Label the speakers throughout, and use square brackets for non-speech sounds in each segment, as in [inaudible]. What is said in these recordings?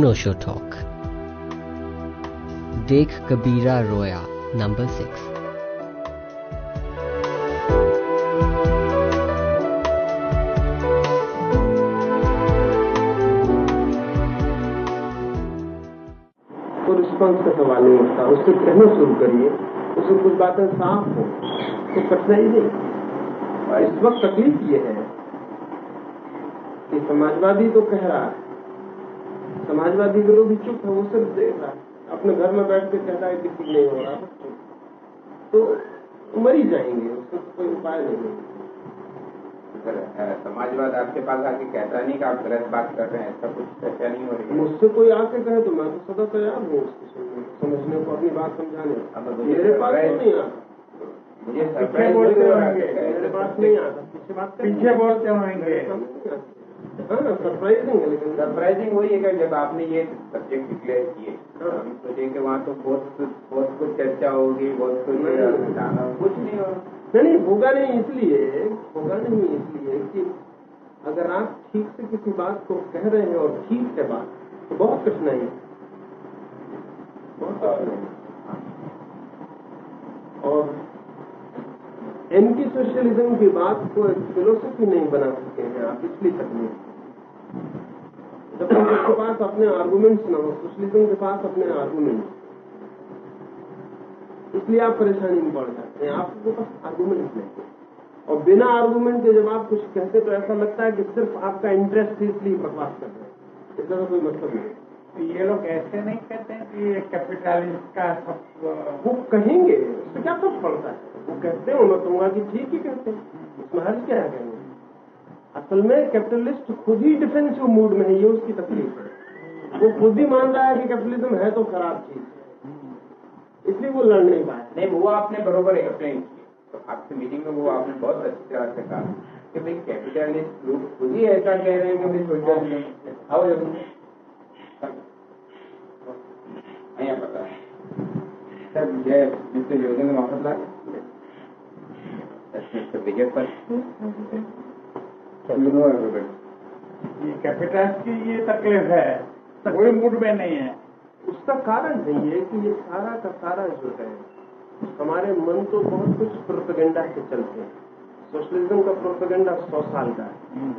Speaker 1: अनोशो talk देख कबीरा रोया number six
Speaker 2: तो रिस्पॉन्स का सवाल नहीं उठता उससे कहना शुरू करिए, उससे कुछ बातें साफ़ हो तो कठिनाई नहीं और इस वक्त तकलीफ़ ये है कि समाजवादी तो कह रहा है समाजवादी विरोधी चुप है वो सिर्फ़ देख रहा है। अपने घर में बैठ के कह रहा है कि ठीक नहीं हो रहा तो मर ही जाएँगे उसका तो कोई उपाय नहीं है।
Speaker 3: समाजवाद आपके पास आके कहता नहीं कि आप गलत बात कर रहे हैं ऐसा कुछ चर्चा नहीं हो रही
Speaker 2: मुझसे कोई आके कहे तो मैं तो सदा तैयार हूँ उसको समझने को अपनी बात समझाने।
Speaker 3: मुझे
Speaker 2: मेरे पास तो नहीं आता।
Speaker 3: मुझे
Speaker 4: पीछे बोलते रहेंगे,
Speaker 2: मेरे पास नहीं आता। पीछे बात
Speaker 4: पीछे बोलते रहेंगे
Speaker 2: हाँ सरप्राइजिंग है लेकिन।
Speaker 3: सरप्राइजिंग वही है जब आपने ये सब्जेक्ट डिक्लेयर किए तो हम सोचे कि वहाँ तो बहुत कुछ बहुत कुछ चर्चा होगी बहुत कुछ
Speaker 2: नहीं।
Speaker 3: गाना कुछ नहीं हो
Speaker 2: नहीं नहीं होगा नहीं इसलिए होगा नहीं इसलिए कि अगर आप ठीक से किसी बात को कह रहे हैं और ठीक से बात तो बहुत कठिनाई है। बहुत कठिनाई और एंटी सोशलिज्म की बात को एक फिलोसफी नहीं बना सके हैं आप इसलिए तकलीफ़। जब तक उसके पास अपने आर्गुमेंट्स ना हो सोशलिज्म के पास अपने आर्गुमेंट्स इसलिए आप परेशानी में पड़ जाते हैं। आपके पास आर्गुमेंट नहीं और बिना आर्गुमेंट के जब आप कुछ कहते तो ऐसा लगता है कि सिर्फ़ आपका इंटरेस्ट है इसलिए बकवास कर रहे हैं। इसका तो कोई मतलब नहीं
Speaker 4: तो ये लोग ऐसे नहीं कहते हैं कि ये कैपिटलिस्ट का सब
Speaker 2: वो कहेंगे उससे क्या फ़र्क पड़ता है? वो कहते हैं मैं कहूँगा कि ठीक ही कहते हैं। इसमें हर्ज क्या है? कहेंगे असल में कैपिटलिस्ट खुद ही डिफेंसिव मूड में है, ये उसकी तकलीफ़ है। वो खुद ही मान रहा है कि कैपिटलिज्म है तो खराब चीज़ इसलिए वो लड़ नहीं पाया
Speaker 3: नहीं, वो आपने बरोबर एक्सप्लेन किया। तो आपसे मीटिंग में वो आपने बहुत अच्छी तरह से कहा कि भाई कैपिटलिस्ट लोग खुद ही ऐसा कह रहे हैं कि भाई सोशल आओ ज़रूर पता है सर जय मिस्टर योगेंद्र मोहम्मद लाल। विजय पर you know everybody.
Speaker 4: ये कैपिटलिस्ट की ये तकलीफ़ है। कोई मूड में नहीं है।
Speaker 2: उसका कारण है ये कि ये सारा का सारा जो है हमारे मन तो बहुत कुछ प्रोपेगेंडा से चलते हैं। सोशलिज्म का प्रोपेगेंडा सौ साल का है।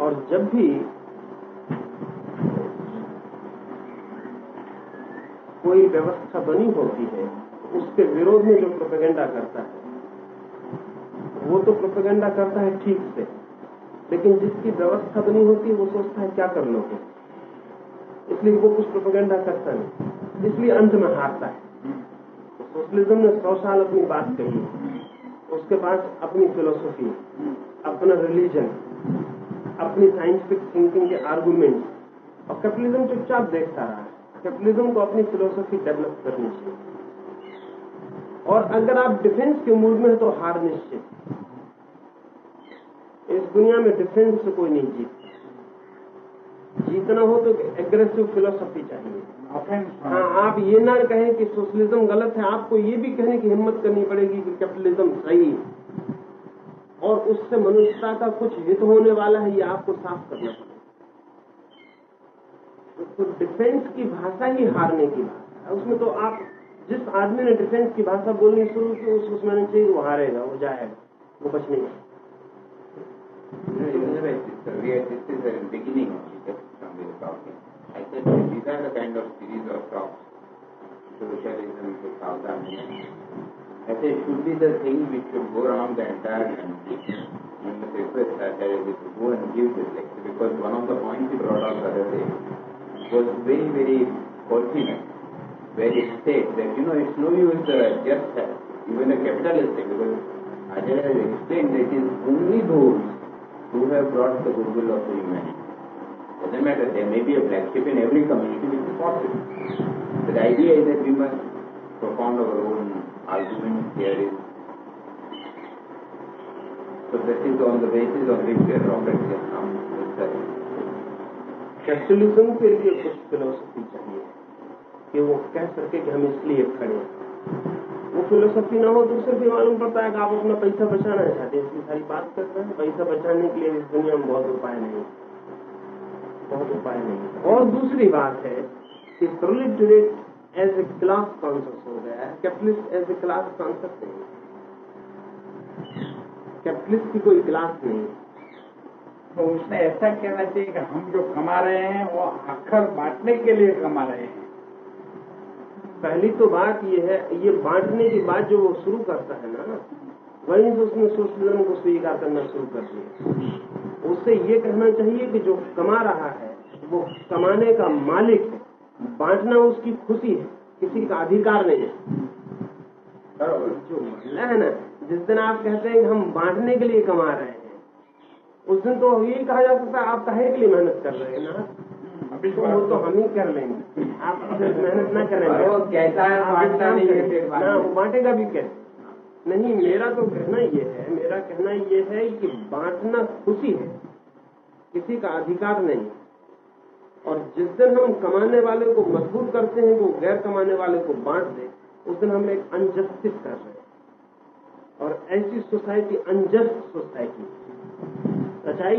Speaker 2: और जब भी कोई व्यवस्था बनी होती है उसके विरोध में जो प्रोपेगेंडा करता है वो तो प्रोपेगेंडा करता है ठीक से। लेकिन जिसकी व्यवस्था बनी होती है, वो सोचता है क्या कर लोगे? इसलिए वो कुछ प्रोपेगेंडा करता नहीं। इसलिए अंत में हारता है। सोशलिज्म ने सौ साल अपनी बात कही। उसके पास अपनी फिलोसफी अपना रिलीजन अपनी साइंटिफिक थिंकिंग के आर्गुमेंट और कैपिटलिज्म चुपचाप देखता रहा है। कैपिटलिज्म को अपनी फिलोसफी डेवलप करनी चाहिए। और अगर आप डिफेंस के मूड में है तो हार निश्चित। इस दुनिया में डिफेंस से कोई नहीं जीत जीतना हो तो एग्रेसिव फिलोसफी चाहिए।
Speaker 4: ऑफेंस
Speaker 2: हाँ आप ये ना कहें कि सोशलिज्म गलत है आपको ये भी कहने की हिम्मत करनी पड़ेगी कि कैपिटलिज्म सही है। और उससे मनुष्यता का कुछ हित होने वाला है ये आपको साफ़ करना पड़ेगा। तो डिफेंस की भाषा ही हारने की भाषा है। उसमें तो आप जिस आदमी ने डिफेंस की भाषा बोलनी शुरू की उस उसमें चाहिए वो हारेगा वो जाएगा वो बच नहीं
Speaker 3: The beginning the talking. I said these are the kind of series of talks, socialism to. I said should be the thing which should go around the entire country. And the request that I will go and give this lecture because one of the points he brought out the other day was very, very pertinent, where it states that, you know, it's no use uh, just uh, even a capitalist thing because Ajay has explained that it is only those who have brought the goodwill of the humanity. Doesn't matter, there may be a black sheep in every community which is possible. But the idea is that we must propound our own argument, theories. So that is on the basis on which we are operating as now.
Speaker 2: Capitalism के लिए कुछ philosophy चाहिए कि वो कह सके कि हम इसलिए खड़े हैं वो फिलोसफी ना हो तो सिर्फ़ ये मालूम पड़ता है कि आप अपना पैसा बचाना चाहते हैं। इसकी सारी बात कर रहे हैं। पैसा बचाने के लिए इस दुनिया में बहुत उपाय नहीं बहुत उपाय नहीं और दूसरी बात है कि proletariat as a class concept हो गया है। Capitalist as a class concept नहीं कैपिटलिस्ट की कोई क्लास नहीं
Speaker 4: तो उसने ऐसा कहना चाहिए कि हम जो कमा रहे हैं, वो अक्खर बांटने के लिए कमा रहे हैं।
Speaker 2: पहली तो बात ये है, ये बांटने की बात जो वो शुरू करता है ना, वहीं से उसने सोशलिज्म को स्वीकार करना शुरू कर दिया। उससे ये कहना चाहिए कि जो कमा रहा है, वो कमाने का मालिक है। बांटना उसकी खुशी है, किसी का अधिकार नहीं है। जो मामला है ना, जिस दिन आप कहते हैं कि हम बांटने के लिए कमा रहे हैं, उस दिन तो यही कहा जा सकता है, आप काहे के लिए मेहनत कर रहे हैं ना।
Speaker 4: अभी
Speaker 2: तो वो तो हम ही कर लेंगे। आप मेहनत ना करें।
Speaker 3: वो कहता है बांटना नहीं है,
Speaker 2: ना, वो बांटेगा भी कैसे नहीं मेरा तो कहना ये है मेरा कहना ये है कि बांटना खुशी है। किसी का अधिकार नहीं। और जिस दिन हम कमाने वाले को मजबूर करते हैं वो गैर कमाने वाले को बांट दे उस दिन हम एक अनजस्टिस कर रहे हैं। और ऐसी सोसाइटी अनजस्ट सोसाइटी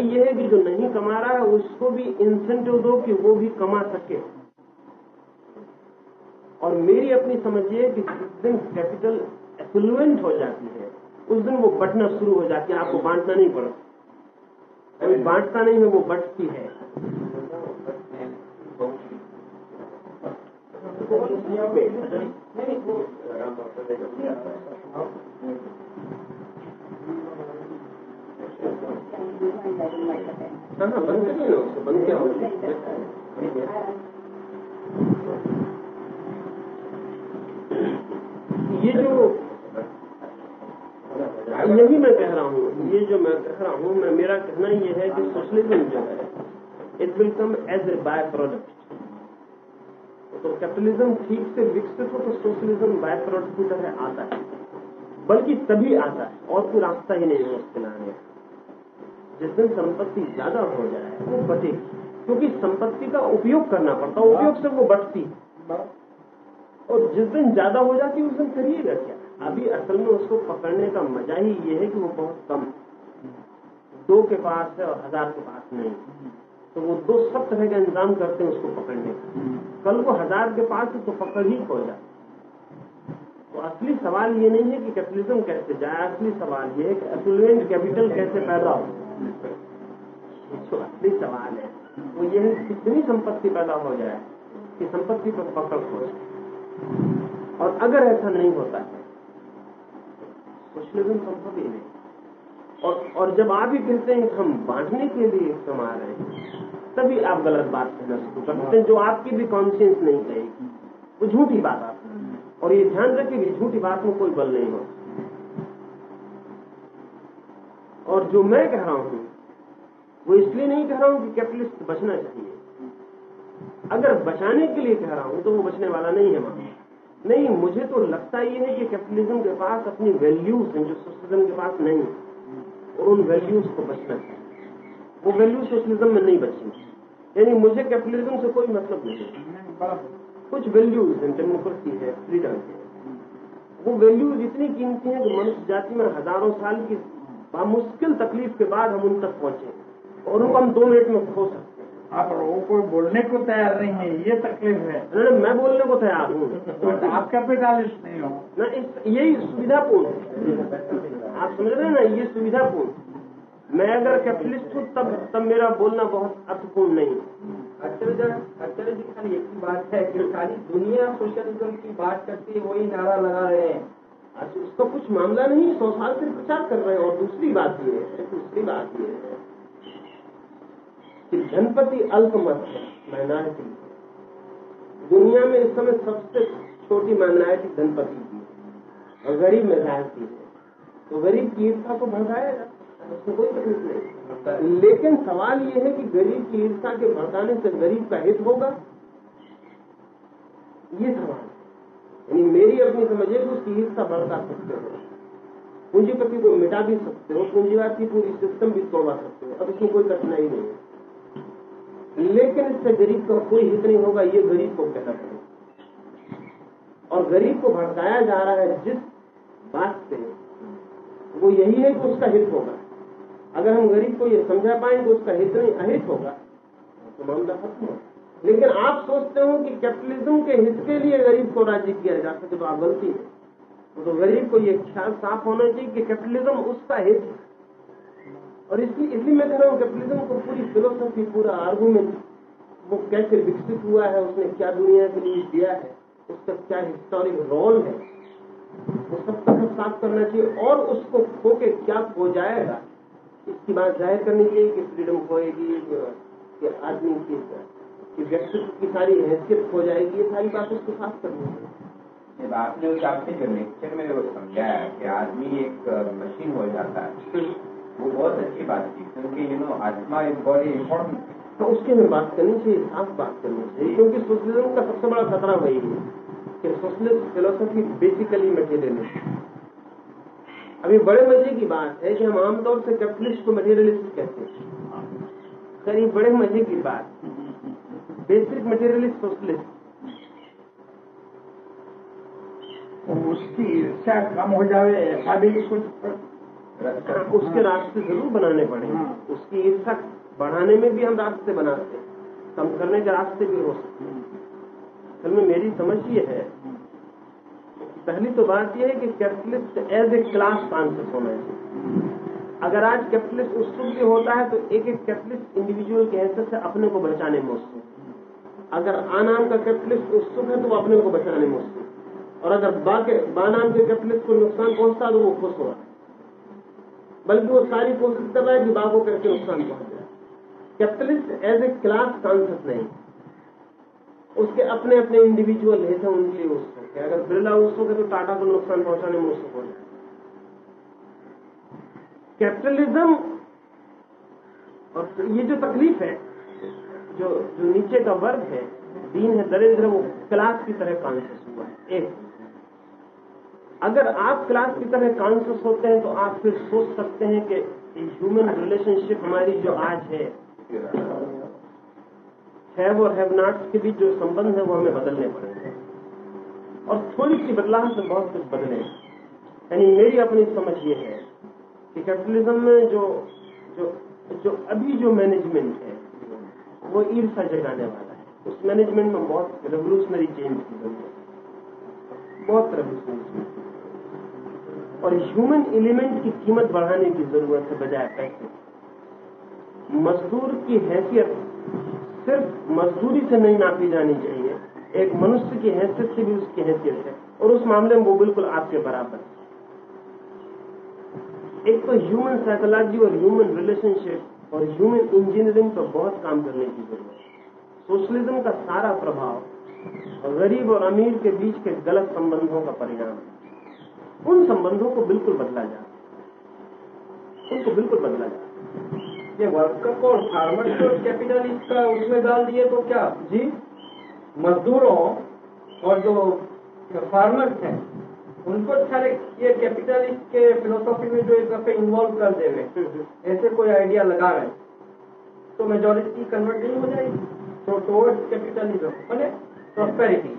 Speaker 2: सच्चाई ये है कि जो नहीं कमा रहा है, उसको भी इंसेंटिव दो कि वो भी कमा सके। और मेरी अपनी समझ ये कि जिस दिन कैपिटल एफ्लुएंट हो जाती है, उस दिन वो बटना शुरू हो जाती है, आपको बांटना नहीं पड़ता। कोई बांटता नहीं है, वो बटती है हाँ। ये जो यही मैं कह रहा हूँ, ये जो मैं कह रहा हूँ, मैं मेरा कहना ये है कि सोशलिज्म जो है it will come as a by product तो कैपिटलिज्म ठीक से विकसित हो तो सोशलिज्म बाय प्रोडक्ट की तरह आता है, बल्कि तभी आता है, और कोई रास्ता ही नहीं है उसके लाने का जिस दिन संपत्ति ज़्यादा हो जाए, वो बटेगी क्योंकि संपत्ति का उपयोग करना पड़ता है, उपयोग से वो बटती और जिस दिन ज़्यादा हो जाती उस दिन करिएगा क्या? अभी असल में उसको पकड़ने का मज़ा ही ये है कि वो बहुत कम दो के पास है और हज़ार के पास नहीं तो वो दो सब तरह का इंतज़ाम करते हैं उसको पकड़ने का। कल को हज़ार के पास है तो पकड़ ही खो जाए। तो असली सवाल ये नहीं है कि कैपिटलिज्म कैसे जाए, असली सवाल ये है कि एफ्लुएंट कैपिटल कैसे पैदा हो। असली सवाल है। वो ये है कितनी संपत्ति पैदा हो जाए कि संपत्ति पर पकड़ हो और अगर ऐसा नहीं होता है सोशलिज्म संभव ही नहीं। और और जब आप ही कहते हैं हम बांटने के लिए कमा रहे हैं, तभी आप गलत बात कहना शुरू कर देते हैं, जो आपकी भी कॉन्शियंस नहीं कहेगी। वो झूठी बात आप और ये ध्यान रखें कि झूठी बात में कोई बल नहीं होता। और जो मैं कह रहा हूँ, वो इसलिए नहीं कह रहा हूँ कि कैपिटलिस्ट बचना चाहिए। अगर बचाने के लिए कह रहा हूँ तो वो बचने वाला नहीं है मामला नहीं, मुझे तो लगता ही है कि कैपिटलिज्म के पास अपनी वैल्यूज़ हैं, जो सोशलिज्म के पास नहीं है। और उन वैल्यूज़ को बचना चाहिए। वो वैल्यू सोशलिज्म में नहीं बचेंगी। यानी मुझे कैपिटलिज्म से कोई मतलब नहीं कुछ वैल्यूज़ हैं डेमोक्रेसी है फ्रीडम है। वो वैल्यूज़ इतनी कीमती है कि मनुष्य जाति में हज़ारों साल की मुश्किल तकलीफ़ के बाद हम उन तक पहुँचे। और उनको हम दो मिनट में खो सकते हैं।
Speaker 4: आप लोगों को बोलने को तैयार नहीं है ये तकलीफ़ है।
Speaker 2: नहीं, मैं बोलने को तैयार हूँ।
Speaker 4: तो आप कैपिटालिस्ट नहीं हो।
Speaker 2: ना इस यही सुविधापूर्ण आप समझ रहे हैं ना ये सुविधापूर्ण मैं अगर कैपिटलिस्ट हूँ तब तब मेरा बोलना बहुत अर्थपूर्ण नहीं
Speaker 5: आश्चर्य आश्चर्य जी खाली एक ही बात है कि खाली दुनिया सोशलिज्म की बात करती है वही नारा लगा रहे हैं।
Speaker 2: अच्छा उसका कुछ मामला नहीं, सौ साल से प्रचार कर रहे हैं। और दूसरी बात ये है, दूसरी बात ये है कि धनपति अल्पमत है माइनॉरिटी दुनिया में इस समय सबसे छोटी माइनॉरिटी धनपति की और गरीब मेजॉरिटी है। तो गरीब की ईर्षा को भड़काएगा उसमें कोई तकलीफ़ नहीं। लेकिन सवाल यह है कि गरीब की ईर्षा के भड़काने से गरीब का हित होगा? ये सवाल। यानी मेरी अपनी समझ है कि उसकी ईर्षा भड़का सकते हो। पूंजीपति को मिटा भी सकते हो, पूंजीवाद की पूरी सिस्टम भी तोड़वा सकते हो। अब इसमें कोई कठिनाई नहीं है। लेकिन इससे गरीब का कोई हित नहीं होगा, ये गरीब को कहना पड़ेगा। और गरीब को भड़काया जा रहा है जिस बात से, वो यही है कि उसका हित होगा। अगर हम गरीब को ये समझा पाए उसका हित नहीं, अहित होगा तो मामला खत्म हो लेकिन आप सोचते हो कि कैपिटलिज्म के हित के लिए गरीब को राज़ी किया जा सके तो आप गलती है। तो गरीब को यह ख्याल साफ़ होना चाहिए कि कैपिटलिज्म उसका हित है। और इसलिए इसलिए मैं कह रहा हूँ कैपिटलिज्म को पूरी फिलोसफी पूरा आर्गूमेंट वो कैसे विकसित हुआ है, उसने क्या दुनिया के लिए दिया है, उसका क्या हिस्टोरिक रोल है, वो सब तरफ़ साफ़ करना चाहिए, और उसको खो के क्या खो जाएगा? इसकी बात ज़ाहिर करनी चाहिए कि फ्रीडम खोएगी आदमी की कि व्यक्तित्व की सारी हैसियत खो जाएगी ये सारी बात उसको साफ़ करनी चाहिए
Speaker 3: जब आपने उस आपने जो लेक्चर में वो समझाया कि आदमी एक मशीन हो जाता है। वो बहुत अच्छी बात थी क्योंकि यू नो आत्मा इज़ बॉडी इम्पोर्टेंट
Speaker 2: तो उसके में बात करनी चाहिए साफ़ बात करनी चाहिए क्योंकि सोशलिज्म का सबसे बड़ा खतरा वही है कि सोशलिस्ट फिलोसफी बेसिकली मटेरियलिस्ट अभी बड़े मज़े की बात है कि हम आमतौर से कैपिटलिस्ट को मटेरियलिस्ट कहते हैं। खैर ये बड़े मज़े की बात बेसिक मटेरियलिस्ट सोशलिस्ट
Speaker 4: उसकी ईर्ष्या कम हो जाए ऐसा भी कुछ
Speaker 2: उसके रास्ते ज़रूर बनाने पड़े। उसकी ईर्षा बढ़ाने में भी हम रास्ते बनाते हैं। कम करने के रास्ते भी हो सकते हैं। असल में मेरी समझ ये है पहली तो बात यह है कि capitalist as a class conscious होना चाहिए अगर आज कैपिटलिस्ट उत्सुक भी होता है तो एक एक कैपिटलिस्ट इंडिविजुअल के हैसियत से अपने को बचाने में उत्सुक अगर आ नाम का कैपिटलिस्ट उत्सुक है तो वो अपने को बचाने में उत्सुक और अगर बा के के कैपिटलिस्ट को नुकसान पहुँचता तो वो खुश हो रहा है। बल्कि वो सारी कोशिश कर रहा है कि बा को करके नुकसान पहुँच जाए। Capitalist as a class conscious नहीं। उसके अपने अपने इंडिविजुअल हित है उनके लिए उत्सुक है। अगर बिरला उत्सुक है तो टाटा को नुकसान पहुँचाने में उत्सुक हो? जाए कैपिटलिज्म और ये जो तकलीफ़ है जो जो नीचे का वर्ग है, दीन है, दरिद्र, वो क्लास की तरह कॉन्शियस हुआ है। एक। अगर आप क्लास की तरह कॉन्शियस होते हैं तो आप फिर सोच सकते हैं कि ह्यूमन रिलेशनशिप हमारी जो आज है हैव और हैव नॉट्स के बीच जो संबंध है, वो हमें बदलने पड़ेंगे और थोड़ी सी बदलाव से बहुत कुछ बदले। यानी मेरी अपनी समझ ये है कि कैपिटलिज्म में जो जो जो अभी जो मैनेजमेंट है वो ईर्षा जगाने वाला है। उस मैनेजमेंट में बहुत रेवोल्यूशनरी चेंज की ज़रूरत है। बहुत रेवोल्यूशनरी और ह्यूमन एलिमेंट की कीमत बढ़ाने की ज़रूरत है बजाय पैसे। मजदूर की हैसियत सिर्फ़ मजदूरी से नहीं नापी जानी चाहिए। एक मनुष्य की हैसियत से भी उसकी हैसियत है। और उस मामले में वो बिल्कुल आपके बराबर है। एक तो ह्यूमन साइकोलॉजी और ह्यूमन रिलेशनशिप और ह्यूमन इंजीनियरिंग पर बहुत काम करने की ज़रूरत है। सोशलिज्म का सारा प्रभाव गरीब और अमीर के बीच के गलत संबंधों का परिणाम है। उन संबंधों को बिल्कुल बदला जाए। उनको बिल्कुल बदला जाए।
Speaker 5: ये वर्कर को फार्मर को कैपिटलिस्ट का उसमें डाल दिए तो क्या? जी। मजदूरों और जो फार्मर्स हैं उनको सारे ये कैपिटलिस्ट के फिलोसॉफी में जो एक दफे इन्वॉल्व कर दे रहे ऐसे कोई आइडिया लगा रहे तो मेजोरिटी कन्वर्ट नहीं हो जाएगी तो टुवर्ड्स कैपिटलिज्म मैंने prosperity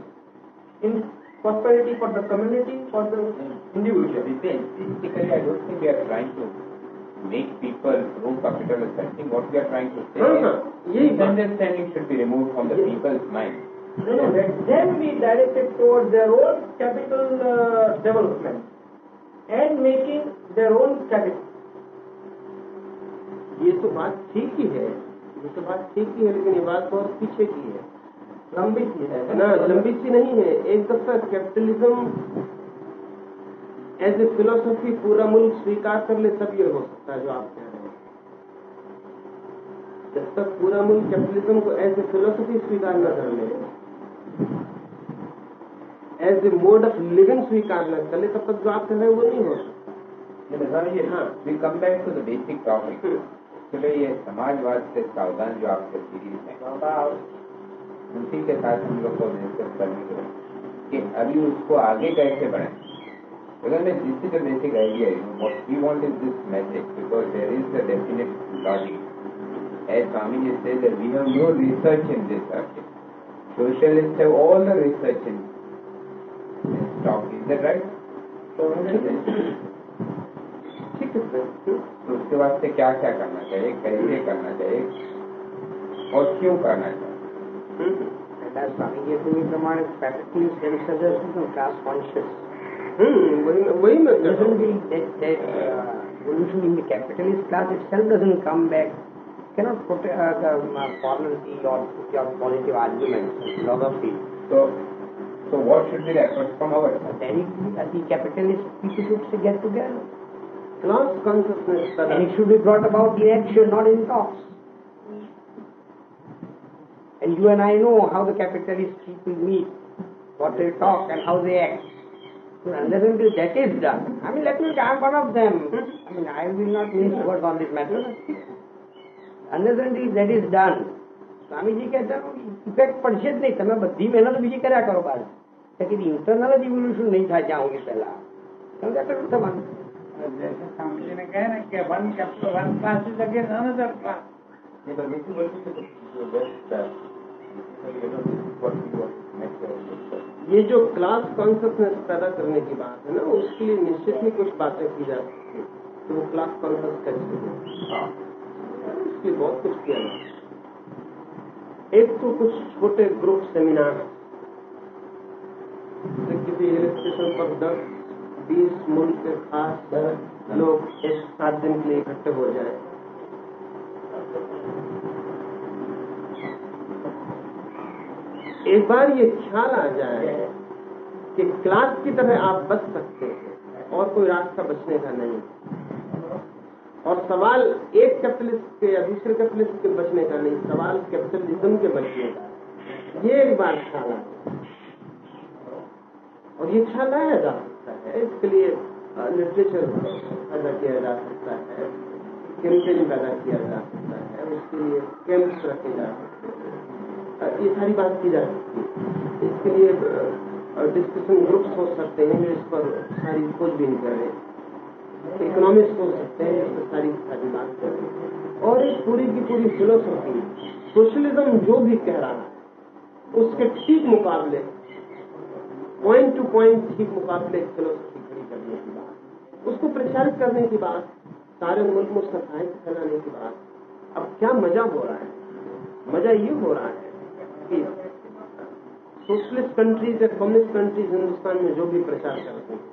Speaker 5: in prosperity for the community, for the individual.
Speaker 3: Basically, I don't think we are trying to make people pro capitalist. I think what we are trying to say
Speaker 2: हाँ,
Speaker 3: is
Speaker 2: हाँ,
Speaker 3: misunderstanding should be removed from the people's mind.
Speaker 5: No, no, let them be directed towards their own capital uh, development and making their own capital.
Speaker 2: ये तो बात ठीक ही है ये तो बात ठीक ही है लेकिन ये बात बहुत पीछे की है
Speaker 5: लंबी सी है
Speaker 2: ना लंबी सी नहीं है एक दफ़ा कैपिटलिज्म एज ए फिलोसफी पूरा मुल्क स्वीकार कर ले तब ये हो सकता है जो आप कह रहे हैं जब तक पूरा मुल्क कैपिटलिज्म को एज ए फिलोसफी स्वीकार न कर ले as a mode of living स्वीकार न कर ले तब तक जो आप कर रहे हैं वो नहीं हो
Speaker 3: कम बेसिक टॉपिक चलो ये समाजवाद से सावधान जो आपके सीरीज़ है उसी के साथ हम लोग को डिस्कस करने के कि अभी उसको आगे कैसे बढ़ाए। अगर मैं जिससे basic idea what we want this message because there is as Swami in this subject socialists have all the research in this talk. Is that right?
Speaker 2: So ठीक है।
Speaker 3: तो उसके वास्ते क्या क्या करना चाहिए कैसे करना चाहिए और क्यों करना चाहिए?
Speaker 6: स्वामी जी प्रमाण कैपिटलिस्ट सजेशन क्लास
Speaker 2: कॉन्शियस वही
Speaker 6: मतलब capitalist class itself doesn't come back cannot put, uh, the, uh, or your, your positive argument, log of t.
Speaker 3: So, so what should be the effort from our side?
Speaker 6: Uh, the capitalist people should get together.
Speaker 2: Class consciousness.
Speaker 6: And it should be brought about in action, not in talks. And you and I know how the capitalist people meet, what they talk and how they act. So unless until that is done, I mean, let me, I'm one of them. Hmm? I mean, I will not miss words on this matter. Unless and until that is done, Swamiji કહેતા effect પડશે જ નહીં તમે બધી મહેનત બીજી કર્યા કરો બાર કે ઇન્ટરનલ જ ઇવોલ્યુશન નહીં થાય જ્યાં સુધી પહેલા તમે કેટલું થવાનું
Speaker 4: जैसे स्वामी जी ने कहा ना कि one capital one class is again another class
Speaker 3: Yeah, but this is what is the best, uh, you know, this is what we want next year.
Speaker 2: ये जो क्लास कॉन्सियसनेस पैदा करने की बात है ना उसके लिए निश्चित ही कुछ बातें की जा सकती है तो वो क्लास कॉन्सियस कैसे हो
Speaker 3: हाँ
Speaker 2: उसके लिए बहुत कुछ किया जा एक तो कुछ छोटे ग्रुप सेमिनार। जैसे किसी हिल स्टेशन पर दस, बीस मुल्क के खास लोग एक सात दिन के लिए इकट्ठे हो जाए। एक बार ये ख्याल आ जाए कि क्लास की तरह आप बच सकते हैं और कोई रास्ता बचने का नहीं। और सवाल एक कैपिटलिस्ट के या दूसरे कैपिटलिस्ट के बचने का नहीं, सवाल कैपिटलिज्म के बचने का। ये एक बार ख्याल और ये ख्याल लाया जा सकता है, इसके लिए लिटरेचर पैदा किया जा सकता है कैंपेन पैदा किया जा सकता है, उसके लिए कैंप्स रखे जा सकते हैं। ये सारी बात की जा सकती है। इसके लिए डिस्कशन ग्रुप्स हो सकते हैं, जो इस पर सारी खोजबीन करें। इकोनॉमिक्स हो सकते हैं इस सारी सारी बात करें और एक पूरी की पूरी फिलोसफी, सोशलिज्म जो भी कह रहा है, उसके ठीक मुकाबले पॉइंट टू पॉइंट ठीक मुकाबले फिलोसफी खड़ी करने की बात, उसको प्रचारित करने की बात, सारे मुल्क में उसका साहित्य फैलाने की बात, अब क्या मज़ा हो रहा है? मज़ा ये हो रहा है कि सोशलिस्ट कंट्रीज़ या कम्युनिस्ट कंट्रीज़ हिंदुस्तान में जो भी प्रचार करते हैं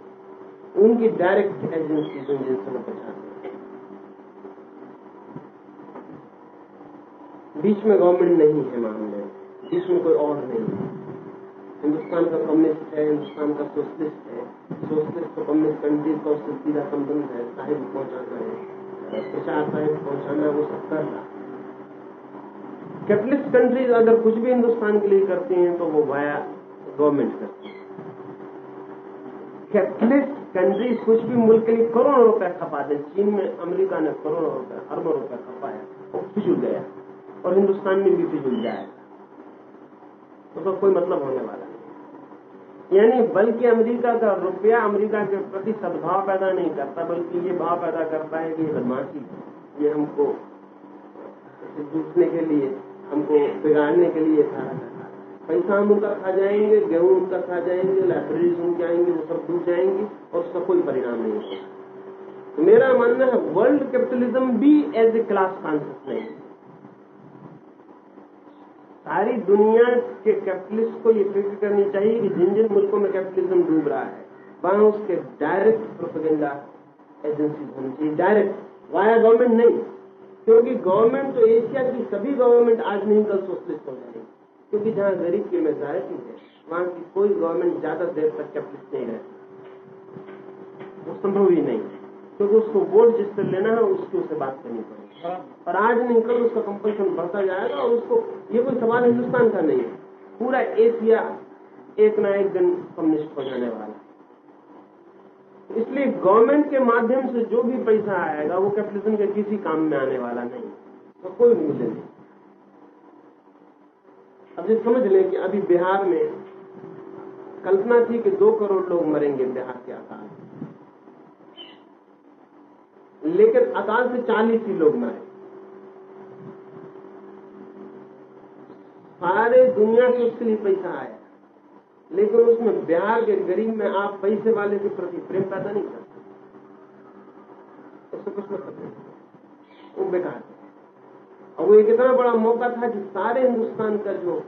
Speaker 2: उनकी डायरेक्ट वो प्रचार करते हैं बीच में गवर्नमेंट नहीं है मामले, बीच में कोई और नहीं है। हिंदुस्तान का कम्युनिस्ट है, हिंदुस्तान का सोशलिस्ट है। सोशलिस्ट तो कम्युनिस्ट कंट्रीज़ का उससे सीधा संबंध है, साहिब पहुंचाना है। प्रचार साहिब पहुंचाना है, वो सब कर रहा कैपिटलिस्ट कंट्रीज़ अगर कुछ भी हिंदुस्तान के लिए करती हैं तो वो वाया गवर्नमेंट करती है। कैपिटलिस्ट कंट्रीज़ कुछ भी मुल्क के लिए करोड़ों रुपए खपा दे। चीन में, अमेरिका ने करोड़ों रुपए, अरबों रुपए खपाया वो फिजुल गया। और हिंदुस्तान में भी फिजुल जाएगा उसका तो कोई मतलब होने वाला नहीं। यानी बल्कि अमेरिका का रुपया अमेरिका के प्रति सद्भाव पैदा नहीं करता, बल्कि ये भाव पैदा करता है कि ये बदमाशी ये हमको दूसने के लिए, हमको बिगाड़ने के लिए सारा। पैसा हम उनका खा जाएँगे, गेहूँ उनका खा जाएँगे लाइब्रेरीज उनकी आएँगी, वो सब डूब जाएँगी और उसका कोई परिणाम नहीं होगा। तो मेरा मानना है वर्ल्ड कैपिटलिज्म भी एज ए क्लास कॉन्सेप्ट नहीं। सारी दुनिया के कैपिटलिस्ट को ये फ़िक्र करनी चाहिए कि जिन जिन मुल्कों में कैपिटलिज्म डूब रहा है, वहाँ उसके डायरेक्ट प्रोपेगेंडा एजेंसी होनी चाहिए। डायरेक्ट वाया गवर्नमेंट नहीं, क्योंकि गवर्नमेंट तो एशिया की सभी गवर्नमेंट आज नहीं कल सोशलिस्ट हो जाएगी। क्योंकि जहाँ गरीब की मेजॉरिटी है वहाँ की कोई गवर्नमेंट ज़्यादा देर तक कैपिटलिस्ट नहीं रहती। वो संभव ही नहीं। है क्योंकि उसको वोट जिससे लेना है उसकी उसे बात करनी पड़ेगी। और आज नहीं कल उसका कंपल्सन बढ़ता जाएगा और उसको ये कोई सवाल हिंदुस्तान का नहीं है। पूरा एशिया एक ना एक दिन कम्युनिस्ट हो जाने वाला है। इसलिए गवर्नमेंट के माध्यम से जो भी पैसा आएगा वो कैपिटलिज्म के किसी काम में आने वाला नहीं तो कोई मूल्य नहीं। ये समझ लें कि अभी बिहार में कल्पना थी कि दो करोड़ लोग मरेंगे बिहार के से लेकिन अकाल से चालीस ही लोग मरे। सारे दुनिया से उसके लिए पैसा आया। लेकिन उसमें बिहार के गरीब में आप पैसे वाले के प्रति प्रेम पैदा नहीं कर सकते उससे कुछ मतलब वो बेकार और वो एक इतना बड़ा मौका था कि सारे हिंदुस्तान का जो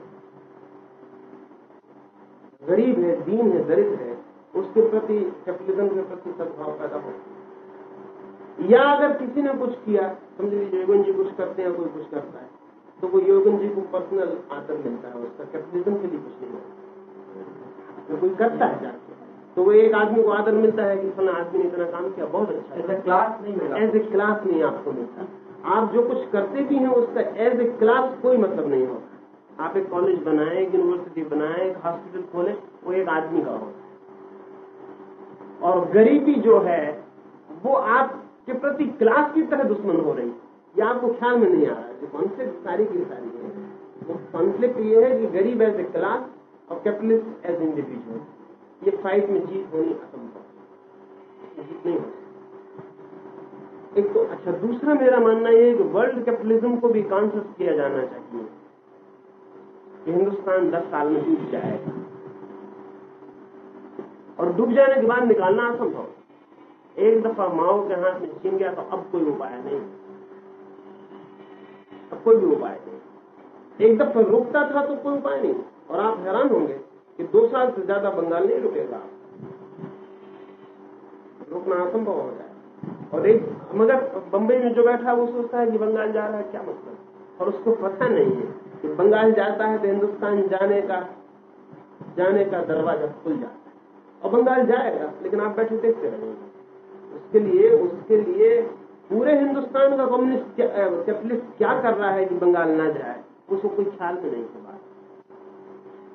Speaker 2: गरीब है दीन है दरिद्र है उसके प्रति कैपिटलिज्म के प्रति सद्भाव पैदा हो या अगर किसी ने कुछ किया समझ लीजिए योगन जी कुछ करते हैं कोई कुछ करता है तो वो योगन जी को पर्सनल आदर मिलता है उसका कैपिटलिज्म के लिए कुछ नहीं होता तो कोई करता है जाके तो वो एक आदमी को आदर मिलता है कि फला आदमी ने इतना काम किया बहुत अच्छा।
Speaker 5: ऐसा क्लास नहीं मिला।
Speaker 2: ए क्लास नहीं आपको मिलता। आप जो कुछ करते भी हैं, उसका एज ए क्लास कोई मतलब नहीं होता। आप एक कॉलेज बनाए, एक यूनिवर्सिटी बनाए, एक हॉस्पिटल खोले, वो एक आदमी का हो। और गरीबी जो है, वो आपके प्रति क्लास की तरह दुश्मन हो रही है। ये आपको ख्याल में नहीं आ रहा जो कॉन्फ्लिक्ट सारी की सारी है, वो कॉन्फ्लिक्ट ये है कि गरीब एज ए क्लास और कैपिटलिस्ट एज इंडिविजुअल ये फाइट में जीत होनी असंभव नहीं हो सकती। एक तो अच्छा दूसरा मेरा मानना यह है कि वर्ल्ड कैपिटलिज्म को भी कॉन्शियस किया जाना चाहिए। कि हिंदुस्तान दस साल में डूब जाएगा। और डूब जाने के बाद निकालना असंभव एक दफ़ा माओ के हाथ में छीन गया तो अब कोई उपाय नहीं। अब कोई भी उपाय नहीं। एक दफ़ा रुकता था तो कोई उपाय नहीं। और आप हैरान होंगे कि दो साल से ज़्यादा बंगाल नहीं रुकेगा। रुकना असंभव हो जाए और एक, मगर बंबई में जो बैठा है, वो सोचता है कि बंगाल जा रहा है, क्या मतलब? और उसको पता नहीं है कि बंगाल जाता है तो हिंदुस्तान जाने का जाने का दरवाज़ा खुल जाता है। और बंगाल जाएगा, लेकिन आप बैठे देखते रहेंगे उसके लिए उसके लिए पूरे हिंदुस्तान का कम्युनिस्ट कैपिटलिस्ट क्या कर रहा है कि बंगाल ना जाए? उसको कोई ख्याल में नहीं है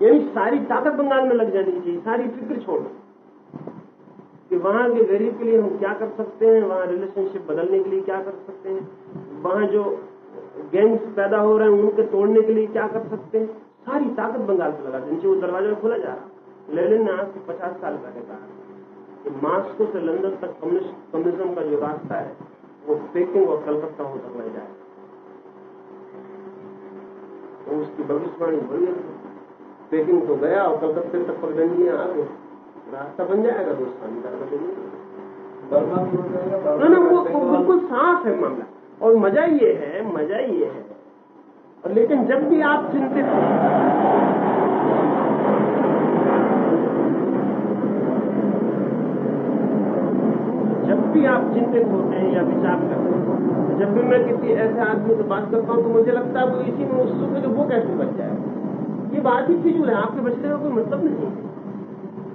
Speaker 2: यानी सारी ताकत बंगाल में लग जानी चाहिए, सारी फ़िक्र छोड़। कि वहाँ के गरीब के लिए हम क्या कर सकते हैं? वहाँ रिलेशनशिप बदलने के लिए क्या कर सकते हैं? वहाँ जो गैंग्स पैदा हो रहे हैं, उनके तोड़ने के लिए क्या कर सकते हैं? सारी ताकत बंगाल से लगा चाहिए वो दरवाज़ा खुला जा रहा लेनिन ने आज से पचास साल पहले कहा कि मास्को से लंदन तक कम्युनिज्म का जो रास्ता है, वो पेकिंग और कलकत्ता होकर ले जाए तो उसकी भविष्यवाणी बड़ी पेकिंग तो गया और कलकत्ते तक पगडंडियाँ आ गई रास्ता बन जाएगा दोस्तों
Speaker 5: बर्मा भी हो
Speaker 2: ना ना वो, वो बिल्कुल साफ़ है मामला। और मज़ा ये है मज़ा ये है। और लेकिन जब भी आप चिंतित जब भी आप चिंतित होते हैं या विचार करते हैं जब भी मैं किसी ऐसे आदमी से बात करता हूँ तो मुझे लगता है वो इसी में उत्सुक है कि वो कैसे बच जाए। ये बात ही फिजूल है आपके बचने का कोई मतलब नहीं है।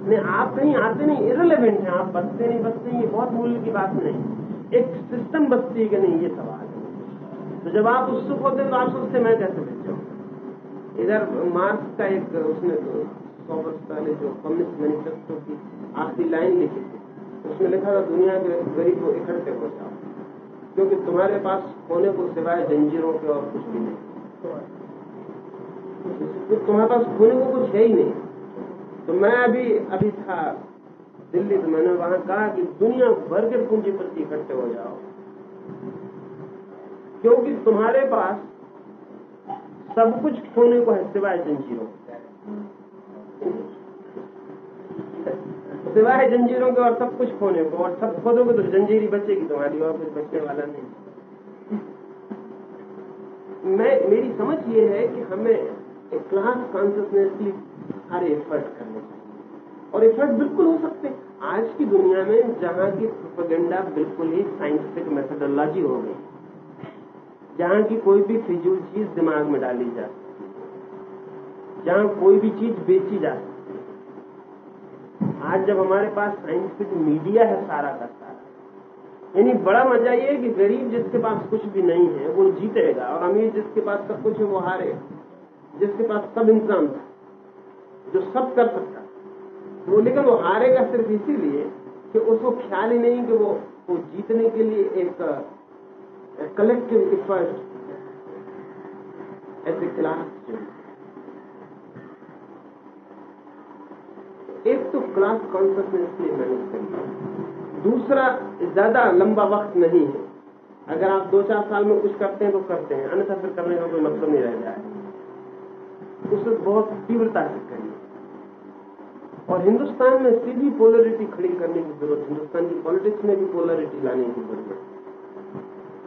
Speaker 2: नहीं आप कहीं आते नहीं इरेलीवेंट है आप बचते नहीं बचते ये बहुत मूल्य की बात नहीं। एक सिस्टम बचती है कि नहीं ये सवाल है। तो जब आप उत्सुक होते हैं तो आप सोचते मैं कैसे बच? जाऊँ इधर मार्क्स का एक उसने तो सौ वर्ष पहले जो कम्युनिस्ट मैनिफेस्टो की आखिरी लाइन लिखी थी उसमें लिखा था दुनिया के गरीब को इकट्ठे हो जाओ क्योंकि तुम्हारे पास खोने को सिवाय जंजीरों के और कुछ भी नहीं तो तुम्हारे पास खोने को कुछ है ही नहीं। तो मैं अभी अभी था दिल्ली तो मैंने वहाँ कहा कि दुनिया भर के पूंजीपति इकट्ठे हो जाओ। क्योंकि तुम्हारे पास सब कुछ खोने को है, सिवाय जंजीरों सिवाय जंजीरों के और सब कुछ खोने को, और सब खोदोगे तो जंजीरी बचेगी तुम्हारी, और कुछ बचने वाला नहीं। मैं, मेरी समझ ये है कि हमें क्लास कॉन्सियसनेसली सारे एफर्ट करने चाहिए। और एफर्ट बिल्कुल हो सकते आज की दुनिया में जहाँ की प्रोपेगेंडा बिल्कुल ही साइंटिफिक मेथडोलॉजी हो गई। जहाँ की कोई भी फिजूल चीज़ दिमाग में डाली जा सकती जहाँ कोई भी चीज़ बेची जा सकती आज जब हमारे पास साइंटिफिक मीडिया है सारा का सारा, यानी बड़ा मज़ा ये है कि गरीब जिसके पास कुछ भी नहीं है, वो जीतेगा। और अमीर जिसके पास सब कुछ है, वो हारेगा। जिसके पास सब इंसान था जो सब कर सकता वो लेकिन वो हारेगा सिर्फ़ इसीलिए कि उसको ख्याल ही नहीं कि वो वो जीतने के लिए एक कलेक्टिव इफर्ट ऐसे क्लास एक तो क्लास कॉन्सियसनेस मैनेज करिए दूसरा, ज़्यादा लंबा वक्त नहीं है। अगर आप दो चार साल में कुछ करते हैं तो करते हैं। अन्यथा फिर करने का कोई मतलब नहीं रह जाए। उसे बहुत तीव्रता से करिए। और हिंदुस्तान में सीधी पोलरिटी खड़ी करने की ज़रूरत, हिंदुस्तान की पॉलिटिक्स में भी पोलरिटी लाने की ज़रूरत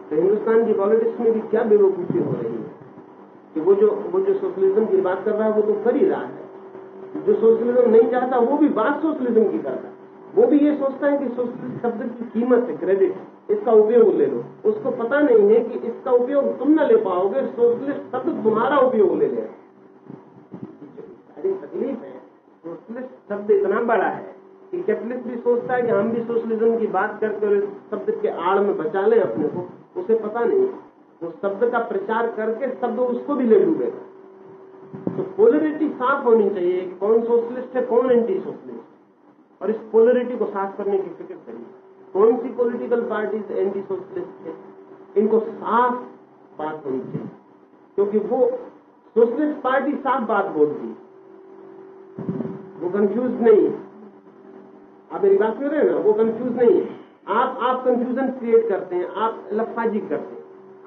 Speaker 2: तो हिंदुस्तान की पॉलिटिक्स में भी क्या बेवकूफ़ी हो रही है? कि वो जो वो जो सोशलिज्म की बात कर रहा है, वो तो कर ही रहा है। जो सोशलिज्म नहीं चाहता, वो भी बात सोशलिज्म की करता है। वो भी ये सोचता है कि सोशलिस्ट शब्द की कीमत है क्रेडिट इसका उपयोग ले लो। उसको पता नहीं है कि इसका उपयोग तुम न ले पाओगे सोशलिस्ट शब्द तुम्हारा उपयोग ले लेगा। सोशलिस्ट शब्द इतना बड़ा है कि कैपिटलिस्ट भी सोचता है कि हम भी सोशलिज्म की बात और इस शब्द के आड़ में बचा लें अपने को, उसे पता नहीं वो शब्द का प्रचार करके शब्द उसको भी ले डूबेगा तो पोलरिटी साफ़ होनी चाहिए कौन सोशलिस्ट है, कौन एंटी सोशलिस्ट और इस पोलरिटी को साफ़ करने की फ़िक्र करिए। कौन सी पॉलिटिकल पार्टीज़ एंटी सोशलिस्ट है इनको साफ़ बात होनी चाहिए। क्योंकि वो सोशलिस्ट पार्टी साफ़ बात बोलती है। वो कंफ्यूज नहीं है। आप मेरी बात कर रहे हैं ना? वो कंफ्यूज नहीं है। आप आप कंफ्यूजन क्रिएट करते हैं, आप लफाजी करते हैं।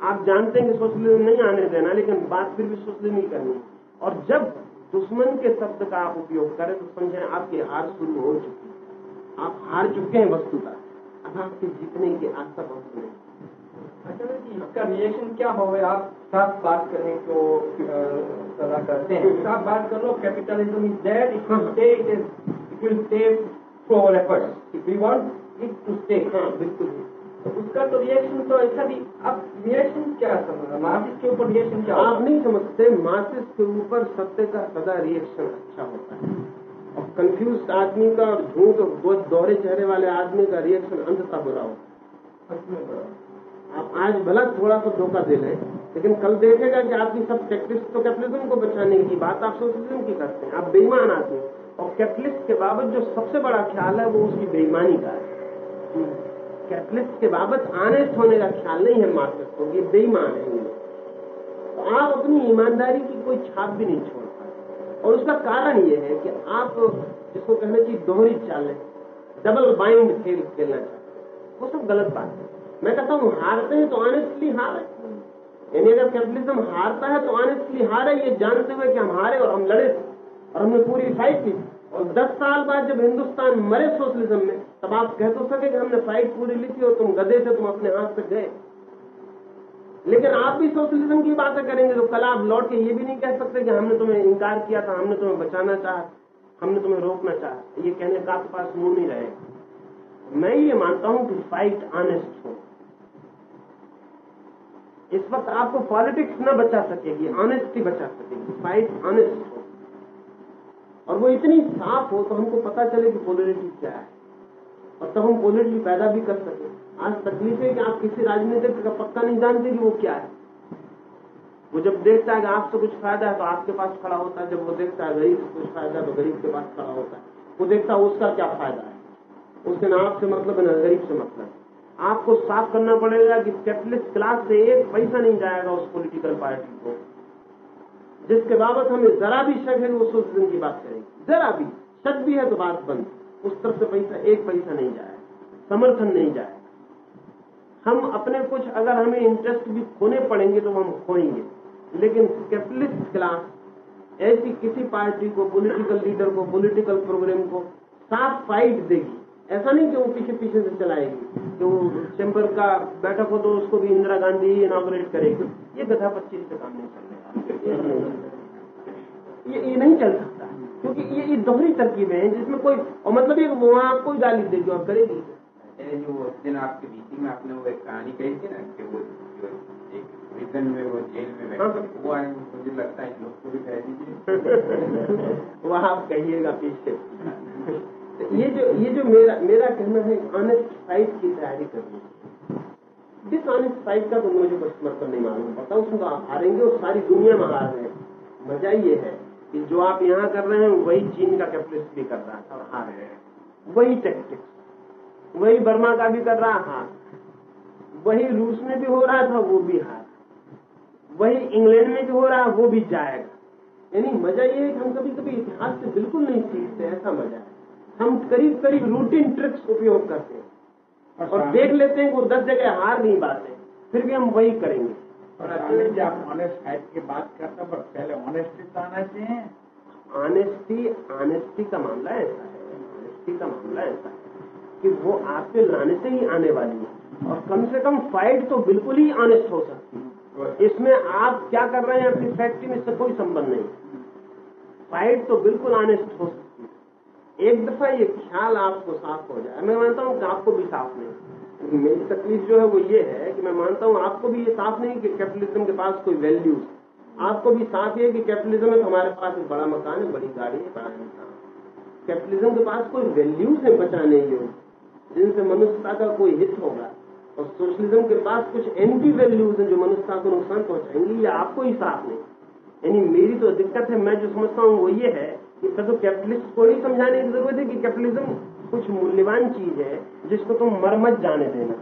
Speaker 2: आप जानते हैं कि सोशलिज्म नहीं आने देना, लेकिन बात फिर भी सोशलिज्म ही करनी और जब दुश्मन के शब्द का आप उपयोग करें तो समझें आपकी हार शुरू हो चुकी है। आप हार चुके हैं वस्तु का। अब आपके जीतने की आशा बहुत नहीं
Speaker 5: इसका रिएक्शन क्या हो आप साफ़ बात करने को सलाह करते हैं। साफ़ बात कर लो capitalism is there it will stay it is it will stay through our efforts if we want it to stay
Speaker 2: हाँ। बिल्कुल।
Speaker 5: तो उसका तो रिएक्शन तो ऐसा भी अब रिएक्शन क्या समझ मार्क्सिस्ट के ऊपर रिएक्शन क्या
Speaker 2: आप नहीं समझते मासिस के ऊपर सत्य का सदा रिएक्शन अच्छा होता है। और कंफ्यूज आदमी का और झूठ और दो दोहरे चेहरे वाले आदमी का रिएक्शन अंततः बुरा होता है। आप आज भला थोड़ा सा धोखा दे लें लेकिन कल देखेगा कि आपकी सब कैपिटलिस्ट तो कैपिटलिज्म को बचाने की बात आप सोशलिज्म की करते हैं। आप बेईमान आदमी और कैपिटलिस्ट के बाबत जो सबसे बड़ा ख्याल है, वो उसकी बेईमानी का है। कैपिटलिस्ट के बाबत आनेस्ट होने का ख्याल नहीं है मार्क्सिस्ट को, ये बेईमान है। तो आप अपनी ईमानदारी की कोई छाप भी नहीं छोड़ पाए और उसका कारण ये है कि आप जिसको कहना चाहिए दोहरी चालें डबल बाइंड खेल खेलना चाहते हैं, वो सब गलत बात है। मैं कहता हूँ, हारते हैं तो ऑनेस्टली हार। यानी अगर कैपिटलिज्म हारता है तो ऑनेस्टली हार, ये जानते हुए कि हम हारे और हम लड़े। और हमने पूरी फाइट की। और दस साल बाद जब हिंदुस्तान मरे सोशलिज्म में, तब आप कह तो सके कि हमने फाइट पूरी ली थी और तुम गधे थे, तुम अपने हाथ से गए। लेकिन आप भी सोशलिज्म की बातें करेंगे तो कल आप लौट के ये भी नहीं कह सकते कि हमने तुम्हें इंकार किया था, हमने तुम्हें बचाना चाहा, हमने तुम्हें रोकना चाहा। ये कहने का आपके पास मुँह नहीं रहेगा। मैं ये मानता हूँ कि फाइट ऑनेस्ट हो। इस वक्त आपको पॉलिटिक्स न बचा सकेगी ऑनेस्टी बचा सकेगी फाइट ऑनेस्ट हो। और वो इतनी साफ़ हो तो हमको पता चले कि पोलरिटी क्या है। और तब तो हम पोलरिटी पैदा भी कर सके। आज तकलीफ़ है कि आप किसी राजनीतिक का पक्का नहीं जानते कि वो क्या है। वो जब देखता है कि आपसे कुछ फ़ायदा है तो आपके पास खड़ा होता है। जब वो देखता है गरीब से कुछ फ़ायदा है तो गरीब के पास खड़ा होता है। वो देखता है उसका क्या फ़ायदा है। उसके ना आपसे मतलब है ना गरीब से मतलब। है आपको साफ़ करना पड़ेगा कि कैपिटलिस्ट क्लास से एक पैसा नहीं जाएगा उस पॉलिटिकल पार्टी को। जिसके बाबत हमें जरा भी शक है, वो सोशलिज्म की बात करेंगे। जरा भी। शक भी है तो बात बंद। उस तरफ़ से पैसा, एक पैसा नहीं जाए। समर्थन नहीं जाए। हम अपने कुछ, अगर हमें इंटरेस्ट भी खोने पड़ेंगे तो हम खोएँगे। लेकिन कैपिटलिस्ट क्लास ऐसी किसी पार्टी को पॉलिटिकल लीडर को पॉलिटिकल प्रोग्राम को, साफ़ फाइट देगी। ऐसा नहीं कि वो पीछे पीछे से चलाएगी। जो चैम्बर का बैठक हो तो उसको भी इंदिरा गांधी इनाग्रेट करेगी। ये गधा पच्चीस से काम नहीं चल ये ये नहीं चल सकता। क्योंकि ये ये दोहरी तरकीबें हैं जिसमें कोई और मतलब ये वो आपको ही दे जो आप करेगी।
Speaker 3: जो उस दिन आपके मीटिंग में आपने वो एक कहानी कही थी ना कि वो प्रिजन में वो जेल में बैठे
Speaker 2: हाँ।
Speaker 3: वो आज मुझे लगता है लोग को भी कह दीजिए। [laughs]
Speaker 2: वह आप कहिएगा पीछे। ये जो ये जो मेरा मेरा कहना है ऑनेस्ट फाइट की तैयारी करनी। डिस ऑनेस्ट फाइट का तो मुझे कुछ मतलब नहीं मालूम पता उसमें तो आप हारेंगे और सारी दुनिया में हार रहे हैं। मज़ा ये है कि जो आप यहाँ कर रहे हैं, वही चीन का कैपिटलिस्ट भी कर रहा था और हार रहे हैं। वही टैक्टिक्स वही बर्मा का भी कर रहा है, हार। वही रूस में भी हो रहा था, वो भी हार। वही इंग्लैंड में भी हो रहा है, वो भी जाएगा। यानी मज़ा ये है कि हम कभी कभी इतिहास से बिल्कुल नहीं सीखते, ऐसा मज़ा है। हम करीब करीब रूटीन ट्रिक्स उपयोग करते हैं। और देख लेते हैं कि वो दस जगह हार नहीं पाते फिर भी हम वही करेंगे।
Speaker 4: और आप ऑनेस्ट की बात करते हैं पर पहले ऑनेस्टी तो आना चाहिए।
Speaker 2: ऑनेस्टी ऑनेस्टी का मामला ऐसा है ऑनेस्टी का मामला ऐसा है कि वो आपके लाने से ही आने वाली है। और कम से कम फाइट तो बिल्कुल ही ऑनेस्ट हो सकती है। इसमें आप क्या कर रहे हैं अपनी फैक्ट्री में इससे कोई संबंध नहीं। फाइट तो बिल्कुल ऑनेस्ट हो सकती है। एक दफ़ा ये ख्याल आपको साफ़ हो जाए। मैं मानता हूँ कि आपको भी साफ़ नहीं मेरी तकलीफ़ जो है वो ये है कि मैं मानता हूँ आपको भी ये साफ़ नहीं कि कैपिटलिज्म के पास कोई वैल्यूज़ आपको भी साफ़ ये कि कैपिटलिज्म में हमारे पास एक बड़ा मकान है, बड़ी गाड़ी है, बड़ा इंसान कैपिटलिज्म के पास कोई वैल्यूज़ है बचाने योग्य जिनसे मनुष्यता का कोई हित होगा। और सोशलिज्म के पास कुछ एंटी वैल्यूज़ हैं जो मनुष्यता को नुकसान पहुंचाएँगे, ये आपको ही साफ़ नहीं यानी मेरी तो दिक्कत है, मैं जो समझता हूँ वो ये है कि तो कैपिटलिस्ट को ही समझाने की ज़रूरत है कि कैपिटलिज्म कुछ मूल्यवान चीज़ है, जिसको तुम मरमत जाने देना।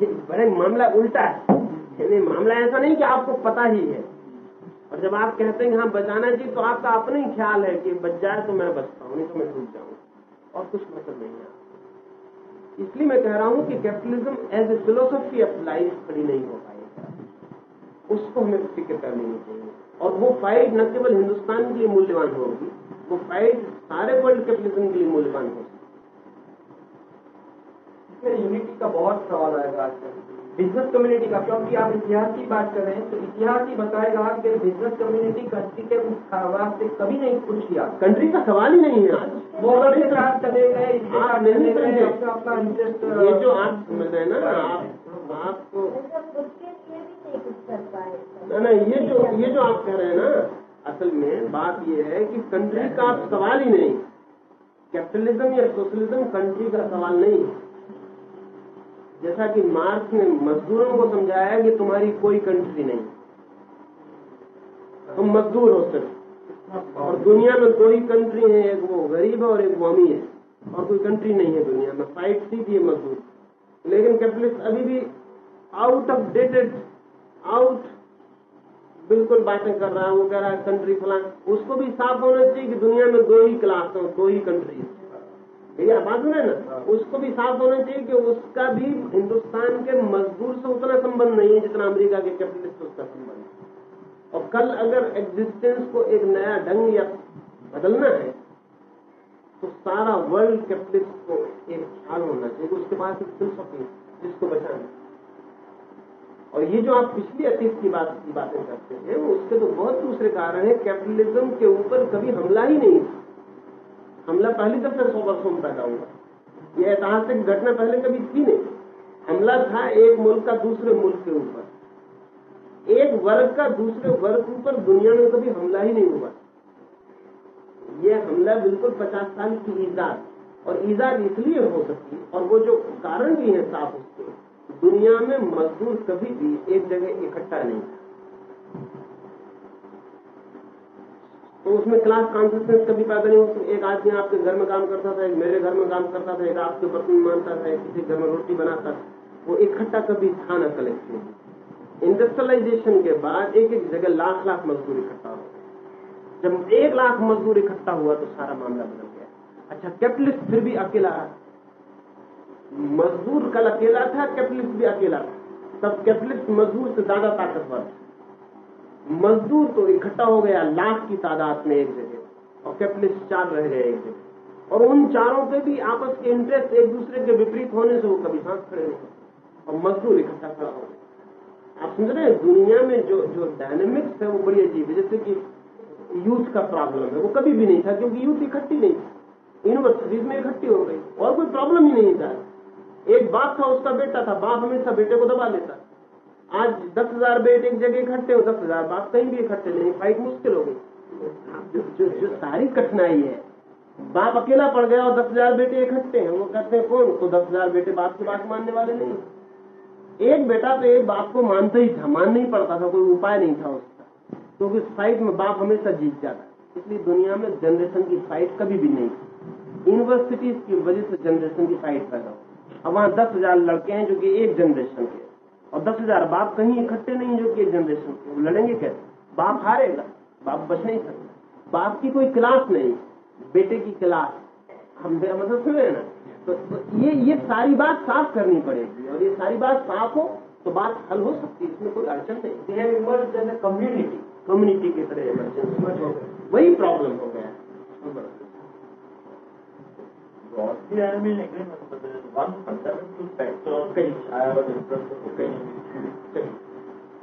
Speaker 2: ये बड़े मामला उल्टा है। यानी मामला ऐसा नहीं कि आपको पता ही है। और जब आप कहते हैं हाँ बचाना चाहिए तो आपका अपना ही ख्याल है कि बच जाए तो मैं बचता हूँ, नहीं तो मैं डूब जाऊँगा और कुछ मतलब नहीं है। इसलिए मैं कह रहा हूँ कि capitalism as a philosophy of life खड़ी नहीं हो पाएगा। उसको हमें फ़िक्र कर लेनी चाहिए। और वो फाइट न केवल हिंदुस्तान के लिए मूल्यवान होगी वो फाइट सारे वर्ल्ड के कैपिटलिज्म के लिए मूल्यवान होगी
Speaker 5: यूनिटी का बहुत सवाल आएगा आजकल। बिज़नेस कम्युनिटी का क्योंकि आप इतिहास की बात कर रहे हैं तो इतिहास ही बताएगा कि बिज़नेस कम्युनिटी कंट्री के वास्ते कभी नहीं कुछ किया
Speaker 2: कंट्री का सवाल ही नहीं है। आज
Speaker 5: वो अगर के साथ चले गए
Speaker 2: आप नहीं समझे
Speaker 5: अपना इंटरेस्ट
Speaker 2: ये जो आप समझ रहे ना आप आपको ना ना ये जो ये जो आप कह रहे हैं ना असल में बात यह है कि कंट्री का सवाल ही नहीं। कैपिटलिज्म या सोशलिज्म कंट्री का सवाल नहीं है। जैसा कि मार्क्स ने मजदूरों को समझाया कि तुम्हारी कोई कंट्री नहीं। तुम मजदूर हो सिर्फ़। और दुनिया में कोई कंट्री है एक वो गरीब है और एक वो अमीर है। और कोई कंट्री नहीं है दुनिया में। फाइट सीधी है मजदूर। लेकिन कैपिटलिस्ट अभी भी आउट ऑफ़ डेटेड आउट बिल्कुल बातें कर रहा है वो कह रहा है, कंट्री फलान उसको भी साफ़ होना चाहिए कि दुनिया में दो ही क्लास हो, दो ही कंट्री भैया, बात सुने ना। उसको भी साफ़ होना चाहिए कि उसका भी हिंदुस्तान के मजदूर से उतना संबंध नहीं है जितना अमेरिका के कैपिटलिस्ट उसका संबंध है। और कल अगर एग्जिस्टेंस को एक नया ढंग या बदलना है तो सारा वर्ल्ड कैपिटलिस्ट को एक ख्याल होना चाहिए उसके पास एक फिलोसफी जिसको बचाना और ये जो आप पिछली अतीत की बात, की बातें करते हैं, वो उसके तो बहुत दूसरे कारण है। कैपिटलिज्म के ऊपर कभी हमला ही नहीं हमला पहली दफे सौ वर्षों में पैदा हुआ। ये ऐतिहासिक घटना पहले कभी थी नहीं। हमला था एक मुल्क का दूसरे मुल्क के ऊपर। एक वर्ग का दूसरे वर्ग के ऊपर दुनिया में कभी हमला ही नहीं हुआ। यह हमला बिल्कुल पचास साल की ईजाद। और ईजाद इसलिए हो सकती और वो जो कारण भी है साफ़ उसके। दुनिया में मजदूर कभी भी एक जगह इकट्ठा नहीं तो उसमें क्लास कॉन्सियसनेस कभी पैदा नहीं होती एक आदमी आपके घर में काम करता था, एक मेरे घर में काम करता था, एक आपके बर्तन मानता था, एक किसी घर में रोटी बनाता था। वो इकट्ठा कभी था ना कलेक्टिव इंडस्ट्रियलाइजेशन के बाद एक एक जगह लाख लाख मजदूर इकट्ठा हो जब एक लाख मजदूर इकट्ठा हुआ तो सारा मामला बदल गया। अच्छा कैपिटलिस्ट फिर भी अकेला मजदूर कल अकेला था, कैपिटलिस्ट भी अकेला था। तब कैपिटलिस्ट मजदूर से ज़्यादा ताकतवर था। मजदूर तो इकट्ठा हो गया लाख की तादाद में एक जगह और कैपिटलिस्ट चार रह गए एक जगह। और उन चारों के भी आपस के इंटरेस्ट एक दूसरे के विपरीत होने से वो कभी सांस खड़े नहीं और मजदूर इकट्ठा खड़ा हो गया। आप समझ रहे हैं, दुनिया में जो जो डायनेमिक्स है वो बड़ी अजीब है। जैसे कि यूथ का प्रॉब्लम है। वो कभी भी नहीं था, क्योंकि यूथ इकट्ठी नहीं थी। यूनिवर्सिटीज में इकट्ठी हो गई और कोई प्रॉब्लम ही नहीं था। एक बाप था उसका बेटा था बाप हमेशा बेटे को दबा लेता आज दस हज़ार बेट एक जगह इकट्ठे हो दस हज़ार बाप कहीं भी इकट्ठे नहीं फाइट मुश्किल हो गई। जो, जो, जो सारी कठिनाई है बाप अकेला पड़ गया और दस हज़ार बेटे इकट्ठे हैं वो कहते हैं कौन? तो दस हज़ार बेटे बाप की बात मानने वाले नहीं एक बेटा तो एक बाप को मानता ही था मान नहीं पड़ता था कोई उपाय नहीं था उसका। क्योंकि तो फाइट में बाप हमेशा जीत जाता इसलिए दुनिया में जनरेशन की फाइट कभी भी नहीं। थी यूनिवर्सिटीज की वजह से जनरेशन की फाइट पैदा हो। अब वहाँ दस हज़ार लड़के हैं जो कि एक जनरेशन के। और दस हज़ार बाप कहीं इकट्ठे नहीं जो कि एक जनरेशन के। लड़ेंगे कैसे? बाप हारेगा बाप बच नहीं सकता। बाप की कोई क्लास नहीं बेटे की क्लास हम मेरा मतलब सुन रहे ना? तो, तो ये ये सारी बात साफ़ करनी पड़ेगी। और ये सारी बात साफ़ हो तो बात हल हो सकती है। इसमें कोई अड़चन नहीं। कम्युनिटी कम्युनिटी की तरह इमरजेंसी वही प्रॉब्लम हो गया।
Speaker 7: apart from seven to ten. So Finnish, I was impressed with Finnish.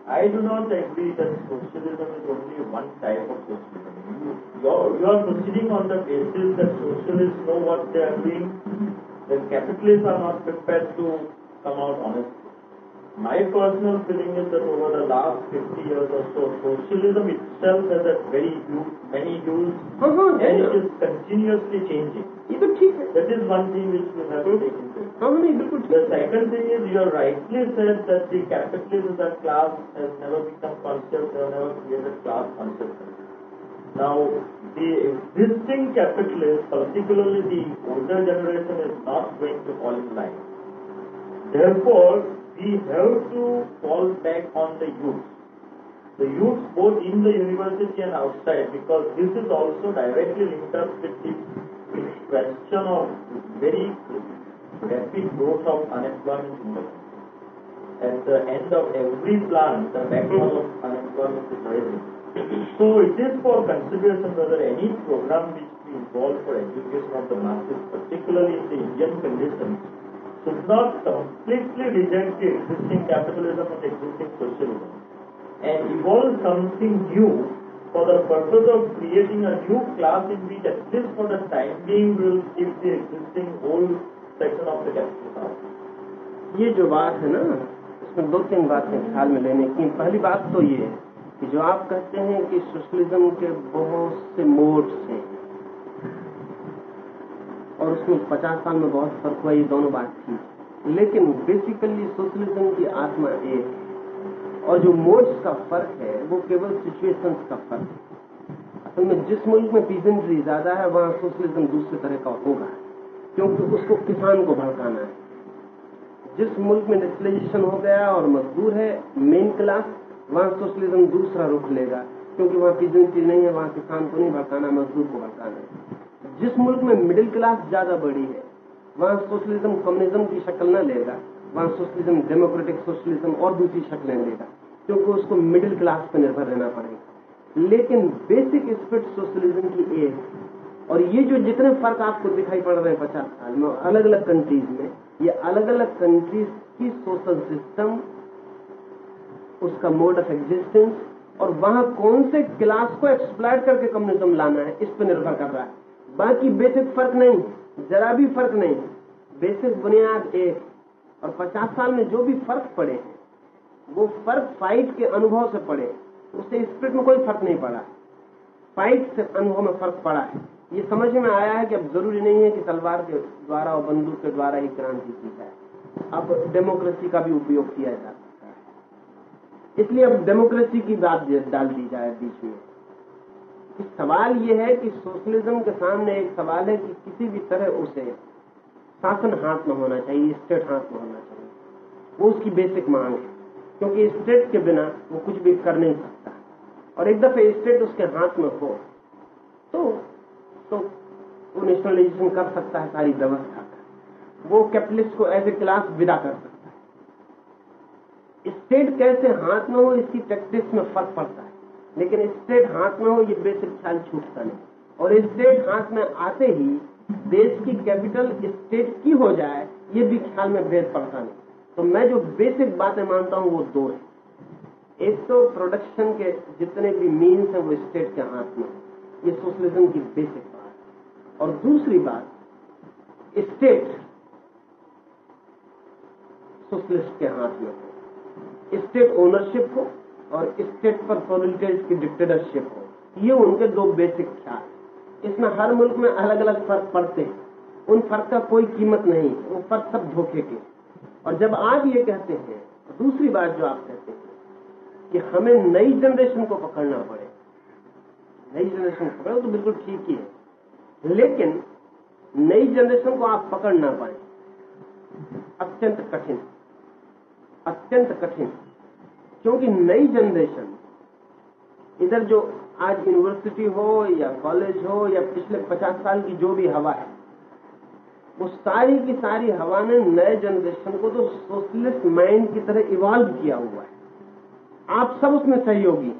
Speaker 7: I do not agree that socialism is only one type of socialism. You, you, are, proceeding on the basis that socialists know what they are doing, then capitalists are not prepared to come out honestly. My personal feeling is that over the last 50 years or so, socialism itself has had very many
Speaker 2: views mm-hmm.
Speaker 7: and it is continuously changing.
Speaker 2: ये तो ठीक है
Speaker 7: That is one thing which we have to take into account.
Speaker 2: हाँ नहीं बिल्कुल
Speaker 7: The
Speaker 2: ठीक है
Speaker 7: second thing is you have rightly said that the capitalist as a class has never become conscious, they have never created class consciousness. Now, the existing capitalists, particularly the older generation, is not going to fall in line. Therefore, we have to fall back on the youth. The youth both in the university and outside because this is also directly linked up with the question of very rapid growth of unemployment the. At the end of every plan, the backlog of unemployment is rising. So it is for consideration whether any program which we involve for education of the masses, particularly in the Indian conditions, should not completely reject the existing capitalism and existing socialism and evolve something new for the purpose of creating a new class in which at least for the time being will keep the existing old section of the capitalist out.
Speaker 2: ये जो बात है ना इसमें दो तीन बातें ख्याल में लेने की पहली बात तो ये है कि जो आप कहते हैं कि सोशलिज्म के बहुत से मोड्स हैं और उसमें पचास साल में बहुत फ़र्क हुआ ये दोनों बात थी लेकिन बेसिकली सोशलिज्म की आत्मा एक है और जो मोड्स का फ़र्क है, वो केवल सिचुएशंस का फ़र्क है। असल में जिस मुल्क में पीजेंट्री ज़्यादा है, वहाँ सोशलिज्म दूसरे तरह का होगा। क्योंकि उसको किसान को भड़काना है। जिस मुल्क में इंडस्ट्रियलाइजेशन हो गया और मजदूर है मेन क्लास वहाँ सोशलिज्म दूसरा रुख लेगा। क्योंकि वहाँ पीजेंट्री नहीं है, वहाँ किसान को नहीं भड़काना, मजदूर को भड़काना है। जिस मुल्क में मिडिल क्लास ज़्यादा बड़ी है, वहाँ सोशलिज्म कम्युनिज्म की शक्ल न लेगा। वहाँ सोशलिज्म डेमोक्रेटिक सोशलिज्म और दूसरी शक्लें लेगा क्योंकि उसको मिडिल क्लास पर निर्भर रहना पड़ेगा। लेकिन बेसिक स्पिरिट सोशलिज्म की एक और ये जो जितने फ़र्क आपको दिखाई पड़ रहे हैं पचास साल में अलग अलग कंट्रीज़ में, ये अलग अलग कंट्रीज़ की सोशल सिस्टम उसका मोड ऑफ़ एग्जिस्टेंस और वहाँ कौन से क्लास को एक्सप्लाइट करके कम्युनिज्म लाना है, इस पर निर्भर कर रहा है। बाकी बेसिक फ़र्क नहीं, जरा भी फ़र्क नहीं। बेसिक बुनियाद एक और पचास साल में जो भी फ़र्क पड़े हैं वो फ़र्क फाइट के अनुभव से पड़े। उससे स्प्रिट में कोई फ़र्क नहीं पड़ा। फाइट से अनुभव में फ़र्क पड़ा है। ये समझ में आया है कि अब ज़रूरी नहीं है कि तलवार के द्वारा और बंदूक के द्वारा ही क्रांति की जाए। अब डेमोक्रेसी का भी उपयोग किया जा सकता है। इसलिए अब डेमोक्रेसी की बात डाल दी जाए बीच में। सवाल ये है कि सोशलिज्म के सामने एक सवाल है कि किसी भी तरह उसे शासन हाथ में होना चाहिए, स्टेट हाथ में होना चाहिए। वो उसकी बेसिक मांग है, क्योंकि स्टेट के बिना वो कुछ भी कर नहीं सकता। और एक दफे स्टेट उसके हाथ में हो तो तो वो नेशनलाइजेशन कर सकता है, सारी व्यवस्था का। वो कैपिटलिस्ट को एज ए क्लास विदा कर सकता है। स्टेट कैसे हाथ में हो, इसकी प्रैक्टिस में फ़र्क पड़ता है। लेकिन स्टेट हाथ में हो, ये बेसिक ख्याल छूटता नहीं। और स्टेट हाथ में आते ही देश की कैपिटल स्टेट की हो जाए, ये भी ख्याल में भेद पड़ता नहीं। तो मैं जो बेसिक बातें मानता हूँ, वो दो है। एक तो प्रोडक्शन के जितने भी मीन्स हैं, वो स्टेट के हाथ में ये सोशलिज्म की बेसिक बात है। और दूसरी बात स्टेट सोशलिस्ट के हाथ में स्टेट ओनरशिप हो और स्टेट पर प्रोलिटेज की डिक्टेटरशिप हो। ये उनके दो बेसिक ख्याल इसमें हर मुल्क में अलग अलग फ़र्क पड़ते हैं। उन फ़र्क का कोई कीमत नहीं वो फ़र्क सब धोखे के। और जब आप ये कहते हैं दूसरी बात जो आप कहते हैं, कि हमें नई जनरेशन को पकड़ना पड़े। नई जनरेशन को पकड़ो तो बिल्कुल ठीक ही है। लेकिन नई जनरेशन को आप पकड़ ना पाए। अत्यंत कठिन। अत्यंत कठिन। क्योंकि नई जनरेशन इधर जो आज यूनिवर्सिटी हो या कॉलेज हो या पिछले पचास साल की जो भी हवा है, वो सारी की सारी हवा ने नए जनरेशन को तो सोशलिस्ट माइंड की तरह इवॉल्व किया हुआ है। आप सब उसमें सहयोगी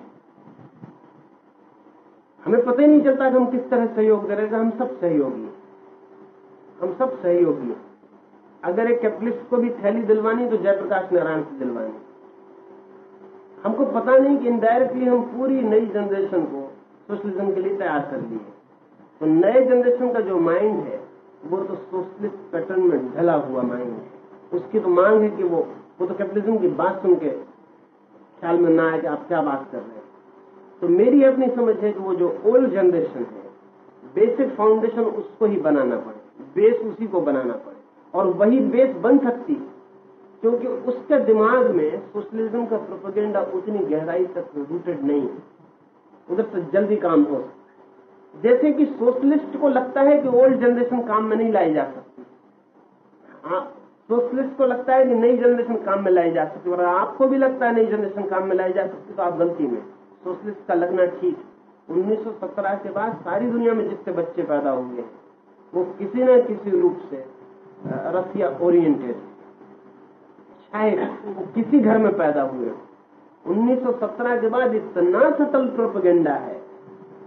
Speaker 2: हमें पता ही नहीं चलता कि हम किस तरह सहयोग करेंगे हम सब सहयोगी हैं। हम सब सहयोगी हैं। अगर एक कैपिटलिस्ट को भी थैली दिलवानी तो जयप्रकाश नारायण से दिलवानी। हमको पता नहीं कि इनडायरेक्टली हम पूरी नई जनरेशन को सोशलिज्म के लिए तैयार कर लिए तो नए जनरेशन का जो माइंड है, वो तो सोशलिस्ट पैटर्न में ढला हुआ माइंड है। उसकी तो मांग है कि वो वो तो कैपिटलिज्म की बात सुन के ख्याल में ना आए कि आप क्या बात कर रहे हैं। तो मेरी अपनी समझ है कि वो जो ओल्ड जनरेशन है बेसिक फाउंडेशन उसको ही बनाना पड़े। बेस उसी को बनाना पड़े। और वही बेस बन सकती है। क्योंकि उसके दिमाग में सोशलिज्म का प्रोपोगेंडा उतनी गहराई तक रूटेड नहीं है। उधर से जल्दी काम हो जैसे कि सोशलिस्ट को लगता है कि ओल्ड जनरेशन काम में नहीं लाई जा सकती। हाँ सोशलिस्ट को लगता है कि नई जनरेशन काम में लाई जा सकती और आपको भी लगता है नई जनरेशन काम में लाई जा सकती तो आप गलती में। सोशलिस्ट का लगना ठीक 1917 के बाद सारी दुनिया में जितने बच्चे पैदा हुए वो किसी न किसी रूप से रसिया ओरिएंटेड चाहे वो किसी घर में पैदा हुए 1917 के बाद इतना सटल प्रोपगेंडा है।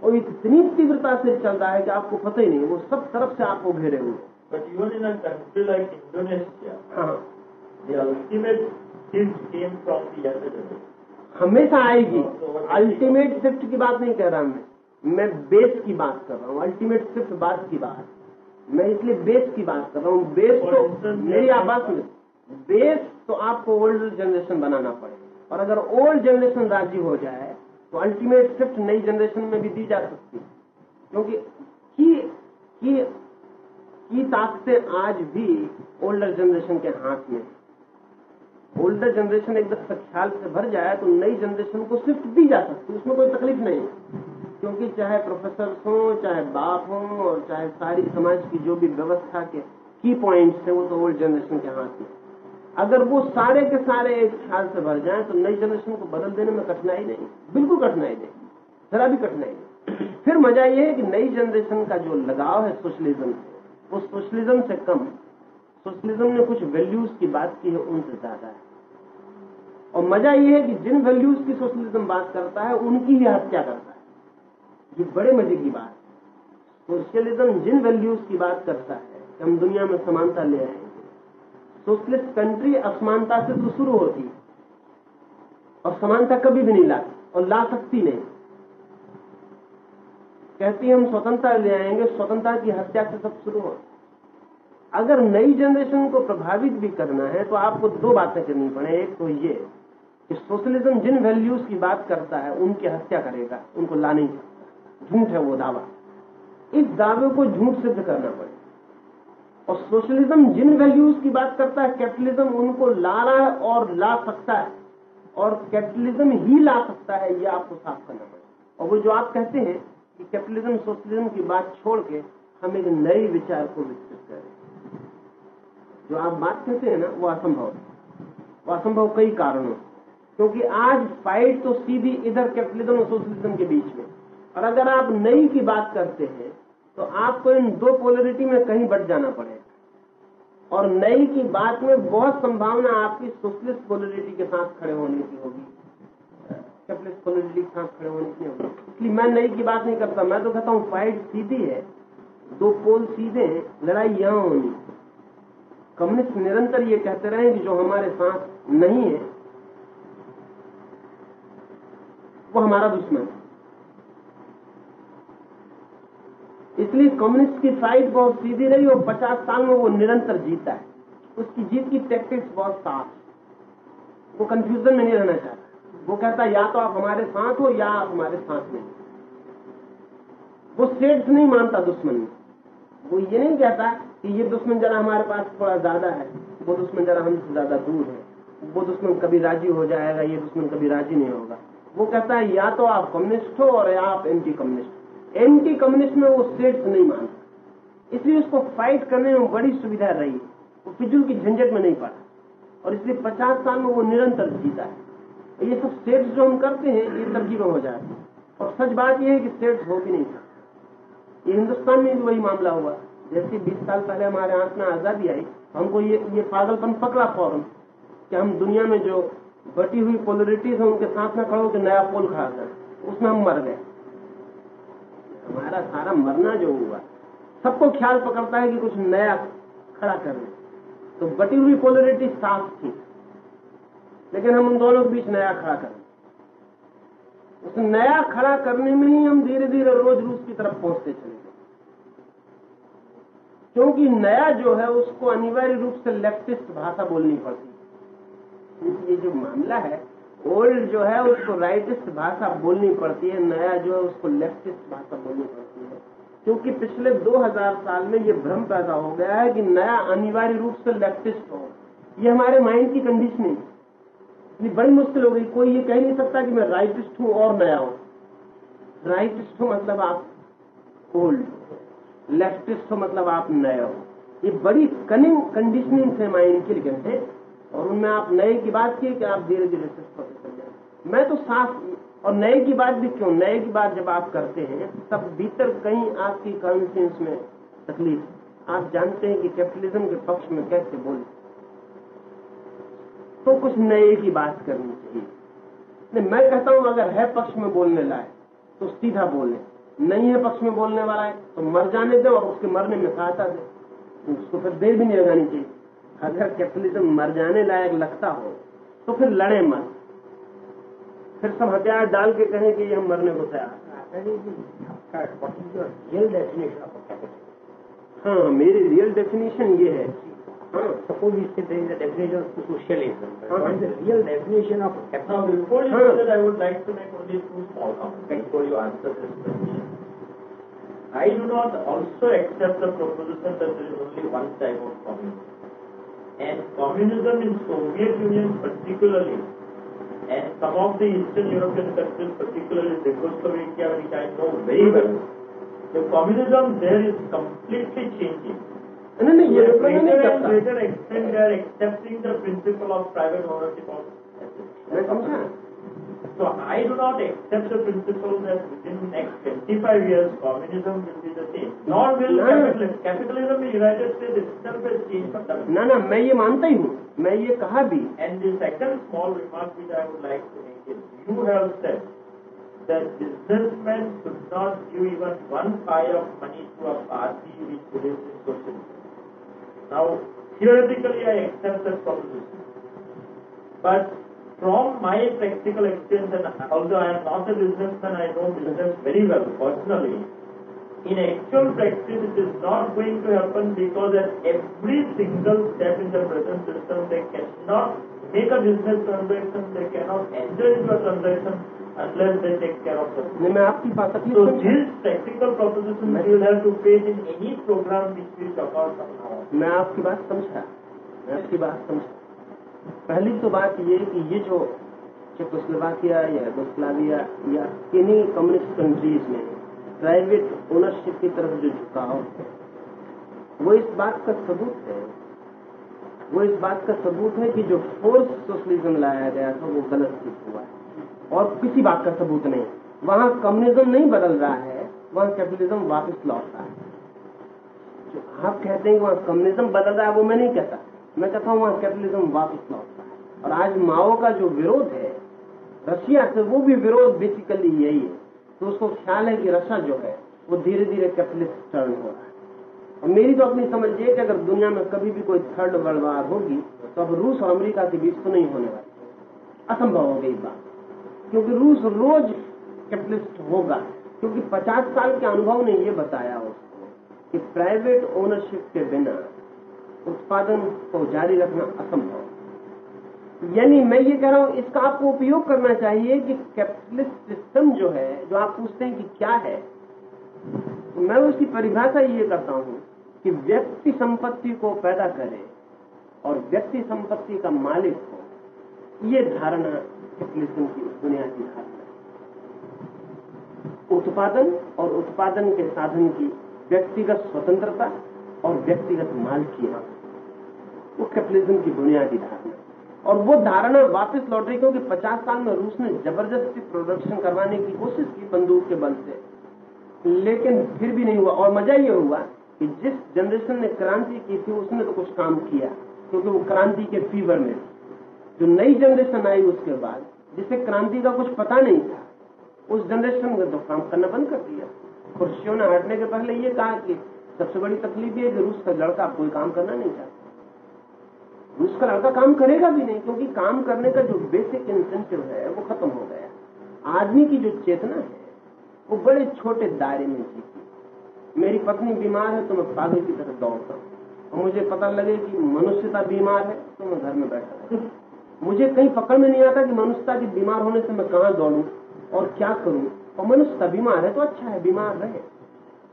Speaker 2: और इतनी तीव्रता से चल रहा है कि आपको पता ही नहीं वो सब तरफ़ से आपको घेरे हुए
Speaker 7: came from the younger generation.
Speaker 2: हमेशा आएगी। अल्टीमेट शिफ्ट की बात नहीं कह रहा मैं। मैं बेस की बात कर रहा हूँ। अल्टीमेट शिफ्ट बात की बात। मैं इसलिए बेस की बात कर रहा हूँ। बेस तो मेरी आप बात सुनिए। बेस तो आपको ओल्ड जनरेशन बनाना पड़े। और अगर ओल्ड जनरेशन राज़ी हो जाए तो अल्टीमेट शिफ्ट नई जनरेशन में भी दी जा सकती है। क्योंकि की की की ताकतें आज भी ओल्डर जनरेशन के हाथ में ओल्डर जनरेशन एक दफ़ा ख्याल से भर जाए तो नई जनरेशन को शिफ्ट दी जा सकती उसमें कोई तकलीफ़ नहीं क्योंकि चाहे प्रोफेसर हो, चाहे बाप हो, और चाहे सारी समाज की जो भी व्यवस्था के की पॉइंट्स है, वो तो ओल्ड जनरेशन के हाथ में अगर वो सारे के सारे एक ख्याल से भर जाए तो नई जनरेशन को बदल देने में कठिनाई नहीं। बिल्कुल कठिनाई नहीं। जरा भी कठिनाई नहीं। [clears throat] फिर मज़ा ये है कि नई जनरेशन का जो लगाव है सोशलिज्म वो सोशलिज्म से कम सोशलिज्म ने कुछ वैल्यूज़ की बात की है, उनसे ज़्यादा है। और मज़ा ये है कि जिन वैल्यूज़ की सोशलिज्म बात करता है, उनकी ही हत्या करता है। ये बड़े मज़े की बात सोशलिज्म जिन वैल्यूज़ की बात करता है कि हम दुनिया में समानता ले आएँगे सोशलिस्ट कंट्री असमानता से तो शुरू होती। और समानता कभी भी नहीं लाती और ला सकती नहीं। कहती हम स्वतंत्रता ले आएँगे, स्वतंत्रता की हत्या से सब शुरू हो अगर नई जनरेशन को प्रभावित भी करना है तो आपको दो बातें करनी पड़े। एक तो ये, कि सोशलिज्म जिन वैल्यूज़ की बात करता है, उनकी हत्या करेगा, उनको ला नहीं सकता। झूठ है वो दावा। इस दावे को झूठ सिद्ध करना पड़े और सोशलिज्म जिन वैल्यूज़ की बात करता है कैपिटलिज्म उनको ला रहा है और ला सकता है। और कैपिटलिज्म ही ला सकता है, ये आपको साफ़ करना पड़ेगा। और वो जो आप कहते हैं कि कैपिटलिज्म सोशलिज्म की बात छोड़ के हम एक नए विचार को विकसित करें जो आप बात कहते हैं ना, वो असंभव है। वो असंभव कई कारणों क्योंकि आज फाइट तो सीधी इधर कैपिटलिज्म और सोशलिज्म के बीच में। और अगर आप नई की बात करते हैं तो आपको इन दो पोलरिटी में कहीं बट जाना पड़ेगा। और नई की बात में बहुत संभावना आपकी सोशलिस्ट पोलरिटी के साथ खड़े होने की होगी। कैपिटलिस्ट पोलरिटी के साथ खड़े होने की होगी। इसलिए मैं नई की बात नहीं करता, मैं तो कहता हूँ फाइट सीधी है, दो पोल सीधे हैं, लड़ाई यहाँ होनी कम्युनिस्ट निरंतर ये कहते रहे कि जो हमारे साथ नहीं है, वो हमारा दुश्मन है। इसलिए कम्युनिस्ट की साइड बहुत सीधी रही और पचास साल में वो निरंतर जीता है। उसकी जीत की टैक्टिक्स बहुत साफ़ वो कंफ्यूजन में नहीं रहना चाहता। वो कहता, या तो आप हमारे साथ हो या आप हमारे साथ नहीं। वो सेट्स नहीं मानता दुश्मन में वो ये नहीं कहता कि ये दुश्मन जरा हमारे पास थोड़ा ज़्यादा है। वो दुश्मन जरा हमसे ज़्यादा दूर है। वो दुश्मन कभी राज़ी हो जाएगा, ये दुश्मन कभी राज़ी नहीं होगा। वो कहता है, या तो आप कम्युनिस्ट हो और या आप एंटी कम्युनिस्ट एंटी कम्युनिस्ट में वो सेट्स नहीं मानता। इसलिए उसको फाइट करने में बड़ी सुविधा रही। वो फिजूल की झंझट में नहीं पड़ा। और इसलिए पचास साल में वो निरंतर जीता है। ये सब सेट्स जो हम करते हैं, ये तरकीबें हो हैं। और सच बात यह है कि सेट्स हो भी नहीं सकते। ये हिंदुस्तान में भी वही मामला हुआ। जैसे बीस साल पहले हमारे हाथ में आज़ादी आई, हमको ये ये पागलपन पकड़ा फ़ौरन कि हम दुनिया में जो बटी हुई पोलरिटीज है, उनके साथ में खड़ो होकर नया पोल खड़ा कर उसमें हम मर गए। हमारा सारा मरना जो हुआ, सबको ख्याल पकड़ता है कि कुछ नया खड़ा कर करना तो बटी हुई पोलरिटी साफ़ थी। लेकिन हम उन दोनों के बीच नया खड़ा करें उस नया खड़ा करने में ही हम धीरे धीरे रोज रूस की तरफ़ पहुँचते चले गए। क्योंकि नया जो है, उसको अनिवार्य रूप से लेफ्टिस्ट भाषा बोलनी पड़ती है। ये जो मामला है ओल्ड जो है उसको राइटिस्ट भाषा बोलनी पड़ती है, नया जो है उसको लेफ्टिस्ट भाषा बोलनी पड़ती है। क्योंकि पिछले 2000 साल में ये भ्रम पैदा हो गया है कि नया अनिवार्य रूप से लेफ्टिस्ट हो। ये हमारे माइंड की कंडीशनिंग। ये बड़ी मुश्किल हो गई। कोई ये कह नहीं सकता कि मैं राइटिस्ट हूँ और नया हूँ। राइटिस्ट हो मतलब आप ओल्ड। लेफ्टिस्ट हो मतलब आप नया हो। ये बड़ी कनिंग कंडीशनिंग से माइंड की थे और उनमें आप नए की बात की कि आप धीरे धीरे शिफ्ट होते चल जाए मैं तो साफ़, और नए की बात भी क्यों? नए की बात जब आप करते हैं, तब भीतर कहीं आपकी कॉन्शियंस में तकलीफ़। आप जानते हैं कि कैपिटलिज्म के पक्ष में कैसे बोले। तो कुछ नए की बात करनी चाहिए। नहीं, मैं कहता हूँ, अगर है पक्ष में बोलने लायक तो सीधा बोले। नहीं है पक्ष में बोलने वाला है तो मर जाने दे और उसके मरने में सहायता दे। उसको फिर देर भी नहीं लगानी चाहिए। अगर कैपिटलिज्म मर जाने लायक लगता हो तो फिर लड़े मत। फिर सब हथियार डाल के कहें कि हम मरने को तैयार हाँ। मेरी रियल डेफिनेशन ये है।
Speaker 7: I do not also accept the proposition that there is only one type of communism. And communism in Soviet Union particularly, and some of the Eastern European countries, particularly Czechoslovakia, which I know very well, the communism there is completely changing.
Speaker 2: नहीं नहीं ये
Speaker 7: To a
Speaker 2: reply नहीं
Speaker 7: greater and
Speaker 2: करता
Speaker 7: greater extent, they are accepting the principle of private ownership of assets.
Speaker 2: मैं समझा
Speaker 7: So I do not accept the principle that within the next 25 years communism will be the same. Nor will
Speaker 2: No.
Speaker 7: capitalism. Capitalism in the United States itself has changed fundamental.
Speaker 2: ना ना मैं ये मानता ही हूँ मैं ये कहा भी
Speaker 7: And the second small remark which I would like to make is, you have said that businessmen should not give even one pie of money to a party which believes in socialism. Now, theoretically I accept that proposition. But from my practical experience, and although I am not a businessman, I know business very well personally. In actual practice, it is not going to happen because at every single step in the present system, they cannot make a business transaction, they cannot enter into a transaction unless they take care of the
Speaker 2: मैं आपकी बात
Speaker 7: So these practical propositions you will have to face in any program which we talk about on.
Speaker 2: मैं आपकी बात समझा मैं आपकी बात समझा पहली तो बात ये कि ये जो चेकोस्लोवाकिया या युगोस्लाविया या किन्हीं कम्युनिस्ट कंट्रीज़ में प्राइवेट ओनरशिप की तरफ़ जो झुकाव है, वो इस बात का सबूत है। वो इस बात का सबूत है कि जो फोर्स सोशलिज्म लाया गया था, वो गलत सिद्ध हुआ है। और किसी बात का सबूत नहीं। वहाँ कम्युनिज्म नहीं बदल रहा है, वहाँ कैपिटलिज्म वापस लौट रहा है। जो आप कहते हैं कि वहाँ कम्युनिज्म बदल रहा है, वो मैं नहीं कहता। मैं कहता हूँ, वहाँ कैपिटलिज्म वापस लौट रहा है। और आज माओ का जो विरोध है, रशिया से वो भी विरोध बेसिकली यही है। तो उसको ख्याल है कि रशिया जो है, वो धीरे धीरे कैपिटलिस्ट टर्न हो रहा है। और मेरी तो अपनी समझ ये कि अगर दुनिया में कभी भी कोई थर्ड वर्ल्ड वार होगी तो अब रूस और अमेरिका के बीच तो नहीं होने वाली। असंभव हो गई बात। क्योंकि रूस रोज कैपिटलिस्ट होगा। क्योंकि 50 साल के अनुभव ने ये बताया उसको कि प्राइवेट ओनरशिप के बिना उत्पादन को जारी रखना असंभव। यानी मैं ये कह रहा हूँ, इसका आपको उपयोग करना चाहिए कि कैपिटलिस्ट सिस्टम जो है, जो आप पूछते हैं कि क्या है, मैं उसकी परिभाषा ये करता हूँ कि व्यक्ति संपत्ति को पैदा करे और व्यक्ति संपत्ति का मालिक हो। ये धारणा कैपिटलिज्म की बुनियादी धारणा उत्पादन और उत्पादन के साधन की व्यक्तिगत स्वतंत्रता और व्यक्तिगत माल मालकियत वो कैपिटलिज्म की बुनियादी धारणा। और वो धारणा वापस लौट रही क्योंकि 50 साल में रूस ने ज़बरदस्ती प्रोडक्शन करवाने की कोशिश की बंदूक के बल से। लेकिन फिर भी नहीं हुआ। और मज़ा ये हुआ कि जिस जनरेशन ने क्रांति की थी, उसने तो कुछ काम किया, क्योंकि वो क्रांति के फीवर में जो नई जनरेशन आई उसके बाद, जिसे क्रांति का कुछ पता नहीं था, उस जनरेशन ने तो काम करना बंद कर दिया। खुर्शियों ने हटने के पहले ये कहा कि सबसे बड़ी तकलीफ़ ये है कि रूस का लड़का कोई काम करना नहीं चाहता। रूस का लड़का काम करेगा भी नहीं, क्योंकि काम करने का जो बेसिक इंसेंटिव है, वो खत्म हो गया। आदमी की जो चेतना है, वो बड़े छोटे दायरे में जीती मेरी पत्नी बीमार है तो मैं पागल की तरह दौड़ता हूँ। और मुझे पता लगे कि मनुष्यता बीमार है तो मैं घर में बैठा मुझे कहीं पकड़ में नहीं आता कि मनुष्यता के बीमार होने से मैं कहाँ दौड़ू और क्या करूँ। और मनुष्यता बीमार है तो अच्छा है, बीमार रहे।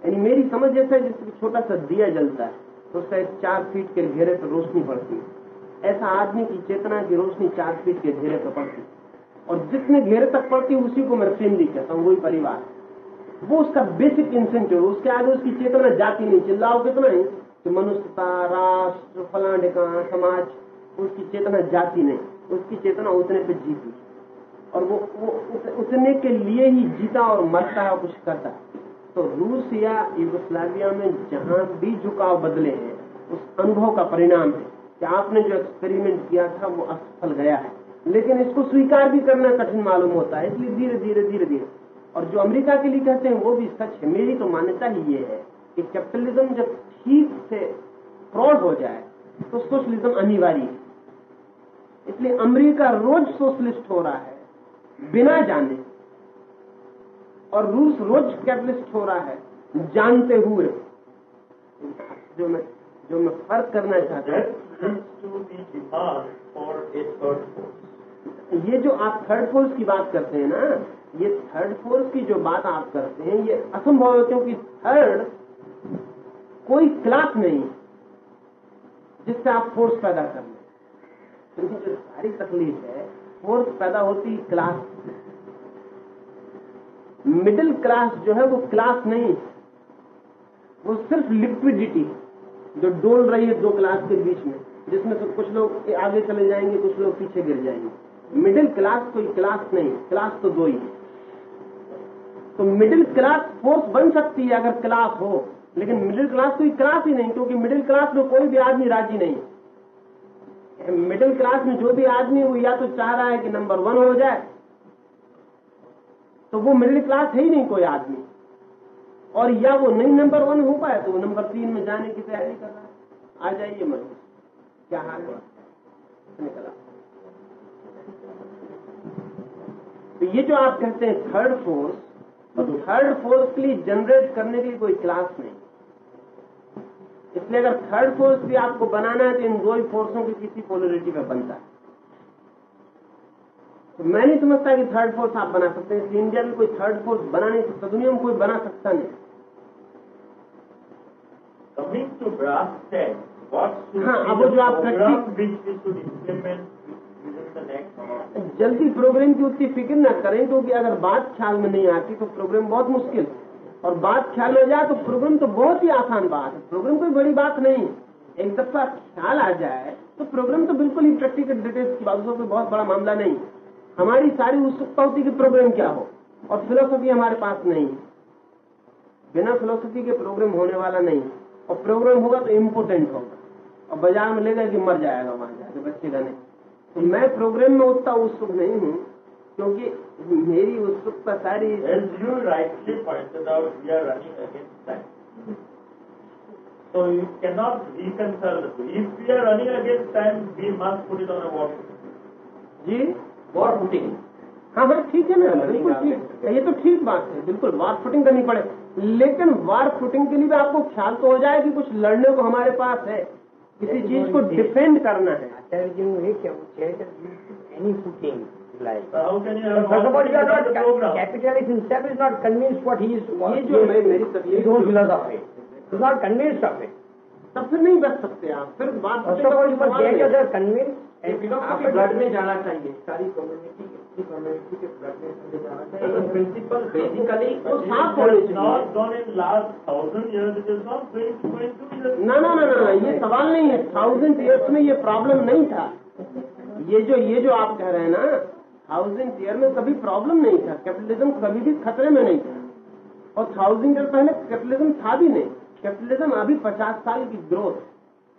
Speaker 2: यानी मेरी समझ जैसा है जिसमें छोटा सा दिया जलता है तो एक चार फीट के घेरे पर रोशनी पड़ती है। ऐसा आदमी की चेतना की रोशनी चार फीट के घेरे पर पड़ती और जितने घेरे तक पड़ती उसी को मैं फैमिली कहता हूँ, वही परिवार। वो उसका बेसिक इंसेंटिव उसके आगे उसकी चेतना जाती नहीं चिल्लाओ कितना ही कि मनुष्यता राष्ट्र फला ठिकाना समाज, उसकी चेतना जाती नहीं। उसकी चेतना उतने पे जीती। और वो वो उतने के लिए ही जीता और मरता है कुछ करता है। तो रूस या युगोस्लाविया में जहाँ भी झुकाव बदले हैं, उस अनुभव का परिणाम है कि आपने जो एक्सपेरिमेंट किया था, वो असफल गया है। लेकिन इसको स्वीकार भी करना कठिन मालूम होता है, इसलिए धीरे धीरे धीरे धीरे। और जो अमेरिका के लिए कहते हैं, वो भी सच है। मेरी तो मान्यता ही ये है कि कैपिटलिज्म जब ठीक से फ्रॉड हो जाए तो सोशलिज्म अनिवार्य है। इसलिए अमेरिका रोज सोशलिस्ट हो रहा है, बिना जाने और रूस रोज कैपिटलिस्ट हो रहा है। जानते हुए। जो मैं जो मैं फ़र्क करना चाहता हूँ। ये जो आप थर्ड फोर्स की बात करते हैं ना, ये थर्ड फोर्स की जो बात आप करते हैं, ये असंभव है क्योंकि थर्ड कोई क्लास नहीं जिससे आप फोर्स पैदा कर लें। क्योंकि जो सारी तकलीफ़ है फोर्स पैदा होती क्लास मिडिल क्लास जो है वो क्लास नहीं वो सिर्फ़ लिक्विडिटी जो डोल रही है दो क्लास के बीच में, जिसमें से कुछ लोग आगे चले जाएँगे, कुछ लोग पीछे गिर जाएँगे। मिडिल क्लास कोई क्लास नहीं, क्लास तो दो ही है। तो मिडिल क्लास फोर्स बन सकती है अगर क्लास हो, लेकिन मिडिल क्लास कोई क्लास ही नहीं, क्योंकि मिडिल क्लास में कोई भी आदमी राज़ी नहीं मिडिल क्लास में जो भी आदमी वो या तो चाह रहा है कि नंबर वन हो जाए तो वो मिडिल क्लास है ही नहीं कोई आदमी। और या वो नहीं नंबर वन हो पाए तो वो नंबर तीन में जाने की तैयारी कर रहा है। आ जाइए मत क्या हाल है? निकला तो ये जो आप कहते हैं थर्ड फोर्स तो थर्ड फोर्स के लिए जनरेट करने की कोई क्लास नहीं। इसलिए अगर थर्ड फोर्स भी आपको बनाना है तो इन दो ही फोर्सों की किसी पोलरिटी में बनता है। तो मैं नहीं समझता कि थर्ड फोर्स आप बना सकते हैं। इसलिए इंडिया में कोई थर्ड फोर्स बना नहीं सकता। दुनिया में कोई बना सकता नहीं।
Speaker 7: Coming to brass tacks, what should
Speaker 2: हाँ, अब जो आप जल्दी प्रोग्राम की उतनी फ़िक्र ना करें क्योंकि अगर बात ख्याल में नहीं आती तो प्रोग्राम बहुत मुश्किल। और बात ख्याल में जाए तो प्रोग्राम तो बहुत ही आसान बात है। प्रोग्राम कोई बड़ी बात नहीं। है। एक दफ़ा ख्याल आ जाए तो प्रोग्राम तो बिल्कुल ही प्रैक्टिकल डिटेल्स की बात बहुत बड़ा मामला नहीं। हमारी सारी उत्सुकता होती कि प्रोग्राम क्या हो और फिलोसफी हमारे पास नहीं है बिना फिलोसफी के प्रोग्राम होने वाला नहीं और प्रोग्राम होगा तो इम्पोर्टेंट होगा और बाज़ार में लेगा कि मर जाएगा वहाँ जाके का नहीं तो मैं प्रोग्राम में उतना उत्सुक नहीं हूँ क्योंकि मेरी उत्सुकता सारी.
Speaker 7: So you cannot reconcile the two. If we are running against time, we must put it on a.
Speaker 2: जी
Speaker 3: वॉर फुटिंग
Speaker 2: हाँ हाँ ठीक है ना? बिल्कुल ठीक। ये तो ठीक बात है बिल्कुल वार फुटिंग करनी पड़े। लेकिन वार फुटिंग के लिए भी आपको ख्याल तो हो जाए कि कुछ लड़ने को हमारे पास है। किसी चीज़ को डिफेंड करना है।
Speaker 6: एनी
Speaker 2: तब फिर नहीं बच सकते आप। फिर बात
Speaker 5: कन्विंस
Speaker 6: after
Speaker 5: ब्लड में जाना चाहिए। सारी कम्युनिटी कम्युनिटी के ब्लड में जाना चाहिए। प्रिंसिपल बेसिकली
Speaker 2: साफ़ होने चाहिए ना ना ना ना ये सवाल नहीं है। थाउज़ेंड ईयर्स में ये प्रॉब्लम नहीं था। ये जो ये जो आप कह रहे हैं ना थाउज़ेंड ईयर में कभी प्रॉब्लम नहीं था। कैपिटलिज्म कभी भी खतरे में नहीं था। और थाउज़ेंड ईयर पहले कैपिटलिज्म था भी नहीं। कैपिटलिज्म अभी पचास साल की ग्रोथ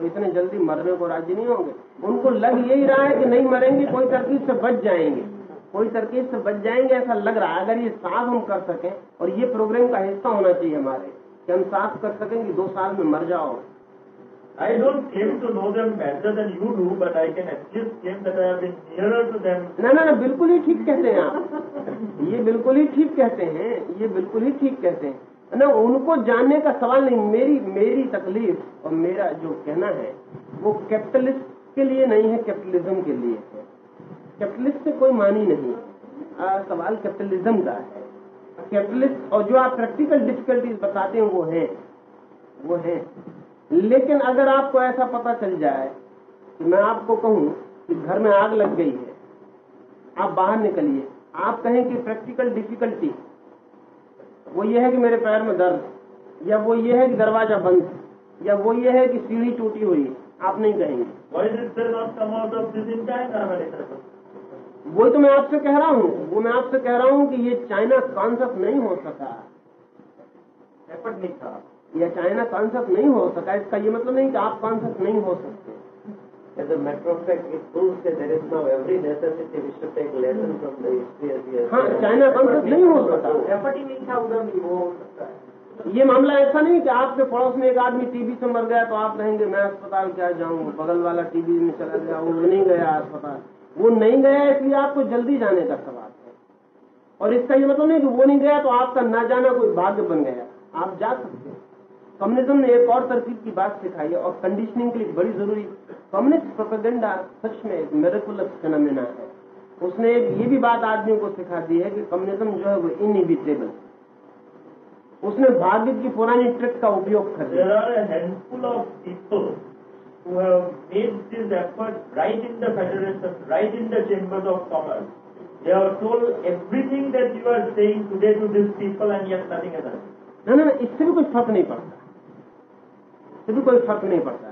Speaker 2: तो इतने जल्दी मरने को राज़ी नहीं होंगे। उनको लग यही रहा है कि नहीं मरेंगे कोई तरकीब से बच जाएँगे। कोई तरकीब से बच जाएँगे ऐसा लग रहा है अगर ये साफ़ हम कर सकें और ये प्रोग्राम का हिस्सा होना चाहिए हमारे कि हम साफ़ कर सकें कि दो साल में मर जाओ।
Speaker 7: I don't claim to know them better than you do, but I can at least claim that I have been nearer to them.
Speaker 2: ना ना ना बिल्कुल ही ठीक कहते हैं आप। ये बिल्कुल ही ठीक कहते हैं ये बिल्कुल ही ठीक कहते हैं। ना उनको जानने का सवाल नहीं मेरी मेरी तकलीफ़ और मेरा जो कहना है वो कैपिटलिस्ट के लिए नहीं है कैपिटलिज्म के लिए है। कैपिटलिस्ट से कोई मानी नहीं। आ, सवाल कैपिटलिज्म का है। कैपिटलिस्ट और जो आप प्रैक्टिकल डिफिकल्टीज बताते हैं वो है। वो है। लेकिन अगर आपको ऐसा पता चल जाए कि मैं आपको कहूँ कि घर में आग लग गई है आप बाहर निकलिए। आप कहें कि प्रैक्टिकल डिफिकल्टी वो ये है कि मेरे पैर में दर्द या वो ये है कि दरवाज़ा बंद या वो ये है कि सीढ़ी टूटी हुई आप नहीं कहेंगे? वही तो मैं आपसे कह रहा हूँ वो मैं आपसे कह रहा हूँ कि ये चाइना कॉन्सेप्ट नहीं हो सका।
Speaker 5: एफर्ट नहीं था।
Speaker 2: या चाइना कॉन्सेप्ट नहीं हो सका इसका ये मतलब नहीं कि आप कॉन्सेप्ट नहीं हो सकते।
Speaker 5: As a matter of fact, it proves that there is now every necessity we should take lesson from the history as we
Speaker 2: हाँ. चाइना कॉन्सेप्ट नहीं हो सका
Speaker 5: एफर्ट ही नहीं था उधर भी वो हो सकता है।
Speaker 2: ये मामला ऐसा नहीं कि आपके पड़ोस में एक आदमी टीबी से मर गया तो आप कहेंगे मैं अस्पताल क्या जाऊँ? बगल वाला टीबी में चला गया वो नहीं गया अस्पताल। वो नहीं गया इसलिए आपको जल्दी जाने का सवाल है। और इसका ये मतलब नहीं कि वो नहीं गया तो आपका न जाना कोई भाग्य बन गया। आप जा सकते हैं। कम्युनिज्म ने एक और तरकीब की बात सिखाई है और कंडीशनिंग के लिए बड़ी ज़रूरी कम्युनिस्ट प्रोपेगेंडा सच में एक मेरेकुलस फिनमिना है। उसने एक ये भी बात आदमियों को सिखा दी है कि कम्युनिज्म जो है वो इनइविटेबल उसने भाग्य की पुरानी ट्रिक का उपयोग कर दिया।
Speaker 7: Are
Speaker 2: इससे भी कुछ फ़र्क नहीं पड़ता। इससे भी कोई फ़र्क नहीं पड़ता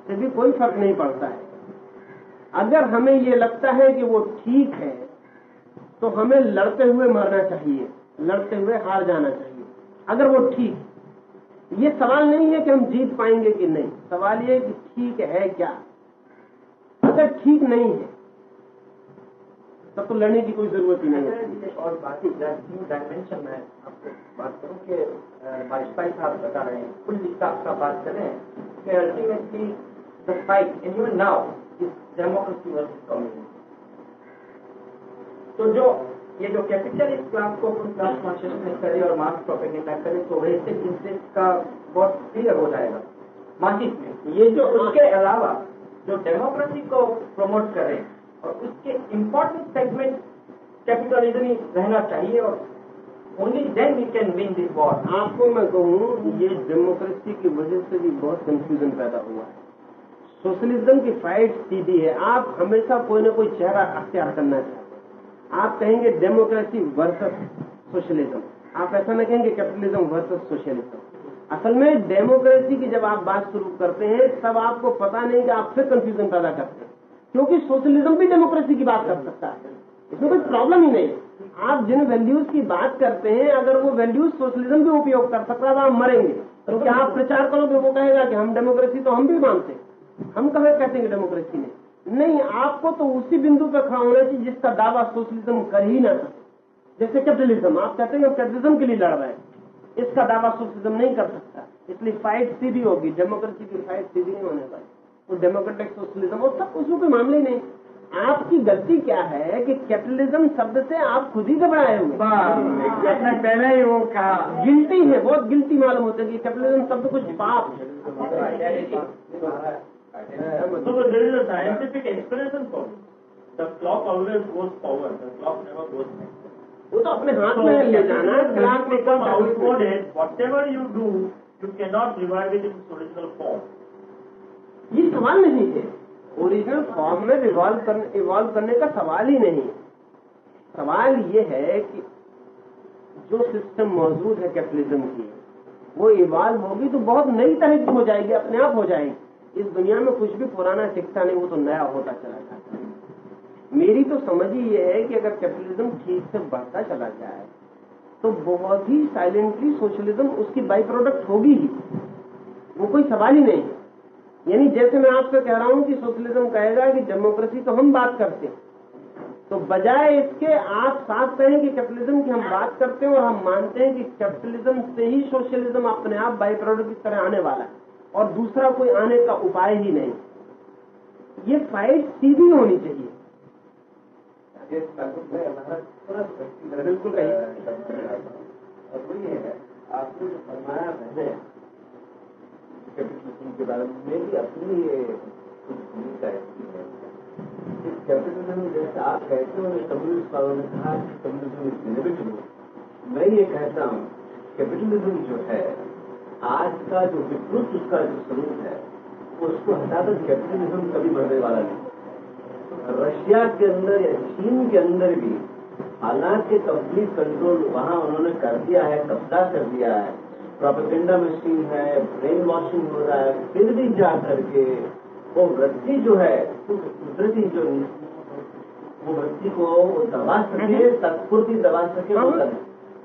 Speaker 2: इससे भी कोई फ़र्क नहीं पड़ता है। अगर हमें ये लगता है कि वो ठीक है तो हमें लड़ते हुए मरना चाहिए, लड़ते हुए हार जाना चाहिए। अगर वो ठीक ये सवाल नहीं है कि हम जीत पाएँगे कि नहीं। सवाल ये है कि ठीक है क्या? अगर ठीक नहीं है तब तो लड़ने की कोई ज़रूरत ही नहीं है
Speaker 5: और बाकी डायमेंशन में आपको बात करूँ कि वाजपेयी साहब बता रहे हैं कुल हिसाब का बात करें कि ultimately the fight and even now is democracy versus communism तो जो ये जो कैपिटलिस्ट क्लास को अपन क्लास कॉन्शियसनेस करे और मास प्रोपेगेंडा करे तो वैसे इंटरेस्ट का बहुत क्लियर हो जाएगा। मासिस में। ये जो उसके अलावा जो डेमोक्रेसी को प्रमोट करें और उसके इम्पोर्टेंट सेगमेंट कैपिटलिज्म ही रहना चाहिए और only then we can win this war
Speaker 2: आपको मैं कहूँ, ये डेमोक्रेसी की वजह से भी बहुत कंफ्यूजन पैदा हुआ है। सोशलिज्म की फाइट सीधी है। आप हमेशा कोई ना कोई चेहरा अख्तियार करना चाहते आप कहेंगे डेमोक्रेसी वर्सेस सोशलिज्म आप ऐसा न कहेंगे कैपिटलिज्म वर्सेस सोशलिज्म असल में डेमोक्रेसी की जब आप बात शुरू करते हैं, तब आपको पता नहीं कि आप फिर कंफ्यूजन पैदा करते हैं। क्योंकि सोशलिज्म भी डेमोक्रेसी की बात कर सकता है। इसमें कोई प्रॉब्लम ही नहीं। आप जिन वैल्यूज़ की बात करते हैं, अगर वो वैल्यूज़ सोशलिज्म भी उपयोग कर सकता है तो आप मरेंगे। तो क्या आप प्रचार करोगे? वो कहेगा कि हम डेमोक्रेसी तो हम भी मानते हम कहा कहते हैं डेमोक्रेसी में नहीं, आपको तो उसी बिंदु पर खड़ा होना चाहिए जिसका दावा सोशलिज्म कर ही ना सके। जैसे कैपिटलिज्म आप कहते हैं हम कैपिटलिज्म के लिए लड़ रहे हैं। इसका दावा सोशलिज्म नहीं कर सकता। इसलिए फाइट सीधी होगी। डेमोक्रेसी की फाइट सीधी नहीं होने वाली। वो डेमोक्रेटिक सोशलिज्म और सब कुछ कोई मामले ही नहीं। आपकी गलती क्या है कि कैपिटलिज्म शब्द से आप खुद ही घबराए हुए
Speaker 4: आपने पहले ही वो कहा।
Speaker 2: गिलती है बहुत गिनती मालूम होती है कि कैपिटलिज्म शब्द कुछ पाप है।
Speaker 7: Scientific explanation power the clock
Speaker 2: वो तो अपने हाथ में ले जाना
Speaker 7: क्लॉक
Speaker 2: में कम
Speaker 7: आउटपोर्ट है? Whatever you do you cannot not in original form
Speaker 2: ये सवाल नहीं है। ओरिजिनल फॉर्म में रिवॉल्व करने, इवॉल्व करने का सवाल ही नहीं सवाल ये है कि जो सिस्टम मौजूद है कैपिटलिज्म की, वो इवॉल्व होगी तो बहुत नई तरह की हो जाएगी, अपने आप हो जाएगी। इस दुनिया में कुछ भी पुराना टिकता नहीं, वो तो नया होता चला जाता मेरी तो समझ ही ये है कि अगर कैपिटलिज्म ठीक से बढ़ता चला जाए तो बहुत ही साइलेंटली सोशलिज्म उसकी बाई प्रोडक्ट होगी ही। वो कोई सवाल ही नहीं है। यानी जैसे मैं आपसे कह रहा हूँ कि सोशलिज्म कहेगा कि डेमोक्रेसी तो हम बात करते हैं। तो बजाय इसके आप साफ़ कहें कि कैपिटलिज्म की हम बात करते हैं और हम मानते हैं कि कैपिटलिज्म से ही सोशलिज्म अपने आप बाई प्रोडक्ट की तरह आने वाला है और दूसरा कोई आने का उपाय ही नहीं। ये फाइट सीधी होनी चाहिए। बिल्कुल
Speaker 8: और वही है आपने जो फरमाया मैंने कैपिटलिज्म के बारे में मेरी अपनी कुछ है। कैपिटलिज्म जैसे आप कहते हो कम्युनिस्ट वालों ने कहा कि कम्युनिज्म इज़ इनविटेबल मैं ये कहता हूँ कैपिटलिज्म जो है, आज का जो विकृत उसका जो स्वरूप है, उसको हटाकर कैपिटलिज्म कभी बढ़ने वाला नहीं। रशिया के अंदर या चीन के अंदर भी, हालाँकि कंप्लीट कंट्रोल वहाँ उन्होंने कर दिया है, कब्जा कर दिया है प्रोपेगेंडा मशीन है ब्रेन वॉशिंग हो रहा है फिर भी जा करके वो वृत्ति जो है कुदरती जो वो वृत्ति को वो दबा सके तत्पूर्ति दबा सके वो करे।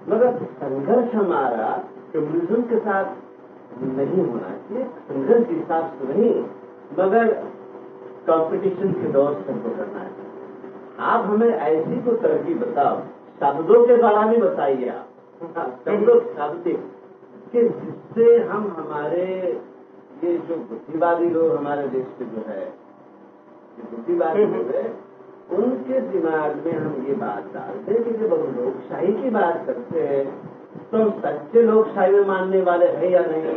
Speaker 8: मगर संघर्ष हमारा कम्युनिज्म के साथ नहीं होना चाहिए संघर्ष के हिसाब से नहीं मगर कंपटीशन के दौर से हमको करना है। आप हमें ऐसी को तरक्की बताओ शब्दों के द्वारा भी बताइए आप। शब्दों शाब्दिक कि जिससे हम हमारे, ये जो बुद्धिवादी लोग हमारे देश के जो है जो बुद्धिवादी लोग है, उनके दिमाग में हम ये बात डालते हैं कि जब हम लोकशाही की बात करते हैं तो हम सच्चे लोकशाही में मानने वाले हैं या नहीं?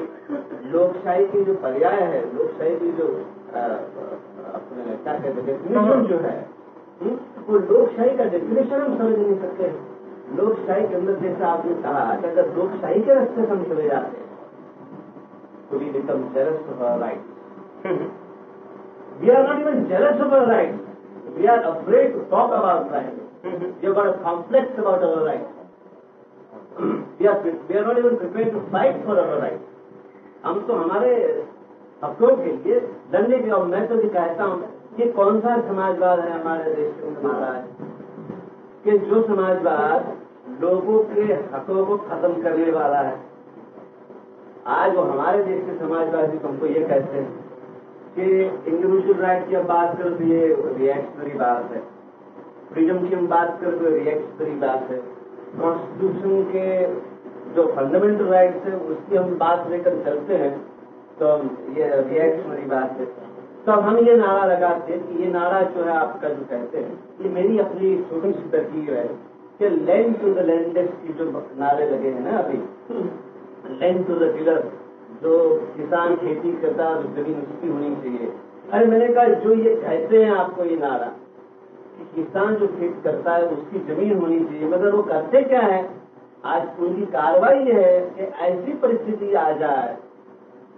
Speaker 8: लोकशाही की जो पर्याय है, लोकशाही की जो अपने क्या कहते हैं डेफिनेशन जो है वो लोकशाही का डेफिनेशन हम समझ नहीं सकते लोकशाही के अंदर जैसा आपने कहा कि अगर लोकशाही के रास्ते से हम चले जाते तो we become jealous of our right we are not even jealous of our right we are afraid to talk about right we got complex about our right we are we are not even prepare to fight for our right हम तो हमारे हकों के लिए लड़ने के और मैं तो भी कहता हूँ कि कौन सा समाजवाद है हमारे देश के अंदर महाराज कि जो समाजवाद लोगों के हकों को खत्म करने वाला है। आज वो हमारे देश के समाजवादी हमको ये कहते हैं कि इंडिविजुअल राइट की बात करें तो ये रिएक्शनरी बात है। फ्रीडम की हम बात करें तो रिएक्शनरी बात है। कॉन्स्टिट्यूशन के जो फंडामेंटल राइट्स है, उसकी हम बात लेकर चलते हैं तो ये रिएक्शनरी बात है। तो हम ये नारा लगाते हैं कि ये नारा जो है आपका जो कहते हैं, ये मेरी अपनी छोटी सी तरकीब है। कि लैंड टू द लैंडेड की जो नारे लगे हैं ना अभी लैंड टू द टिलर जो किसान खेती करता है ज़मीन उसकी होनी चाहिए। अरे मैंने कहा, जो ये कहते हैं आपको ये नारा, कि किसान जो खेत करता है, उसकी ज़मीन होनी चाहिए। मगर वो करते क्या है? आज उनकी कार्रवाई है कि ऐसी परिस्थिति आ जाए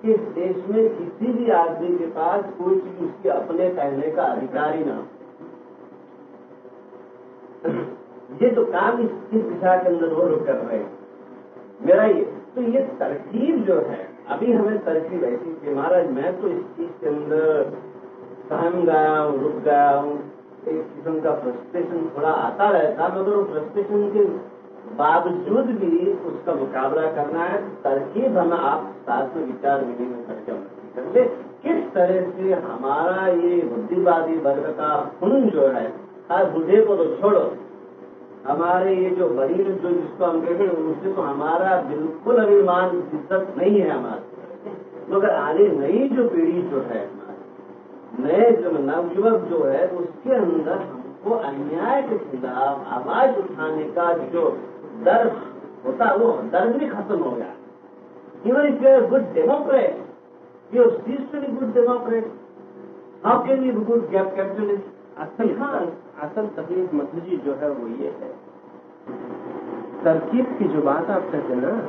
Speaker 8: कि देश में किसी भी आदमी के पास कोई चीज़ उसके अपने कहने का अधिकार ही। ना ये तो काम इस, इस दिशा के अंदर वो लोग कर रहे हैं। मेरा ये तो ये तरकीब जो है अभी हमें तरकीब ऐसी कि महाराज मैं तो इस चीज़ के अंदर सहम गया हूँ रुक गया हूँ। एक किस्म का फ्रस्ट्रेशन थोड़ा आता रहता मगर वो फ्रस्ट्रेशन के बावजूद भी उसका मुकाबला करना है। तरकीब हम आप साथ में विचार विनिमय करके कर ले। किस तरह से हमारा ये बुद्धिवादी वर्ग का खून जो है हर बुढ़े को तो छोड़ो। हमारे ये जो बड़ी जो जिसको हम कहते हैं उससे तो हमारा बिल्कुल अभिमान इज़्ज़त नहीं है हमारे मगर आने नई जो पीढ़ी जो है नए जो नवयुवक जो है उसके अंदर हमको अन्याय के खिलाफ आवाज़ उठाने का जो दर्द होता वो दर्द भी खत्म हो गया। Even if you good democrat you cease to be good democrat how can you good capitalist
Speaker 2: असल असल तकलीफ़ मधु जी जो है वो ये है। तरकीब की जो बात आप कहते हैं ना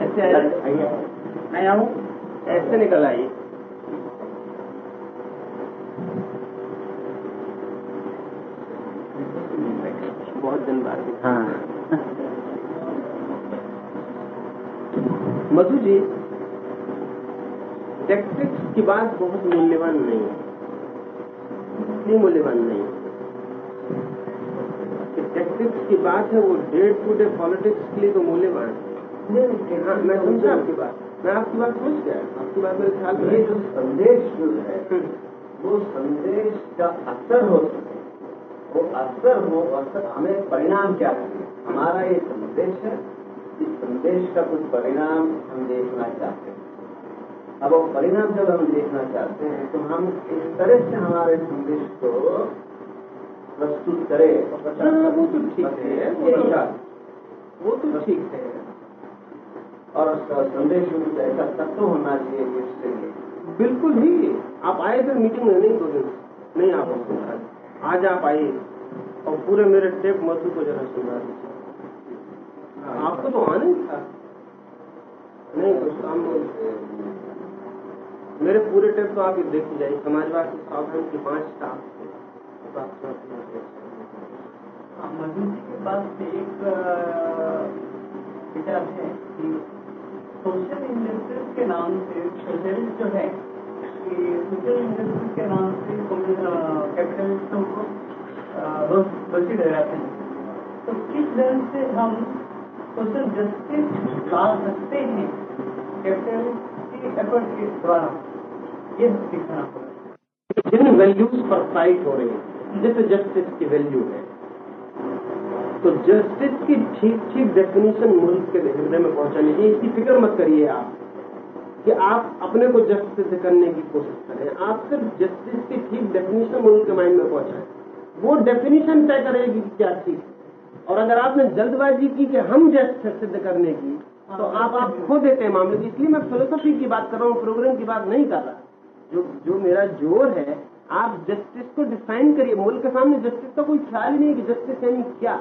Speaker 2: ऐसे आइए।
Speaker 4: मैं आऊँ?
Speaker 2: ऐसे निकल आइए। इन बातें
Speaker 3: हाँ।
Speaker 2: मधु जी टैक्टिक्स की बात बहुत मूल्यवान नहीं है। इतनी मूल्यवान नहीं है। कि टैक्टिक्स की बात है वो डे टू डे पॉलिटिक्स के लिए तो मूल्यवान है। हाँ, मैं समझा आपकी बात। मैं आपकी बात समझ गया। आपकी बात मेरे ख्याल में
Speaker 8: ये जो संदेश जो है वो संदेश का असर हो सके वो असर हो असर हमें परिणाम क्या है हमारा ये संदेश है। इस संदेश का कुछ परिणाम हम देखना चाहते हैं। अब वो परिणाम जब हम देखना चाहते हैं तो हम इस तरह से हमारे संदेश को प्रस्तुत करें
Speaker 2: हाँ, वो तो ठीक है वो तो- तो ठीक है।
Speaker 8: और उसका संदेश में ऐसा तत्व होना चाहिए जिससे
Speaker 2: बिल्कुल ही आप आए थे मीटिंग में नहीं दो दिन नहीं आप बता आज आप आए और पूरे मेरे टेप मधु को जरा सुना दीजिए। आपको तो आना ही था। नहीं कुछ काम मेरे पूरे टेप तो आप ही देखी जाइए। समाजवाद की सावधान की पाँच स्टाफ
Speaker 7: मधु जी के पास एक विचार है कि सोशल इंडस्ट्रीज़ के नाम से सोशलिस्ट जो है, कि सोशल इंडस्ट्रीज़ के नाम से कैपिटलिस्टों को दोषी ठहराते हैं। तो किस ढंग से हम सोशल जस्टिस ला सकते हैं? कैपिटलिस्ट की एफर्ट के द्वारा। ये दिखाना पड़ेगा
Speaker 2: जिन वैल्यूज़ पर फाइट हो रही है जैसे जस्टिस की वैल्यू है। तो जस्टिस की ठीक ठीक डेफिनेशन मुल्क के हृदय में पहुंचानी चाहिए इसकी फ़िक्र मत करिए आप कि आप अपने को जस्टिस करने की कोशिश करें आप सिर्फ़ जस्टिस की ठीक डेफिनेशन मुल्क के माइंड में पहुंचाएँ। वो डेफिनेशन तय करेगी कि क्या ठीक और अगर आपने जल्दबाजी की कि हम जस्ट सिद्ध करने की तो आप आप खो देते हैं मामले इसलिए मैं फिलोसफी की बात कर रहा हूँ प्रोग्राम की बात नहीं कर रहा। जो जो मेरा ज़ोर है, आप जस्टिस को डिफाइन करिए। मुल्क के सामने जस्टिस का कोई ख्याल ही नहीं कि जस्टिस यानी क्या?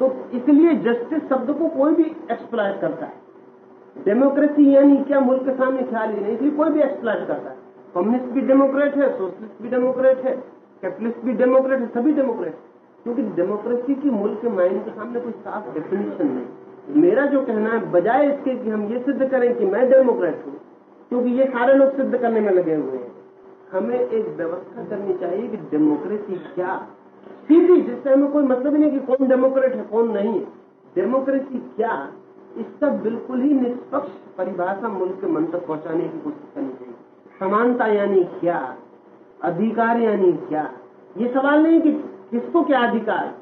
Speaker 2: तो इसलिए जस्टिस शब्द को कोई भी एक्सप्लॉयट करता है। डेमोक्रेसी यानी क्या? मुल्क के सामने ख्याल ही नहीं, इसलिए कोई भी एक्सप्लॉयट करता है। कम्युनिस्ट भी डेमोक्रेट है सोशलिस्ट भी डेमोक्रेट है कैपिटलिस्ट भी डेमोक्रेट है, सभी डेमोक्रेट क्योंकि डेमोक्रेसी की मुल्क के माइंड के सामने कोई साफ़ डेफिनेशन नहीं। मेरा जो कहना है, बजाय इसके कि हम ये सिद्ध करें कि मैं डेमोक्रेट हूँ क्योंकि ये सारे लोग सिद्ध करने में लगे हुए हैं। हमें एक व्यवस्था करनी चाहिए कि डेमोक्रेसी क्या? सीधी जिससे हमें कोई मतलब नहीं कि कौन डेमोक्रेट है, कौन नहीं डेमोक्रेसी क्या? इसका बिल्कुल ही निष्पक्ष परिभाषा मुल्क के मन तक पहुँचाने की कोशिश करनी चाहिए। समानता यानी क्या? अधिकार यानी क्या? ये सवाल नहीं कि किसको क्या अधिकार?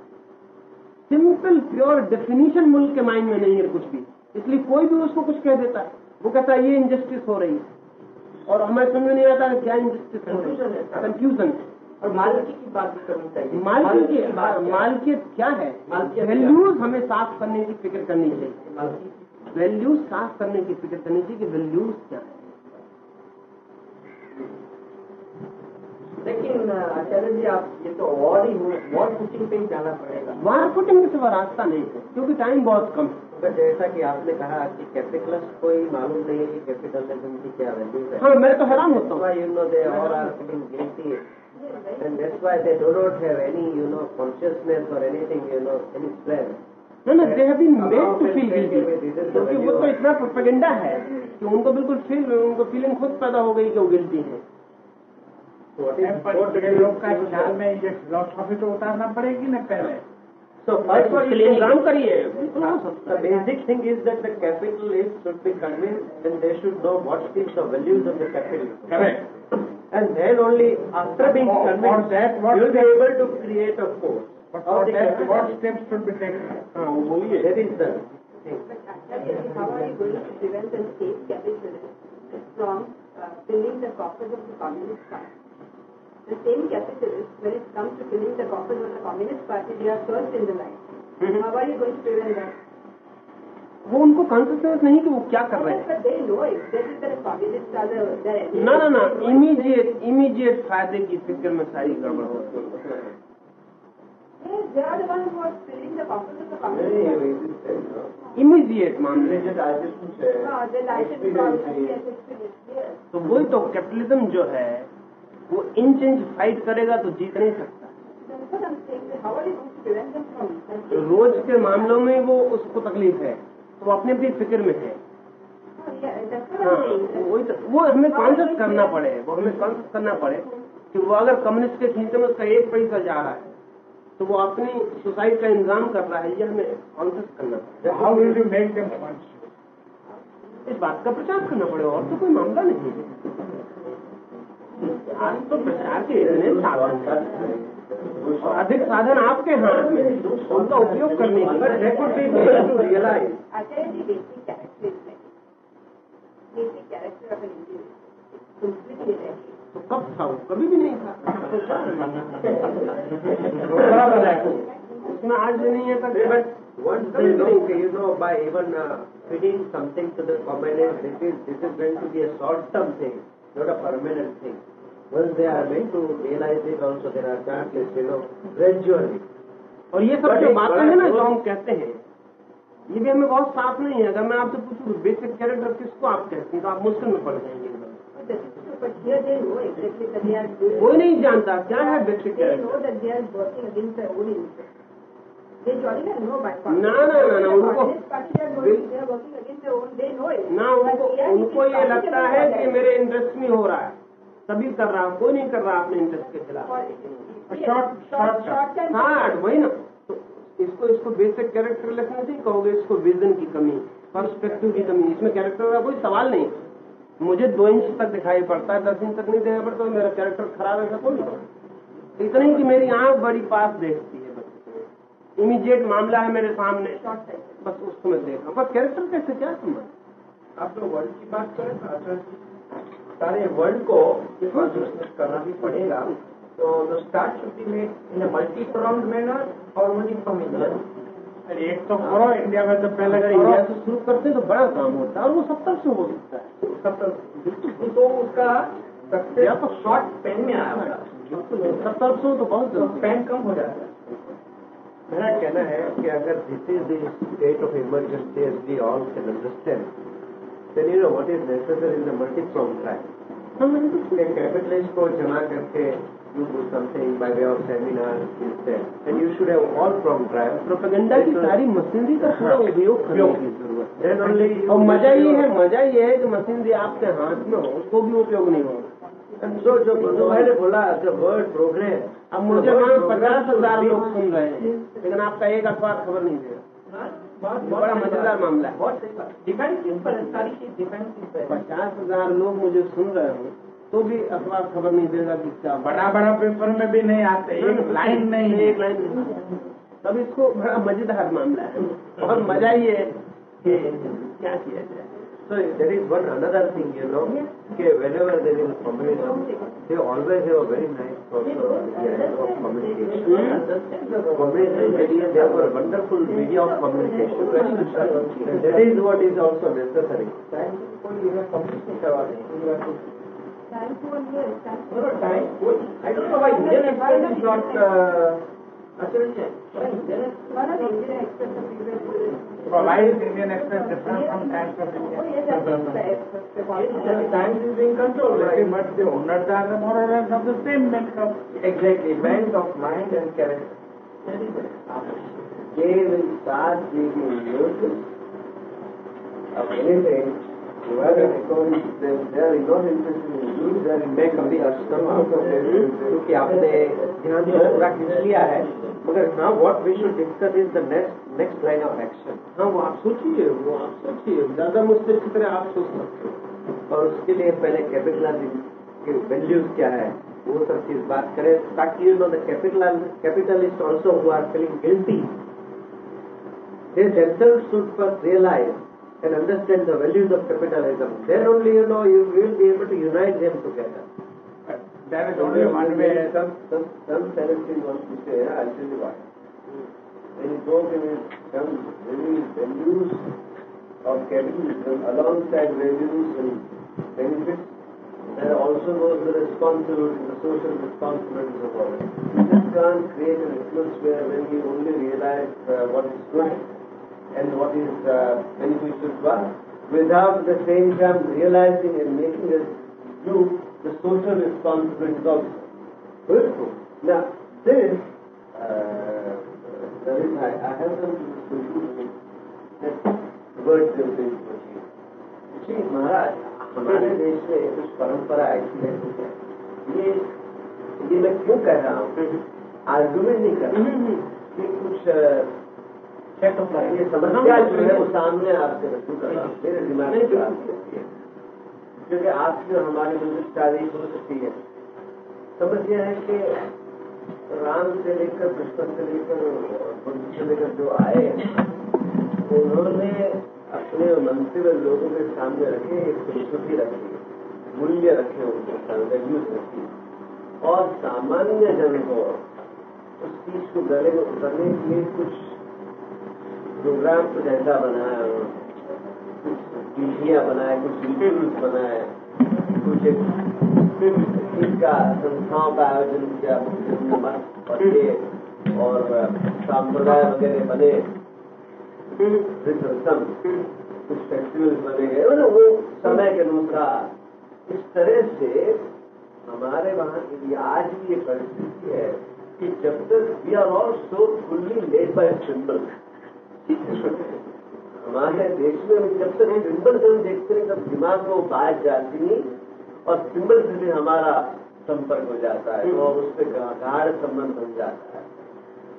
Speaker 2: सिंपल प्योर डेफिनेशन मुल्क के माइंड में नहीं है कुछ भी। इसलिए कोई भी उसको कुछ कह देता है। वो कहता है ये इंजस्टिस हो रही है। और हमें समझ में नहीं आता क्या इंजस्टिस हो रही है। कंफ्यूजन है
Speaker 5: और मालिकी की बात भी करनी चाहिए।
Speaker 2: मालकियत
Speaker 5: की बात
Speaker 2: की
Speaker 5: क्या? है?
Speaker 2: मालकियत क्या? है वैल्यूज़ हमें साफ़ करने की फ़िक्र करनी चाहिए। वैल्यूज़ साफ़ करने की फ़िक्र करनी चाहिए कि वैल्यूज़ क्या है।
Speaker 5: लेकिन आचार्य जी आप ये तो अवार्ड ही हुए। अवार्ड पुटिंग पे ही जाना पड़ेगा।
Speaker 2: पुटिंग के सिवा रास्ता नहीं है क्योंकि टाइम बहुत कम है।
Speaker 8: तो जैसा कि आपने कहा कि कैपिटलिस्ट को ही मालूम नहीं है कि कैपिटलिज्म की क्या वैल्यू है।
Speaker 2: हाँ मैं तो हैरान होता हूँ।
Speaker 8: Why you know they all are feeling guilty. And that's why they do not have any you know consciousness or anything you know any strength.
Speaker 2: ना ना they have been made to feel guilty क्योंकि वो तो इतना propaganda है कि उनको बिल्कुल फील उनको फीलिंग खुद पैदा हो गई कि वो गिल्टी है।
Speaker 4: पर लोग का ख्याल में ये फिलोसॉफी तो उतारना पड़ेगी ना पहले?
Speaker 8: so
Speaker 2: first
Speaker 8: first
Speaker 2: इसके लिए इंतजाम करिए बिल्कुल हो सकता
Speaker 8: the basic thing is that the capitalists should be convinced and they should know what is the values of the capitalist
Speaker 4: correct
Speaker 8: and then only after being
Speaker 4: For- for
Speaker 8: convinced
Speaker 4: that, what
Speaker 8: you will be
Speaker 4: step-
Speaker 8: able to create a force
Speaker 4: But
Speaker 8: of
Speaker 4: for
Speaker 8: the
Speaker 4: that, what
Speaker 8: capitalist.
Speaker 4: steps should be taken?
Speaker 2: हाँ वो बोलिए
Speaker 8: that is the thing
Speaker 9: How are you going to prevent the state capitalists from uh, filling the coffers of the Communist Party? The same capitalists, when it comes to filling the coffers of the Communist Party, they are first in the line. Mm-hmm. How are you going to prevent that?
Speaker 2: वो उनको consciousness नहीं कि वो क्या कर रहे हैं ना ना ना इमीडिएट इमीडिएट फ़ायदे की फ़िक्र में सारी गड़बड़ होती है
Speaker 9: Yes, they are the ones who are filling the coffers of the Communist
Speaker 8: very
Speaker 9: Party.
Speaker 8: resistant no?
Speaker 2: Immediate मामले
Speaker 8: है
Speaker 9: Ah,
Speaker 8: है।
Speaker 2: तो वही तो कैपिटलिज्म जो है वो इंच इंच फाइट करेगा तो जीत नहीं सकता? रोज के मामलों में वो उसको तकलीफ़ है तो वो अपनी अपनी फ़िक्र में है हाँ वही तो वो हमें कॉन्शियस करना पड़े वो हमें कॉन्शियस करना पड़े कि वो अगर कम्युनिस्ट के खींचे में उसका एक पैसा जा रहा है तो वो अपनी सुसाइड का इंतज़ाम कर रहा है ये हमें कॉन्शियस करना
Speaker 4: How will you make them conscious?
Speaker 2: इस बात का प्रचार करना पड़ेगा और तो कोई मामला नहीं है अधिक साधन आपके हाथ में उनका उपयोग करने की
Speaker 9: बस रेकॉर्ड भी रियलाइज़
Speaker 2: तो कब था वो? कभी भी नहीं था। उसमें आज भी नहीं है तक
Speaker 8: but one something to this is this is going to be a short term thing not a permanent thing when they are meant to realize it also. There are chances you know gradually.
Speaker 2: और ये सब जो बात है ना जो हम कहते हैं ये भी हमें बहुत साफ़ नहीं है। अगर मैं आपसे पूछूँ तो बेसिक कैरेक्टर किसको आप कहते हैं तो आप मुश्किल में पड़ जाएँगे। कोई नहीं जानता क्या है बेसिक कैरेक्टर ना ना उनको ना उनको ये लगता है कि मेरे इंटरेस्ट में हो रहा है। तभी कर रहा हूँ कोई नहीं कर रहा अपने इंटरेस्ट के खिलाफ।
Speaker 9: short-
Speaker 4: short
Speaker 2: हाँ वही ना। तो इसको इसको बेसिक कैरेक्टर लेसन नहीं कहोगे इसको विजन की कमी पर्सपेक्टिव की कमी। इसमें कैरेक्टर का कोई सवाल नहीं। मुझे दो इंच तक दिखाई पड़ता है दस इंच तक नहीं दिखाई पड़ता तो मेरा कैरेक्टर खराब है कोई नहीं। इतना ही कि मेरी आँख बड़ी पास देखती है बस। इमीडिएट मामला है मेरे सामने। बस उसको मैं देख रहा हूँ। बस कैरेक्टर कैसे क्या संबंध
Speaker 5: आप लोग वर्ड की बात करें तो सारे वर्ल्ड को करना भी पड़ेगा। तो the start should be made in a multi prong manner और ओनली फ्रॉम इंडिया
Speaker 4: अरे एक तो करो इंडिया में तो पहले
Speaker 2: अगर इंडिया से शुरू करते हैं तो बड़ा काम होता है और वो सब तरफ़ से हो सकता है।
Speaker 5: सब तरफ़ तो उसका सक्सेस तो शॉर्ट पेन में आया होगा।
Speaker 2: बिल्कुल। सब तरफ़ से तो बहुत
Speaker 5: तो पेन कम हो जाता है
Speaker 8: मेरा कहना है कि अगर this is the state of emergency as we all can understand then you know what is necessary in the multi-pronged track. एक कैपिटलिस्ट को जमा करके you do something by way of seminar instead. And you should have all pronged track.
Speaker 2: Propaganda की सारी machinery का पूरा उपयोग करने की ज़रूरत है
Speaker 8: Then only you
Speaker 2: और मज़ा ये है मज़ा ये है कि मशीनरी आपके हाथ में हो उसको भी उपयोग नहीं
Speaker 8: so जो मधु भाई ने बोला the word progress.
Speaker 2: अब मुझे पचास हज़ार लोग सुन रहे हैं लेकिन आपका एक अखबार खबर नहीं दे रहा बड़ा मज़ेदार मामला है।
Speaker 5: बहुत सही बात। डिपेंड किस पर सारी चीज़ डिपेंड किस पर
Speaker 2: पचास हज़ार लोग मुझे सुन रहे हो तो भी अखबार खबर नहीं देगा कि क्या
Speaker 4: बड़ा बड़ा पेपर में भी नहीं आते एक लाइन नहीं ही।
Speaker 2: एक लाइन नहीं तब इसको बड़ा मज़ेदार मामला है। और मज़ा ये है कि क्या किया जाए।
Speaker 8: So there is one another thing, you know, okay, whenever there is a communism, they always have a very nice idea of communication. Communism, they they have a wonderful media of communication. And that is what is also necessary.
Speaker 9: Time to one year, time to
Speaker 5: No, time. I don't know why Indian is not. Uh, why Indian Express?
Speaker 9: one of the Indian Express of previous
Speaker 4: Why is Indian Express different from Times of
Speaker 9: Oh,
Speaker 4: India?
Speaker 9: yes, I think the
Speaker 5: The
Speaker 9: Express.
Speaker 5: Times is being controlled by.
Speaker 4: But the owners are more or less of the same makeup.
Speaker 5: Exactly, bent of mind and character.
Speaker 8: They will start giving notice of anything. Whether because they, they are not interested in you, they are in make कभी अष्टम आपको क्योंकि आपने ध्यान तो पूरा खींच लिया है मगर ना what we should discuss is the next next line of action
Speaker 2: ना वो आप सोचिए वो आप सोचिए। ज़्यादा मुश्किल की तरह आप सोच सकते हो।
Speaker 8: और उसके लिए पहले कैपिटलिज्म के वैल्यूज़ क्या है वो सब चीज़ बात करें ताकि you know the capitalist also who are feeling guilty they gentle should first realise and understand the values of capitalism there only you know you will be able to unite them together
Speaker 4: There is only one way.
Speaker 8: Some some some sentences wants to say, I'll tell you why. When you talk about some very values of capitalism alongside values and benefits, there also goes the responsibility, the social responsibilities of all. You just can't create an atmosphere when you only realize uh, what is good and what is uh, beneficial to us, without at the same time realizing and making us do the social responsibilities also. Beautiful. Now, this uh, Ravi bhai, I I have some solutions that words will be achieved. जी महाराज हमारे देश में कुछ परंपरा ऐसी है ये ये मैं क्यों कह रहा हूँ आर्गुमेंट नहीं कर रहा हूँ कि कुछ ये समस्या जो है वो सामने आपसे रखू कर रहा हूँ मेरे दिमाग में है क्योंकि आपकी और हमारी मुझे शादी हो सकती है। समस्या है कि राम से लेकर कृष्ण से लेकर से लेकर जो आए, उन्होंने अपने मंत्री लोगों के सामने रखे, एक फिलोसफी रखी, मूल्य रखे, उनके सामने वैल्यूज़ रखी। और सामान्य जन को उस चीज़ को गले में उतरने के लिए कुछ प्रोग्राम कुछ ऐसा बनाया उन्होंने। पीढ़ियाँ बनाए, कुछ यूट्यूब्स बनाए, कुछ इसका संस्थाओं का आयोजन किया और संप्रदाय वगैरह बने कुछ फेस्टिवल्स बने गए। मतलब वो समय के अनुसार इस तरह से हमारे वहाँ की आज भी ये परिस्थिति है कि जब तक we are all so fully led by symbol. हमारे देश में जब तक सिंबल से हम देखते हैं तब दिमाग को बात जाती नहीं और सिंबल से भी हमारा संपर्क हो जाता है और उससे गाढ़ संबंध बन जाता है।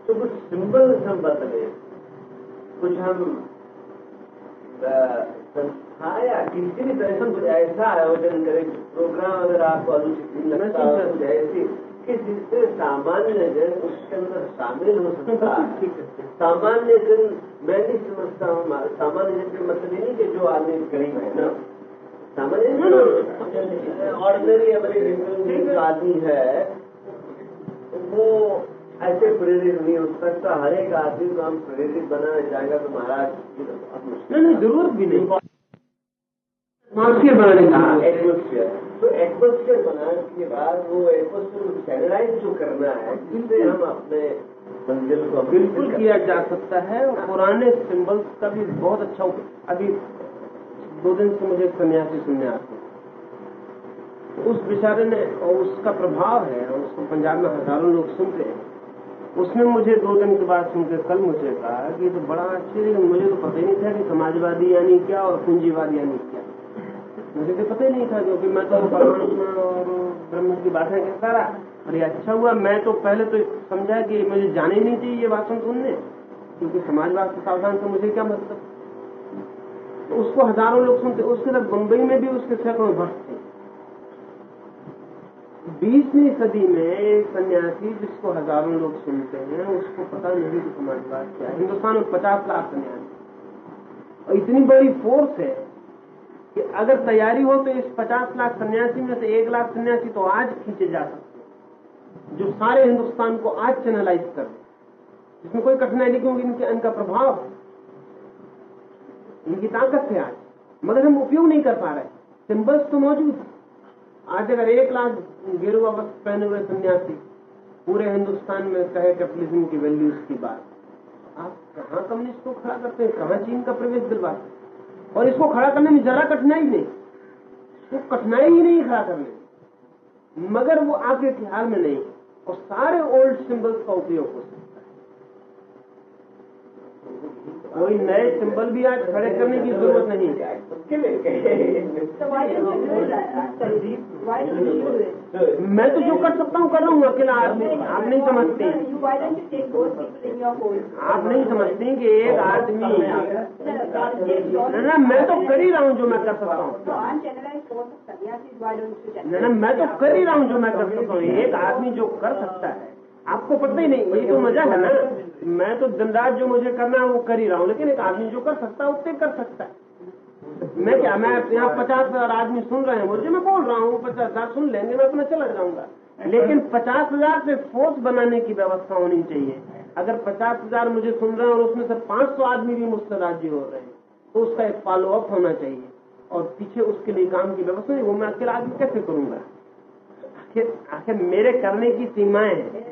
Speaker 8: तो कुछ सिंबल हम बदले कुछ हम संस्था या किसी भी तरह से कुछ ऐसा आयोजन करें प्रोग्राम अगर आपको अनुचित लगता हो कुछ ऐसी कि जिससे सामान्य जन उसके अंदर शामिल हो सकता है। सामान्य जन मैं नहीं समझता हूँ सामान्य जन के मतलब नहीं कि जो आदमी गरीब है ना। सामान्य जन ऑर्डनरी अमेरिकन आदमी है वो ऐसे प्रेरित नहीं हो सकता। हर एक आदमी को हम प्रेरित बनाना चाहेगा तो महाराज तो मुश्किल
Speaker 2: नहीं ज़रूरत भी नहीं। एटमॉस्फेयर बनाने का
Speaker 8: एटमोस्फियर। तो एटमोस्फियर बनाने के बाद वो एटमोस्फियर को चैनलाइज जो करना है जिससे हम अपने मंजिल को
Speaker 2: बिल्कुल किया जा सकता है और पुराने सिंबल्स का भी बहुत अच्छा अभी दो दिन से मुझे सन्यासी सुनने आते हैं। उस बेचारे ने और उसका प्रभाव है और उसको पंजाब में हज़ारों लोग सुनते हैं। उसने मुझे दो दिन के बाद सुनकर कल मुझे कहा कि तो बड़ा आश्चर्य मुझे तो पता ही नहीं था कि समाजवादी यानी क्या और पूंजीवाद यानी क्या। मुझे तो पता ही नहीं था क्योंकि मैं तो परमात्मा और ब्रह्म की बातें कहता रहा। और ये अच्छा हुआ, मैं तो पहले तो समझा कि मुझे जाने नहीं चाहिए ये भाषण सुनने। क्योंकि समाजवाद से सावधान से मुझे क्या मतलब? तो उसको हज़ारों लोग सुनते, उसके बाद बम्बई में भी उसके सैकड़ों भक्त थे। बीसवीं सदी में सन्यासी जिसको हज़ारों लोग सुनते हैं, उसको पता नहीं कि समाजवाद क्या है। हिंदुस्तान में पचास लाख सन्यासी। और इतनी बड़ी फोर्स है कि अगर तैयारी हो तो इस पचास लाख सन्यासी में से एक लाख सन्यासी तो आज खींचे जा सकते जो सारे हिंदुस्तान को आज चैनलाइज कर दे इसमें कोई कठिनाई नहीं क्योंकि इनके इनका प्रभाव इनकी ताकत है आज। मगर हम उपयोग नहीं कर पा रहे सिंबल्स तो मौजूद आज अगर एक लाख गेरुआ वस्त्र पहने हुए सन्यासी पूरे हिंदुस्तान में कहे कैपिटलिज्म की वैल्यूज़ की बात, आप कहाँ कम्युनिस्ट को खड़ा करते हैं? कहाँ चीन का प्रवेश दिलवाते? और इसको खड़ा करने में जरा कठिनाई नहीं। तो कठिनाई ही नहीं खड़ा करने मगर वो आपके ख्याल में नहीं और सारे ओल्ड सिंबल्स का उपयोग हो सकता कोई नए सिंबल भी आज खड़े करने की ज़रूरत नहीं। मैं तो जो कर सकता हूँ, कर रहा हूँ, अकेला आदमी आप नहीं समझते। आप नहीं समझते कि एक आदमी मैं तो कर ही रहा हूँ जो मैं कर सकता हूँ। मैं तो कर ही रहा हूँ जो मैं कर सकता हूँ। एक आदमी जो कर सकता है आपको पता ही नहीं ये तो मज़ा है ना। मैं तो दिन रात जो मुझे करना है वो कर ही रहा हूँ लेकिन एक आदमी जो कर सकता है उतने कर सकता है। मैं क्या मैं यहाँ पचास हज़ार आदमी सुन रहे हैं मुझे मैं बोल रहा हूँ पचास हज़ार सुन लेंगे मैं अपना चला जाऊँगा। लेकिन पचास हज़ार से फोर्स बनाने की व्यवस्था होनी चाहिए। अगर पचास हज़ार मुझे सुन रहे हैं और उसमें से पाँच सौ आदमी भी मुझसे राज़ी हो रहे हैं तो उसका एक फॉलो अप होना चाहिए। और पीछे उसके लिए काम की व्यवस्था नहीं वो मैं अकेला आदमी कैसे करूँगा? आखिर आखिर मेरे करने की सीमाएँ हैं।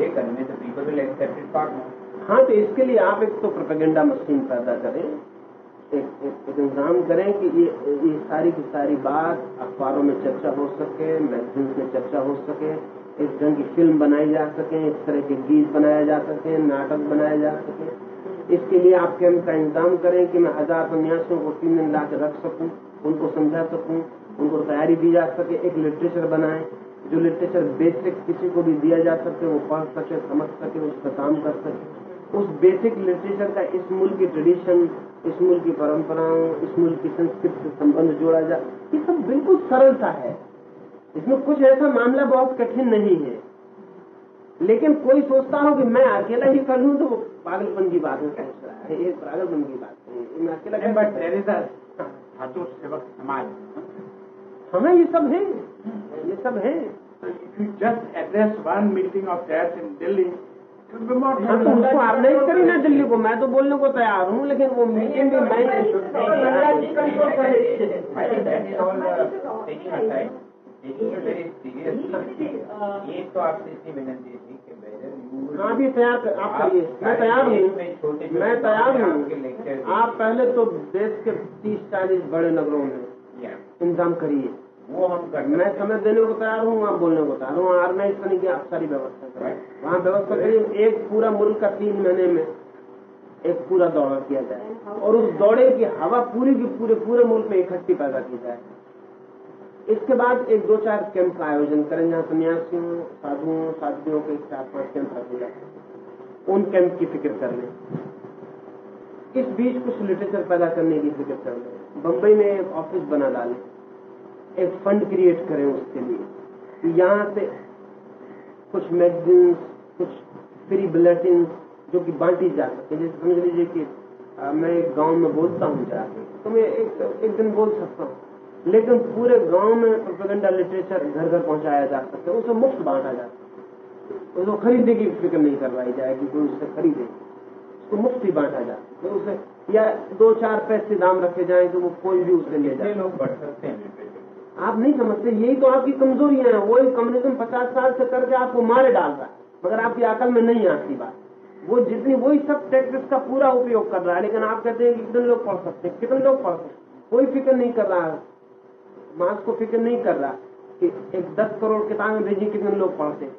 Speaker 3: will accept it far more.
Speaker 2: हाँ तो इसके लिए आप एक तो प्रोपेगेंडा मशीन पैदा करें एक, एक, एक इंतज़ाम करें कि ये ये सारी की सारी बात अखबारों में चर्चा हो सके मैगजीन्स में चर्चा हो सके इस ढंग की फ़िल्म बनाई जा सके इस तरह के गीत बनाए जा सके नाटक बनाए जा सके इसके लिए आप कैंप का इंतज़ाम करें कि मैं हज़ार सन्यासियों को तीन दिन ला के रख सकूँ उनको समझा सकूँ उनको तैयारी दी जा सके एक लिटरेचर बनाएँ जो लिटरेचर बेसिक किसी को भी दिया जा सके वो पढ़ सके समझ सके उस पर काम कर सके। उस बेसिक लिटरेचर का इस मुल्क की ट्रेडिशन इस मुल्क की परंपराओं इस मुल्क की संस्कृति से संबंध जोड़ा जा ये सब बिल्कुल सरल सा है। इसमें कुछ ऐसा मामला बहुत कठिन नहीं है। लेकिन कोई सोचता हो कि मैं अकेला ही कर लूँ तो वो पागलपन की बात है रहा है ये पागलपन की बात है मैं अकेला सकता?
Speaker 4: Dhatu Sevak Samaj.
Speaker 2: हमें ये सब है ये सब है। दिल्ली को मैं तो बोलने को तैयार हूँ लेकिन वो मीटिंग भी मैं
Speaker 3: थी
Speaker 2: भी तैयार आप करिए मैं तैयार हूँ मैं तैयार हूँ आप पहले तो देश के तीस चालीस बड़े नगरों में इंतज़ाम करिए
Speaker 3: वो हम कर
Speaker 2: मैं समय देने को तैयार हूँ आप बोलने को तैयार हूँ। ऑर्गेनाइज करने की आप सारी व्यवस्था करें। वहाँ व्यवस्था करिए एक पूरा मुल्क का तीन महीने में एक पूरा दौरा किया जाए। और उस दौड़े की हवा पूरी की पूरे पूरे मुल्क में इकट्ठी पैदा की जाए। इसके बाद एक दो चार कैंप का आयोजन करें जहाँ सन्यासियों साधुओं साधुओं के चार पाँच कैंप रखे जाए उन कैंप की फ़िक्र कर लें। इस बीच कुछ लिटरेचर पैदा करने की फ़िक्र कर लें। बम्बई में एक ऑफ़िस बना डालें। एक फंड क्रिएट करें उसके लिए। यहाँ से कुछ मैगजीन्स कुछ फ्री बुलेटिन जो कि बांटी जा सके। जैसे समझ लीजिए कि आ, मैं एक गाँव में बोलता हूँ जाके तो मैं एक, एक दिन बोल सकता हूँ। लेकिन पूरे गाँव में प्रोपेगेंडा लिटरेचर घर घर पहुँचाया जा सकता है उसे मुफ़्त बांटा जा सकता है। उसको खरीदने की फ़िक्र नहीं करवाई जाएगी कोई उसे खरीदे। उसको मुफ़्त ही बांटा जा सकता है। उसे या दो चार पैसे दाम रखे जाए तो वो कोई भी उसे ले जाए
Speaker 3: लोग बढ़ सकते हैं।
Speaker 2: आप नहीं समझते, यही तो आपकी कमजोरियाँ हैं वही कम्युनिज्म पचास साल से करके आपको मारे डाल रहा है, मगर आपकी अकल में नहीं आती बात। वो जितनी वही सब टैक्टिक्स का पूरा उपयोग कर रहा है, लेकिन आप कहते हैं कि कितने लोग पढ़ सकते हैं, कितने लोग पढ़ सकते कोई फ़िक्र नहीं कर रहा मास को फ़िक्र नहीं कर रहा कि एक दस करोड़ किताबें भेजी, कितने लोग पढ़ते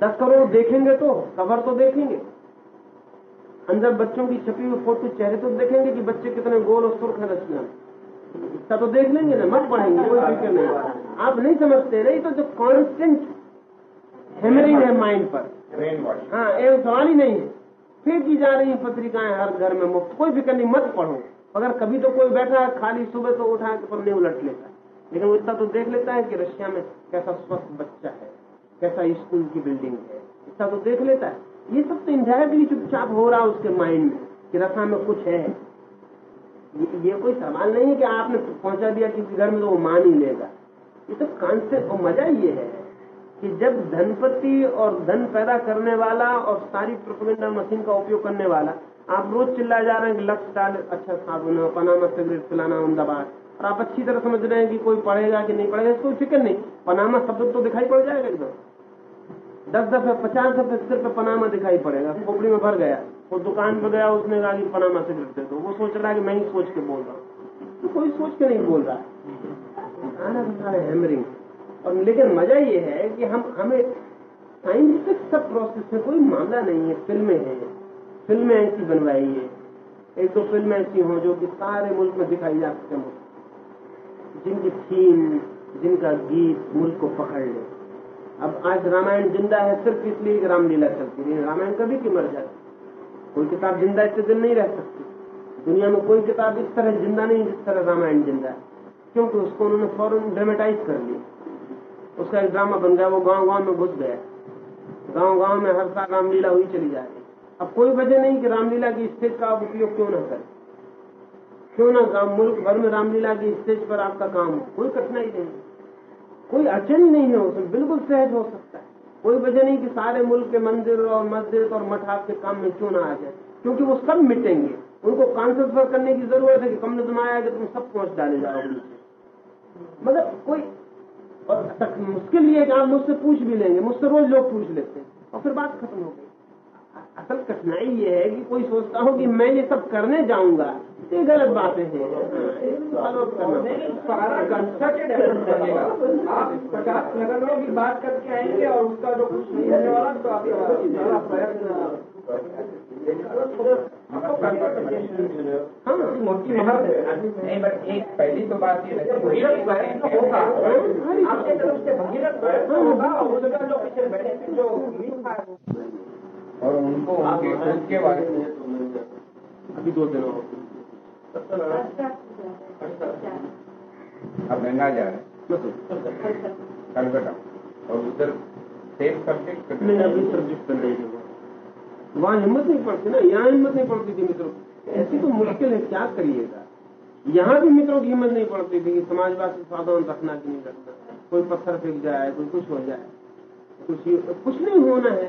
Speaker 2: दस करोड़ देखेंगे तो कवर तो देखेंगे। अंदर बच्चों की छपी हुई फ़ोटो, चेहरे तो देखेंगे कि बच्चे कितने गोल और सुर्ख है। रचना तो देख लेंगे ना मत पढ़ेंगे कोई फ़िक्र नहीं। आप नहीं समझते नहीं तो जो कांस्टेंट हेमरिंग है माइंड पर। हाँ ये सवाल ही नहीं है। फेंकी जा रही हैं पत्रिकाएँ हर घर में मुफ़्त। कोई फ़िक्र नहीं मत पढ़ो। अगर कभी तो कोई बैठा है खाली सुबह तो उठा के पन्ने उलट लेता है। लेकिन वो इतना तो देख लेता है कि रशिया में कैसा स्वस्थ बच्चा है कैसा स्कूल की बिल्डिंग है। इतना तो देख लेता है। ये सब तो इंडायरेक्टली चुपचाप हो रहा है उसके माइंड में कि रसा में कुछ है। ये, कोई सवाल नहीं है कि आपने पहुँचा दिया किसी घर में तो वो मान ही लेगा। ये तो कॉन्सेप्ट और मज़ा ये है कि जब धनपति और धन पैदा करने वाला और सारी प्रोपेगेंडा मशीन का उपयोग करने वाला आप रोज चिल्ला जा रहे हैं कि लक्ष्य डाल अच्छा साबुन है पनामा सिगरेट पिलाना अहमदाबाद। और आप अच्छी तरह समझ रहे हैं कि कोई पढ़ेगा कि नहीं पढ़ेगा इसको फ़िक्र नहीं। पनामा शब्द तो दिखाई पड़ जाएगा एकदम। दस दफे पचास दफे सिर पनामा दिखाई पड़ेगा खोपड़ी में भर गया। वो दुकान पर गया, उसने कहा कि पनामा सिगरेट दे दो। वो सोच रहा है कि मैं ही सोच के बोल रहा हूँ। तो कोई सोच के नहीं बोल रहा है। है हैमरिंग और लेकिन मज़ा ये है कि हम, हमें साइंटिफिक सब प्रोसेस में कोई मामला नहीं है। फ़िल्में हैं। फ़िल्में ऐसी बनवाई है। एक दो फ़िल्में ऐसी हों जो कि सारे मुल्क में दिखाई जा सकते मुल्क जिनकी थीम, जिनका गीत मुल्क को पकड़ ले। अब आज रामायण ज़िंदा है, सिर्फ़ इसलिए कि रामलीला चलती रही। रामायण कभी की मर जाती। कोई किताब ज़िंदा इतने दिन नहीं रह सकती। दुनिया में कोई किताब इस तरह ज़िंदा नहीं, जिस तरह रामायण ज़िंदा है। क्योंकि उसको उन्होंने फ़ौरन ड्रामेटाइज कर लिया। उसका एक ड्रामा बन गया, वो गाँव गाँव में घुस गया। गाँव गाँव में हर साल रामलीला हुई चली जा रही अब कोई वजह नहीं कि रामलीला की स्टेज का आप उपयोग क्यों ना करें। क्यों ना गाँव मुल्क भर में रामलीला की स्टेज पर आपका काम हो। कोई कठिनाई नहीं कोई अड़चन नहीं है उसमें बिल्कुल सहज हो सकता। कोई वजह नहीं कि सारे मुल्क के मंदिर और मस्जिद और मठ आपके काम में क्यों ना आ जाए? क्योंकि वो सब मिटेंगे। उनको कॉन्सेंट्रेट करने की ज़रूरत है कि कम नजम आया कि तुम सब पहुँच डाले जाओ नीचे मतलब कोई और मुश्किल ये है कि आप मुझसे पूछ भी लेंगे। मुझसे रोज लोग पूछ लेते हैं। और फिर बात खत्म हो गई। असल कठिनाई ये है कि कोई सोचता हो कि मैं ये सब करने जाऊँगा। ये गलत बातें हैं।
Speaker 5: आप नगरों की बात करके आएँगे और उसका जो कुछ नहीं होने वाला तो आप प्रयत्न
Speaker 2: हाँ
Speaker 5: मोटी
Speaker 3: नहीं बट एक पहली तो बात ये है
Speaker 5: भगीरथ प्रयत्न होगा। आपके तरफ़ से भगीरथ प्रयत्न होगा और उसका जो पीछे बेनिफिट जो उम्मीद था
Speaker 3: और उनको उनके खुद के बारे में।
Speaker 2: अभी दो दिनों
Speaker 3: अब गंगा जा रहे कलकत्ता। और उधर सेम सब्जेक्ट
Speaker 2: नहीं अभी सब्जेक्ट कर रही वहाँ हिम्मत नहीं पड़ती ना यहाँ हिम्मत नहीं पड़ती थी मित्रों। ऐसी तो मुश्किल है क्या करिएगा यहाँ भी मित्रों की हिम्मत नहीं पड़ती थी कि समाजवाद से सावधान रखना कि नहीं रखना। कोई पत्थर फेंक जाए कोई कुछ हो जाए। कुछ कुछ नहीं होना है।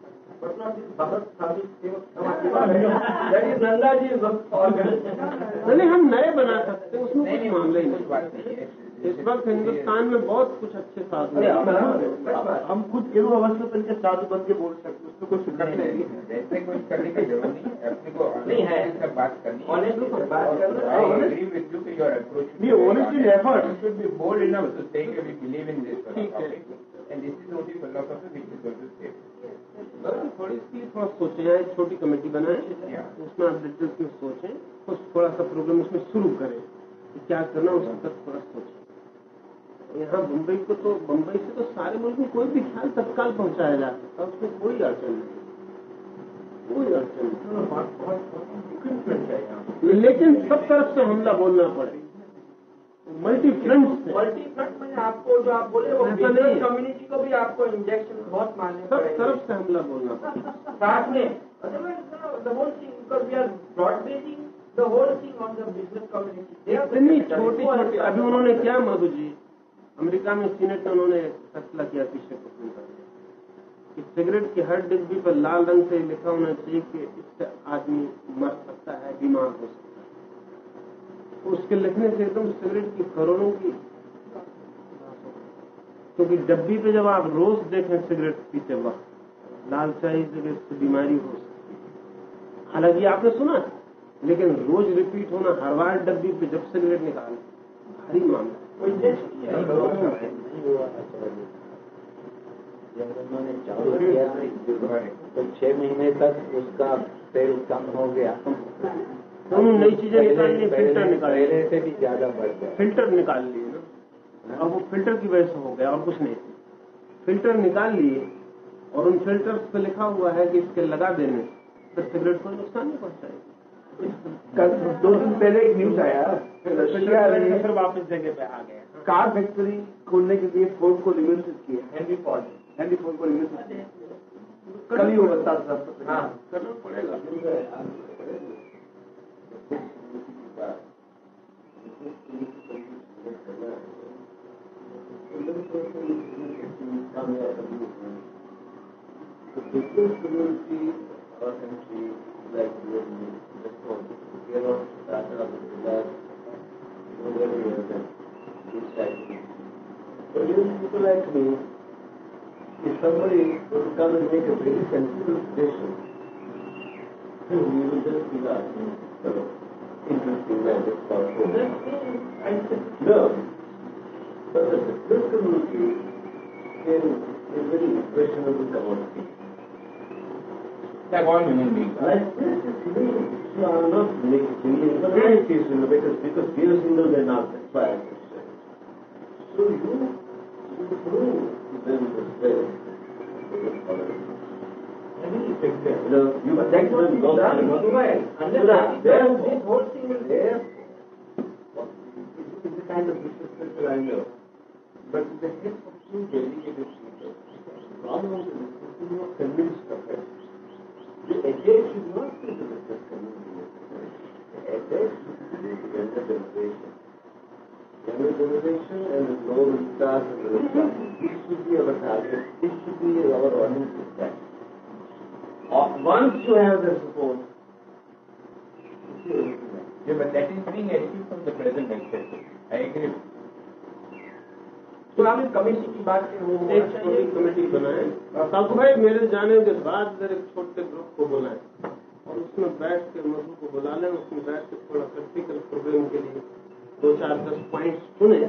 Speaker 2: नंदा हम नए बना सकते उसमें कुछ मामले ही नहीं। इस वक्त हिंदुस्तान में बहुत कुछ अच्छे साधु
Speaker 7: हम खुद के रूप अवस्थ बन के साधु बन के बोल सकते उसमें कुछ
Speaker 3: नहीं ऐसे कुछ करने की ज़रूरत नहीं है। अपने को
Speaker 5: तो बात करना
Speaker 2: ठीक है। थोड़ी सी थोड़ा सोचें एक छोटी कमेटी बनाएँ. उसमें आप डिटेल्स में सोचें कुछ थोड़ा सा प्रोग्राम उसमें शुरू करें कि क्या करना उसका तक थोड़ा सोचें। यहाँ मुंबई को तो मुंबई से तो सारे मुल्क में कोई भी ख्याल तत्काल पहुँचाया जा सकता उसमें कोई अड़चन नहीं। कोई अड़चन नहीं। लेकिन सब तरफ़ से हमला बोलना पड़े। मल्टी फ्रंट
Speaker 5: मल्टी फ्रंट में आपको जो आप बोले वो बिज़नेस कम्युनिटी को भी आपको इंजेक्शन बहुत मारने
Speaker 2: सब तरफ़ से हमला बोलना
Speaker 5: साथ में because we are broad basing the whole thing on the business community they are the
Speaker 2: इतनी छोटी छोटी अभी उन्होंने क्या मधु जी अमेरिका में सीनेट में उन्होंने फैसला किया पीछे कि। सिगरेट की हर डिब्बी पर लाल रंग से लिखा होना चाहिए कि इससे आदमी मर सकता है बीमार हो सकता है। उसके लिखने से एकदम सिगरेट की करोड़ों की क्योंकि तो डब्बी पे जब आप रोज देखें सिगरेट पीते वक्त लाल शाही सिगरेट से बीमारी हो सकती है। हालाँकि आपने सुना है, लेकिन रोज रिपीट होना हर बार डब्बी पे जब सिगरेट निकाले भारी मामला है।
Speaker 8: जब उन्होंने चालू किया तो छह महीने तक उसका सेल कम हो गया।
Speaker 2: उन्होंने नई चीज़ें निकालनी फ़िल्टर निकाल
Speaker 8: पहले
Speaker 2: लिए।
Speaker 8: से भी ज़्यादा बढ़ गया।
Speaker 2: फ़िल्टर निकाल लिए ना। अब वो फ़िल्टर की वजह से हो गया और कुछ नहीं। फ़िल्टर निकाल लिए और उन फ़िल्टर पे लिखा हुआ है कि इसके लगा देने तो सिगरेट को नुकसान नहीं पहुंचाएगी।
Speaker 7: कल दो दिन पहले एक न्यूज़ आया रशिया
Speaker 2: फिर वापस जगह पे आ गए।
Speaker 7: कार फैक्ट्री खोलने के लिए फोर्ड को निमंत्रित किया हेनरी फोर्ड हेनरी फोर्ड को निमंत्रित किया। कल ही वो बता था।
Speaker 2: हाँ करना पड़ेगा।
Speaker 8: Make a very sensible suggestion, we will just be like, term. But the business community can be very questionable commodity.
Speaker 3: Like all human beings.
Speaker 8: Like this, you are not making communities, you know, because, because we are single, they are not inspired. So you, you prove them the strength I mean, you take them. You, know, you protect go down, go away. Unless, there, this
Speaker 3: whole thing is
Speaker 5: there. वो
Speaker 2: एक committee बनाए। साधु भाई मेरे जाने के बाद मेरे एक छोटे ग्रुप को बुलाए। और उसमें बैठ के मधु को बुला लें उसमें बैठ के थोड़ा प्रैक्टिकल प्रोग्राम के लिए दो चार दस पॉइंट्स चुने।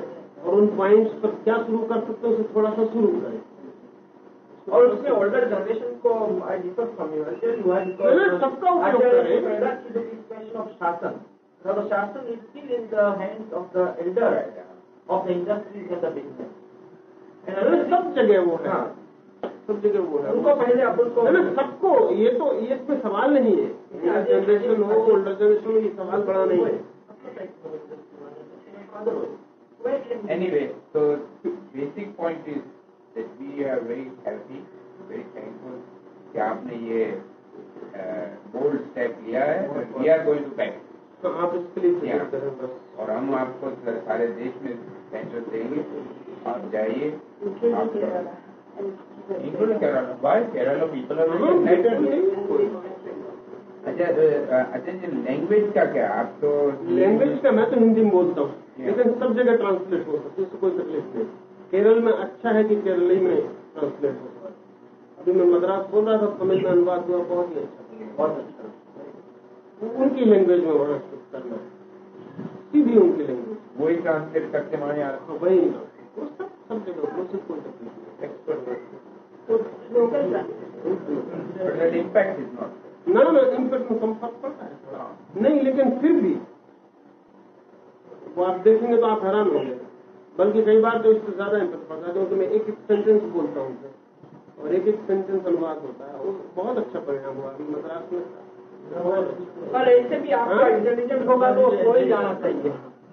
Speaker 2: और उन पॉइंट्स पर क्या शुरू कर सकते हैं उसे थोड़ा सा शुरू करें।
Speaker 5: और उसमें ओल्डर जनरेशन को
Speaker 2: सबका उपयोग
Speaker 5: ऑफ़ शासन। the शासन is still in the hands of the elder of the industries and the business.
Speaker 2: सब जगह वो है।
Speaker 5: हाँ
Speaker 2: सब जगह वो है।
Speaker 5: उनको पहले अपन को
Speaker 2: सबको ये तो ये इसमें सवाल नहीं है। जनरेशन हो ओल्डर जनरेशन हो ये सवाल बड़ा नहीं है।
Speaker 3: Anyway, so basic point is that we are very happy, very thankful कि आपने ये बोल्ड स्टेप लिया है और we are going to back
Speaker 2: तो आप इसके लिए
Speaker 3: और हम आपको सारे देश में सेंटर देंगे। आप जाइए। Including Kerala. Why Kerala people are very united अच्छा तो, अच्छा जी लैंग्वेज का क्या? आप तो
Speaker 2: लैंग्वेज का मैं तो हिंदी में बोलता हूँ। लेकिन सब जगह ट्रांसलेट हो सकती है कोई तकलीफ़ नहीं। केरल में अच्छा है कि केरली में ट्रांसलेट हो सकता है। अभी मैं मद्रास बोल रहा था तमिल में अनुवाद हुआ बहुत ही अच्छा। बहुत अच्छा। उनकी लैंग्वेज में वहाँ करना। सीधी उनकी लैंग्वेज
Speaker 3: वही ट्रांसलेट करके वहाँ यार
Speaker 2: हाँ वही वो सब कोई तकलीफ़ एक्सपर्ट ना ना इम्पैक्ट में कम फ़र्क पड़ता है नहीं लेकिन फिर भी वो आप देखेंगे तो आप हैरान होंगे। बल्कि कई बार तो इससे ज़्यादा इम्पैक्ट पड़ता है क्योंकि मैं एक एक सेंटेंस बोलता हूँ और एक एक सेंटेंस अनुवाद होता है वो बहुत अच्छा परिणाम हुआ अभी मद्रास में।
Speaker 5: पर ऐसे भी आपका इंटेलिजेंट होगा तो स्लो ही जाना चाहिए।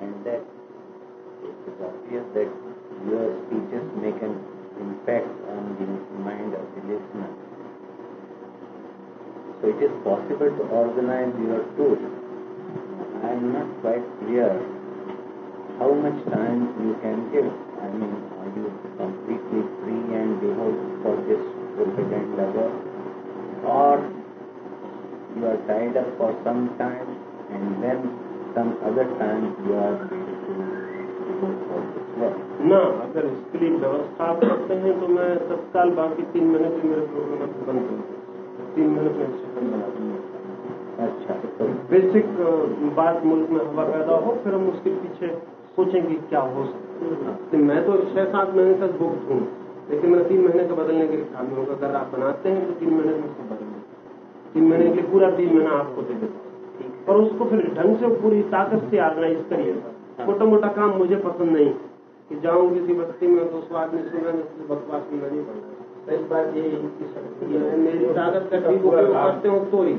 Speaker 8: and that it is obvious that your speeches make an impact on the mind of the listener. So it is possible to organize your tour. I am not quite clear how much time you can give. I mean, are you completely free and devout for this propaganda work? Or you are tied up for some time and then some other time you are?
Speaker 2: ना अगर इसके लिए व्यवस्था आप करते हैं तो मैं तत्काल बाकी तीन महीने के मेरे प्रोग्राम बंद कर तीन महीने में सेशन बना दूँगा
Speaker 8: अच्छा। तो
Speaker 2: बेसिक बात मुल्क में हवा पैदा हो फिर हम उसके पीछे सोचेंगे क्या हो सकता है। मैं तो छह सात महीने तक बुक हूँ लेकिन मैं तीन महीने का बदलने के लिए खाली हूँ। अगर आप बनाते हैं तो तीन महीने में उसको बदल तीन महीने के लिए पूरा तीन महीना आपको दे देता और उसको फिर ढंग से पूरी ताकत से ऑर्गेनाइज करिए। मोटा मोटा काम मुझे पसंद नहीं कि जाऊँ किसी बस्ती में तो उसको आदमी सुना किसी बकवास सुनना नहीं पड़ता
Speaker 5: सही बात ये इनकी शक्ति है।
Speaker 2: मेरी ताकत का उपयोग करते हो तो ही।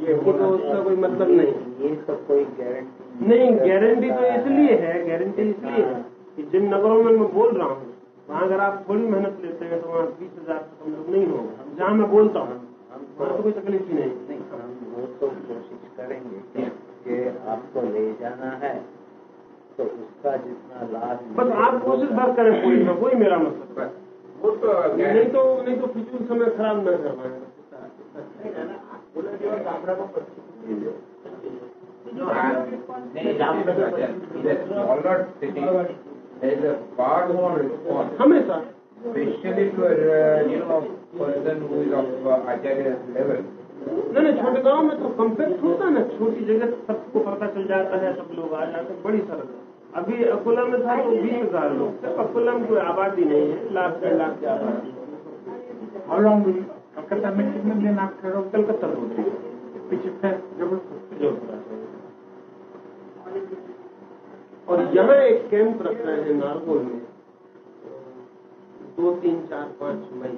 Speaker 2: ये तो उसका कोई मतलब नहीं।
Speaker 8: ये सब कोई गारंटी
Speaker 2: नहीं गारंटी तो इसलिए है गारंटी इसलिए है कि जिन नगरों में मैं बोल रहा हूँ वहाँ अगर आप थोड़ी मेहनत लेते हैं तो वहाँ बीस हज़ार कम लोग नहीं होगा। जहाँ मैं बोलता हूँ वहाँ तो कोई तकलीफ़ ही नहीं।
Speaker 8: करेंगे कि आपको ले जाना है तो उसका जितना लाभ
Speaker 2: बस आप कोशिश बात करें पूरी में वही मेरा मतलब
Speaker 3: वो तो
Speaker 2: नहीं तो नहीं तो फिजूल समय खराब न
Speaker 3: कर
Speaker 2: हमेशा।
Speaker 3: स्पेशली टू यू आचार्य लेवल
Speaker 2: नहीं नहीं छोटे गाँव में तो कम्पेक्ट होता है ना छोटी जगह सबको पता चल जाता है सब लोग आ जाते हैं बड़ी सरल है। अभी अकोला में था तो बीस हज़ार लोग अकोला में कोई आबादी नहीं है लाख डेढ़ लाख की आबादी
Speaker 4: long कलकत्ता में कितने दिन आप ठहरो
Speaker 2: कलकत्ता में होती है।
Speaker 4: पीछे फिर ज़बरदस्त
Speaker 2: और यहाँ एक कैंप रख रहे हैं नारगोल में। दो तीन चार पाँच मई।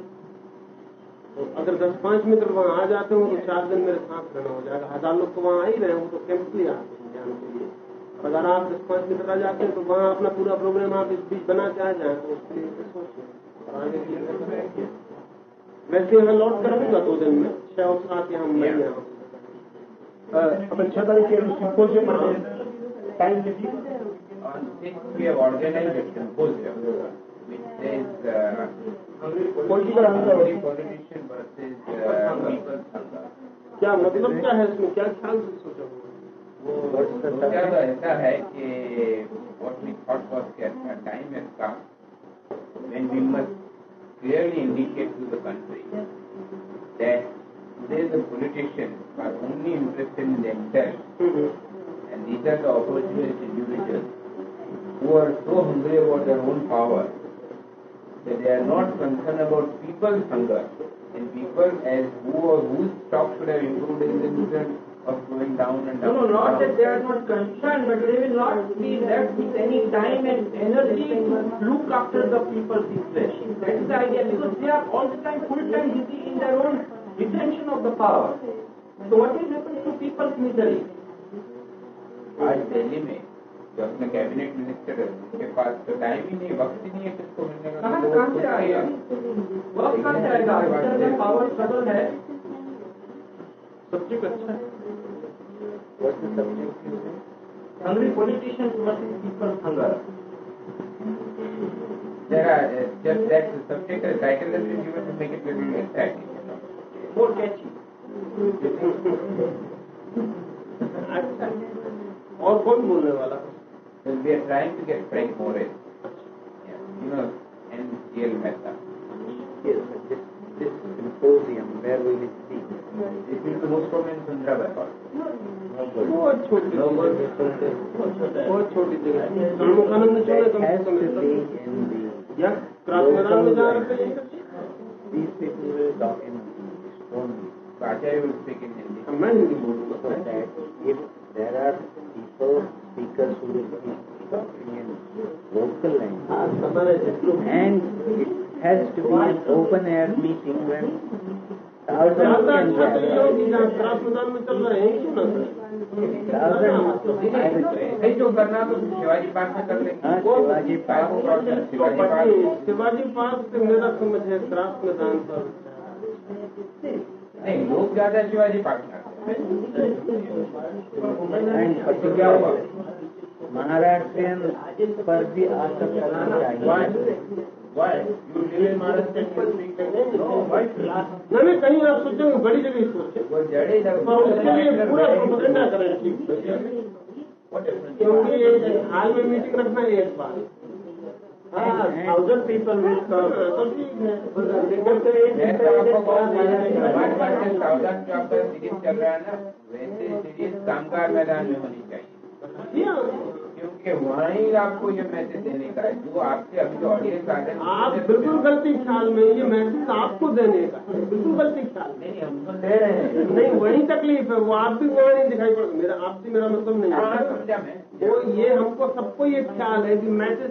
Speaker 2: तो अगर दस पाँच मित्र वहाँ आ जाते हो तो चार दिन मेरे साथ रहना हो जाएगा। हज़ार लोग तो वहाँ आ ही रहे हो तो कैंप के लिए आते हैं जाने के लिए। अगर आप दस पाँच मित्र आ जाते हैं तो वहाँ अपना पूरा प्रोग्राम आप इस बीच बना के आ जाए तो उसके लिए आगे के रहेंगे। वैसे यहाँ लौट कर आऊँगा दो दिन में छह और सात यहाँ यहाँ
Speaker 4: अपन छह तारीख के सिंपोजियम टाइम लिखिए
Speaker 3: On this, we have organized a symposium, which is uh,
Speaker 4: Political answer.
Speaker 3: Hungry politician versus uh, people's hunger.
Speaker 2: क्या मतलब क्या है इसमें क्या ख्याल से सोचा हुआ है?
Speaker 3: वो सोचा तो ऐसा है कि what we thought was that a time has come when we must clearly indicate to the country that today the politicians are only interested in themselves and these are the opportunist individuals who are so hungry about their own power that they are not concerned about people's hunger and people as who or whose stock should have improved in the nutrient of going down and
Speaker 5: No,
Speaker 3: down.
Speaker 5: no,
Speaker 3: and
Speaker 5: not
Speaker 3: down.
Speaker 5: that they are not concerned, but they will not be left with any time and energy to look after the people's interest. That is the idea, because they are all the time full time busy in their own retention of the power. So what will happen to people's misery?
Speaker 3: आज दिल्ली में जो अपने cabinet minister है उनके पास तो time ही नहीं वक्त ही नहीं है किसको मिलने का। वक्त
Speaker 5: कहाँ से आएगा वक्त कहाँ से आएगा पावर सदन है।
Speaker 2: सब्ज़ी अच्छा है।
Speaker 5: Hungry politician versus people hunger
Speaker 3: There are uh, just that the subject. The title that we given to make it little
Speaker 5: more exciting. [laughs]
Speaker 2: More और कौन बोलने वाला?
Speaker 3: Well, we are trying to get Frank Morris. Yeah. You know, and GL Mehta.
Speaker 8: Yes, this, this symposium, where will it be?
Speaker 3: It will be postponed in Sundrabad.
Speaker 2: बहुत छोटी
Speaker 8: is the,
Speaker 2: बहुत छोटी जगह कम से कम
Speaker 8: the,
Speaker 2: या cross में जा रहे थे
Speaker 8: these people will talk in English only.
Speaker 3: So Acharya will speak in Hindi.
Speaker 2: मैं हिंदी बोलूँगा
Speaker 8: that if there are people, speakers who will be talking in local language, and it has to be an open air meeting when thousands
Speaker 2: ज़्यादा
Speaker 8: can
Speaker 2: अच्छा तो ये हो
Speaker 8: gather.
Speaker 2: कि जहाँ cross मैदान में चल रहे हैं.
Speaker 3: नहीं जो करना तो शिवाजी पार्क में कर
Speaker 8: हाँ, शिवाजी पार्क
Speaker 2: तो
Speaker 3: शिवाजी
Speaker 2: शिवाजी से मेरा समझ है क्रास मैदान पर
Speaker 3: नहीं लोग ज़्यादा शिवाजी पार्क हैं।
Speaker 8: And
Speaker 3: तो क्या हुआ
Speaker 8: Maharashtrian पर भी आकर करना चाहिए
Speaker 2: कहीं आप सोचेंगे बड़ी जगह उसके लिए पूरा प्रोपेगेंडा करें क्योंकि हाल में मीटिंग रखना है एक बार। थाउज़ेंड पीपल विल कम तो ठीक है।
Speaker 3: तो आपको आपका सीरीज़ चल रहा है ना वैसे सीरीज़ कामगार मैदान में होनी चाहिए। क्योंकि वहीं आपको ये मैसेज देने का है जो आपसे अभी जो ऑडियंस आ रहे हैं।
Speaker 2: आप बिल्कुल गलती ख्याल में ये मैसेज आपको देने का बिल्कुल गलती ख्याल में।
Speaker 3: नहीं हम तो दे रहे हैं।
Speaker 2: नहीं वही तकलीफ़ है वो आप भी वहाँ नहीं दिखाई पड़ मेरा आपसे मेरा मतलब नहीं
Speaker 3: हाँ,
Speaker 2: है। वो ये हमको सबको ये ख्याल है कि मैसेज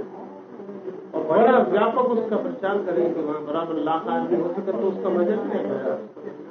Speaker 2: बड़ा व्यापक उसका प्रचार करेंगे, वहाँ बराबर लाख आदमी हो सके तो उसका मज़ा नहीं है?